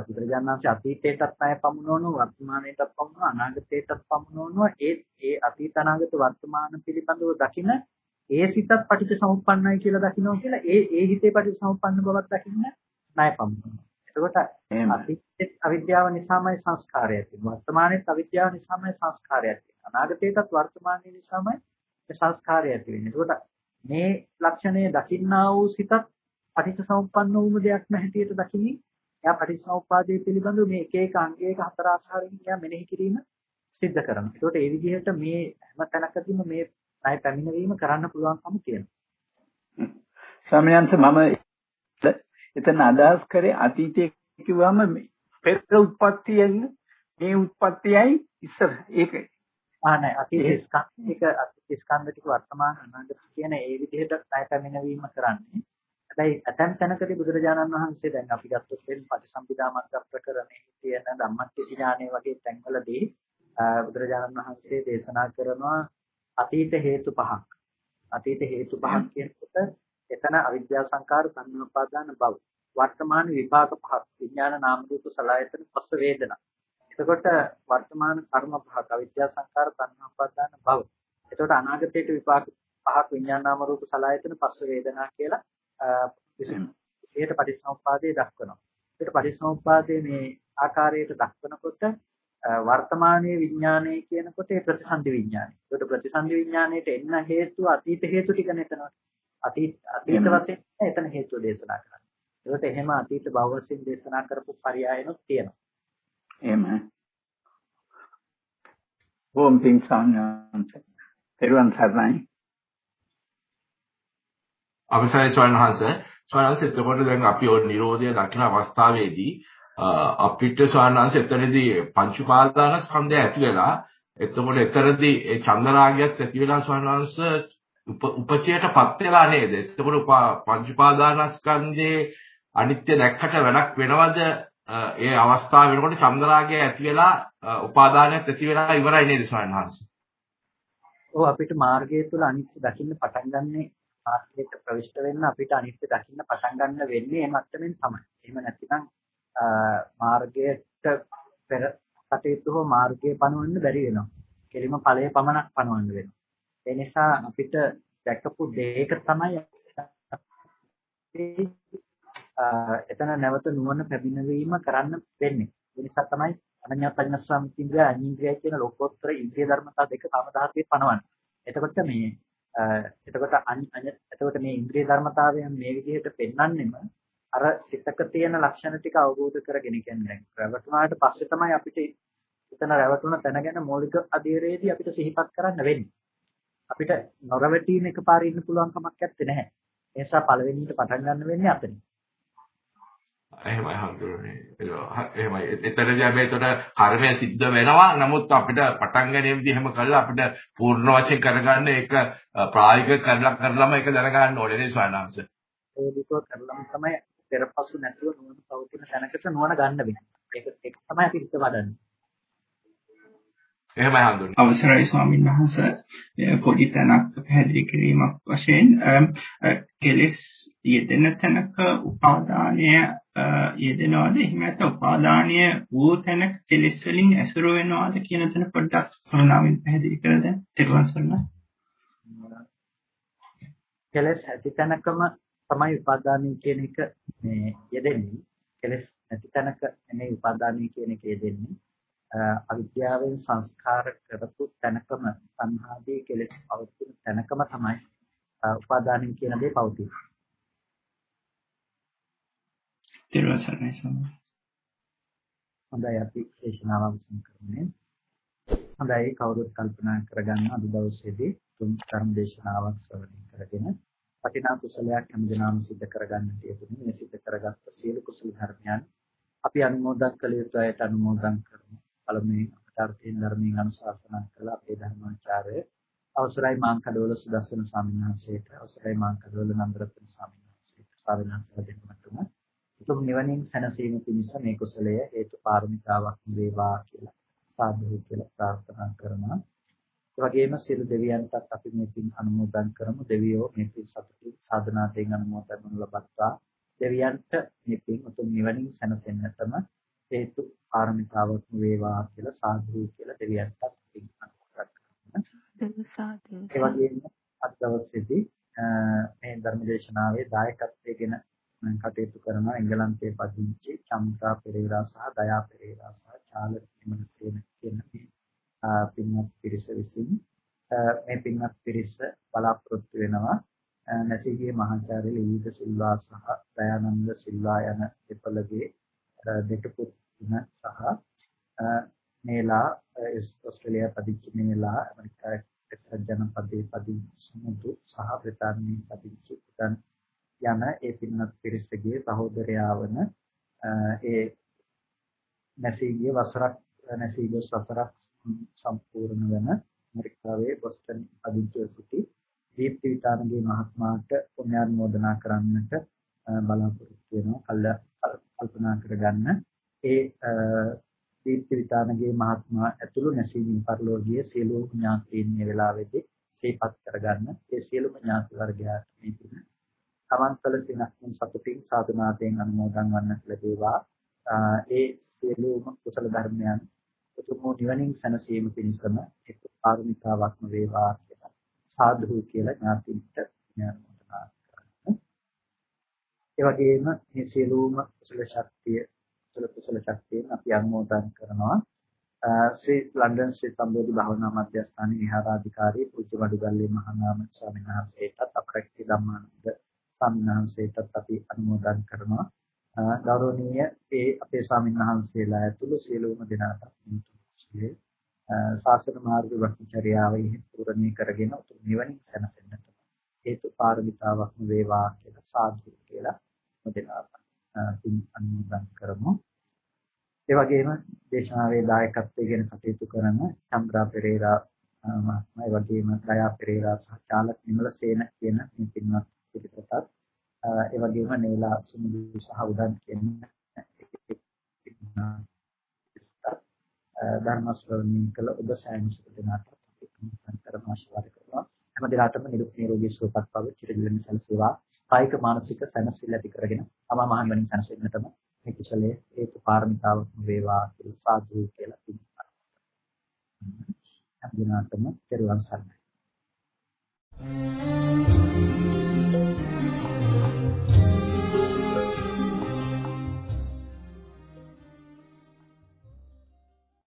බුදුරජාණන් වහන්සේ අතීතයටත් ණය පමුණවනවා වර්තමානයටත් පමුණවනවා අනාගතයටත් පමුණවනවා ඒ ඒ අතීත අනාගත වර්තමාන පිළිබඳව දකින ඒ සිතත් පටිච්ච සමුප්පන්නයි කියලා දකිනවා කියලා ඒ ඒ හිතේ පටිච්ච සමුප්පන්න බවක් දකින්න ණය පමුණවනවා. එතකොට අතීතයේ අවිද්‍යාව නිසාමයි සංස්කාරය තියෙන්නේ. වර්තමානයේ අවිද්‍යාව නිසාමයි සංස්කාරය තියෙන්නේ. අනාගතයේත් වර්තමානයේ නිසාමයි සංස්කාරය තියෙන්නේ. එතකොට මේ ලක්ෂණය දකින්නා වූ සිතත් පටිච්ච සමුප්පන්න වූ දෙයක් නැහැටියට දකින්නේ එයා පටිච්චසමුප්පාදයේ පිළිබඳව මේ එක එක අංගයක හතර ආකාරයෙන් එයා මෙනෙහි කිරීම සිද්ධ කරනවා. ඒකට ඒ විදිහට මේ හැම තැනකදීම මේ ණය පැමිණවීම කරන්න පුළුවන්කම තියෙනවා. සමයන්ස මම එතන අදහස් කරේ අතීතයේ කිව්වම පෙර උත්පත්තියෙන් මේ උත්පත්තියයි ඉස්සර ඒක ආ නෑ අතීත ස්කන්ධ එක අතීත ස්කන්ධ ටික වර්තමාන අනාගත කියන ඒ විදිහට ණය පැමිණවීම කරන්නේ හැබැයි ඇතැම් තැනකදී බුදුරජාණන් වහන්සේ දැන් අපි ගත්තොත් වෙන පටිසම්භිදා මග්ග ප්‍රකරණේ තියෙන ධම්මච්ච ඥානෙ වගේ තැන්වලදී බුදුරජාණන් වහන්සේ දේශනා කරනවා අතීත හේතු පහක්. අතීත හේතු පහක් කියනකොට එතන අවිද්‍යා සංකාර සංනාපාදාන බව. වර්තමාන විපාක පහක්. විඥාන නාම රූප සලආයතන පස්ස වේදනා. එතකොට වර්තමාන කර්ම පහක් අවිද්‍යා සංකාර සංනාපාදාන බව. එතකොට අනාගතයේ විපාක පහක් විඥාන නාම රූප සලආයතන පස්ස වේදනා කියලා විශේෂ පටිච්චසමුප්පාදයේ දක්වනවා. ඒකට පටිච්චසමුප්පාදයේ මේ ආකාරයට දක්වනකොට වර්තමානයේ විඥානය කියනකොට ඒ ප්‍රතිසන්දි විඥානය. ඒකට ප්‍රතිසන්දි විඥාණයට එන්න හේතුව අතීත හේතු ටික නේතන. අතීත අතීත වශයෙන් එතන හේතුව දේශනා කරන්නේ. ඒකට එහෙම අතීත භව වශයෙන් දේශනා කරපු පරයයනොත් තියෙනවා. එහෙම. ඕම් පින් සංඥාන්ත. පෙරවන් සර්ණයි. අවසරයි ස්වාමීන් වහන්සේ. ස්වාමීන් වහන්සේ එතකොට දැන් අපි ඔය Nirodha දකින අවස්ථාවේදී අපිට ස්වාමීන් වහන්සේ එතනදී පංච උපාදානස්කන්ධය ඇති වෙලා එතකොට එතරදී ඒ චන්දරාගයත් ඇති වෙලා ස්වාමීන් වහන්සේ උපචයටපත් වෙලා නේද? එතකොට පංච උපාදානස්කන්ධයේ අනිත්‍ය දැක්කට වැඩක් වෙනවද? ඒ අවස්ථාව වෙනකොට චන්ද්‍රාගය ඇති වෙලා උපාදානයක් ඇති වෙලා ඉවරයි නේද ස්වාමීන් වහන්සේ? ඔව් අපිට මාර්ගය තුල අනිත්‍ය දකින්න පටන් ගන්නේ මාර්ගයට ප්‍රවිෂ්ඨ වෙන්න අපිට අනිත්‍ය දකින්න පටන් ගන්න වෙන්නේ ඒ මට්ටමින් තමයි. එහෙම නැතිනම් මාර්ගයට පෙර කටයුතු හෝ මාර්ගයේ පනවන්න බැරි වෙනවා. කෙලිම ඵලයේ පමණක් පනවන්න වෙනවා. ඒ නිසා අපිට දැකපු දෙයක තමයි එතන නැවත නුවණ පැමිණවීම කරන්න වෙන්නේ. ඒ නිසා තමයි අනඤ්ඤ පඤ්ඤස්සම්පින්ද්‍රය අනින්ද්‍රය කියන ලෝකෝත්තර ඉන්ද්‍රිය ධර්මතා දෙක තම ධාතුවේ පනවන්නේ. එතකොට මේ එතකොට එතකොට මේ ඉන්ද්‍රිය ධර්මතාවයන් මේ විදිහට පෙන්වන්නෙම අර සිතක තියෙන ලක්ෂණ ටික අවබෝධ කරගෙන කියන්නේ රැවටුණාට පස්සේ තමයි අපිට එතන රැවටුණ තැන ගැන මූලික අධීරයේදී අපිට සිහිපත් කරන්න වෙන්නේ. අපිට නොරවටීම එකපාරින් ඉන්න පුළුවන් කමක් නැත්තේ නැහැ. ඒ නිසා පළවෙනියට පටන් ගන්න වෙන්නේ අතනින්. එහෙමයි හඳුරන්නේ. එහෙමයි. එතනදී හැබැයි එතන කර්මය සිද්ධ වෙනවා. නමුත් අපිට පටන් ගැනීමදී එහෙම කළා අපිට පූර්ණ වශයෙන් කරගන්න ඒක ප්‍රායෝගික කරලා කරලම ඒක දැනගන්න ඕනේ නේ ස්වාමීනාංශ. ඒ විදිහට කරලම තමයි පෙරපසු නැතුව නුවණ පවතින තැනකට නුවණ ගන්න වෙන්නේ. ඒක ඒක තමයි අපි හිත වඩන්නේ. එහෙමයි හඳුන්නේ. අවසරයි ස්වාමීන් වහන්සේ පොඩි තැනක් පැහැදිලි කිරීමක් වශයෙන් කෙලස් යෙදෙන තැනක උපාදානය යෙදෙනවද එහෙම නැත්නම් උපාදානය වූ තැනක කෙලස් වලින් ඇසුරු වෙනවද කියන තැන පොඩ්ඩක් කරුණාවෙන් පැහැදිලි කර දෙන්න. ඊට පස්සේ කෙලස් ඇති තැනකම තමයි උපාදානය කියන එක මේ යෙදෙන්නේ. කෙලස් නැති තැනක නෙමෙයි උපාදානය කියන එක යෙදෙන්නේ. අවිද්‍යාවෙන් සංස්කාර කරපු තැනකම සංහාදී කෙලෙස් පවතින තැනකම තමයි උපාදානින් කියන දේ පවතින්නේ. තිරසරණයි සමහර. හොඳයි අපි දේශනාව අවසන් කරන්නේ. හොඳයි කවුරුත් කල්පනා කරගන්න අද දවසේදී තුන් ධර්ම දේශනාවක් ශ්‍රවණය කරගෙන වටිනා කුසලයක් හැමදෙනාම සිදු කරගන්නට යෙදුනේ මේ සිදු කරගත්ත සියලු කුසල ධර්මයන් අපි අනුමෝදන් කළ යුතු අයට අනුමෝදන් කරමු. පළමුවෙන් අර්ථයෙන් ධර්මයෙන් අනුශාසනා කළ අපේ ධර්මාචාර්ය අවසරයි මාංකඩවල සුදස්සන ස්වාමීන් වහන්සේට අවසරයි මාංකඩවල නන්දරත්න ස්වාමීන් වහන්සේට ස්වාමීන් වහන්සේලා දෙන්නටම උතුම් නිවනින් සැනසීම පිණිස මේ කුසලය හේතු පාරමිතාවක් වේවා කියලා සාදු කියලා ප්‍රාර්ථනා කරනවා. ඒ වගේම සියලු දෙවියන්ටත් අපි මේ පින් අනුමෝදන් කරමු. දෙවියෝ මේ පින් සතුටින් සාධනාවෙන් අනුමෝදන් වනු ලබත්තා. දෙවියන්ට මේ පින් උතුම් නිවනින් සැනසෙන්නටම හේතු පාරමිතාවක් වේවා කියලා සාදු කියලා දෙවියන්ටත් පින් අනුමෝදන් කරනවා. ඒ වගේම අද දවසේදී මේ ධර්මදේශනාවේ දායකත්වයෙන් කටයුතු කරන එංගලන්තයේ පදිංචි චම්පා පෙරේරා සහ දයා පෙරේරා සහ චාල නිමසේන කියන පින්වත් පිරිස විසින් මේ පින්වත් පිරිස බලාපොරොත්තු වෙනවා. නැසීගේ මහාචාර්ය ලීද සිල්වා සහ දයානන්ද සිල්වා යන දෙපළගේ දෙටපුත් තුන සහ මේලා ඕස්ට්‍රේලියා පදිංචි මේලා ඇමරිකා එක්සත් ජනපදයේ පදිංචි සමුදු සහ බ්‍රිතාන්‍යයේ පදිංචි පුතන් යන ඒ පින්වත් පිරිසගේ සහෝදරයා වන ඒ නැසීගේ වසරක් නැසීගේ වසරක් සම්පූර්ණ වෙන ඇමරිකාවේ බොස්ටන් පදිංචිව සිටි දීප්ති විතානගේ මහත්මයාට පුණ්‍යානුමෝදනා කරන්නට බලාපොරොත්තු වෙනවා කල්පනා කරගන්න. ඒ දීප්ති විතානගේ මහත්මයා ඇතුළු නැසීමින් පරිලෝකීය සියලුම ඥාතීන් මේ වෙලාවේදී සිහිපත් කරගන්න. ඒ සියලුම ඥාති වර්ගයාට මේ පින තමන්කල සිනහන් සතුටින් සාධනාතෙන් අනුමෝදන් වන්නට ලැබේවා ඒ සියලුම කුසල ධර්මයන් උතුම් නිවනින් සැනසීම පිණිසම එක් පාරමිතාවක්ම වේවා කියලා සාදු කියලා ඥාතින්ට ඥානවන්තනා කරන්න. ඒ වගේම මේ සියලුම කුසල ශක්තිය කුසල කුසල ශක්තියෙන් අපි අනුමෝදන් කරනවා ශ්‍රී ලන්ඩන් ශ්‍රී සම්බෝධි භාවනා මධ්‍යස්ථානයේ විහාරාධිකාරී පූජ්‍ය වඩුගල්ලේ මහානාම ස්වාමීන් වහන්සේටත් අපරක්ති ධම්මානන්ද ස්වාමීන් වහන්සේටත් අපි අනුමෝදන් කරනවා ගෞරවනීය ඒ අපේ ස්වාමීන් වහන්සේලා ඇතුළු සියලුම දෙනාට මේ ශාසන මාර්ග වර්තිචර්යාවෙහි පූර්ණී කරගෙන උතුම් නිවනින් සැනසෙන්නට හේතු පාරමිතාවක්ම වේවා කියලා සාදු කියලා මොදෙනාට පින් අනුමෝදන් කරමු. ඒ වගේම දේශනාවේ දායකත්වයෙන් කටයුතු කරන චන්ද්‍රා පෙරේරා මහත්මයා ඒ වගේම දයා පෙරේරා සහ චාලක නිමලසේන කියන මේ පින්වත් පිරිසටත් ඒ වගේම නේලා සුමුදු සහ උදන් කියන [HESITATION] ධර්ම ශ්‍රවණය කළ ඔබ සෑම සුදනාට කරම ආශිර්වාද කරනවා. හැම දිනකටම නිරුක් නිරෝගී සුවපත් බව චිරජීවන සැලසේවා කායික මානසික සැනසෙල්ල ඇති කරගෙන තමා මහන් වලින් සැනසෙන්නටම මේ කුසලයේ හේතු පාරමිතාව වේවා කියලා සාදු කියලා පිළිගන්නවා. හැම දිනකටම පෙරවන් සරණයි. Thank you.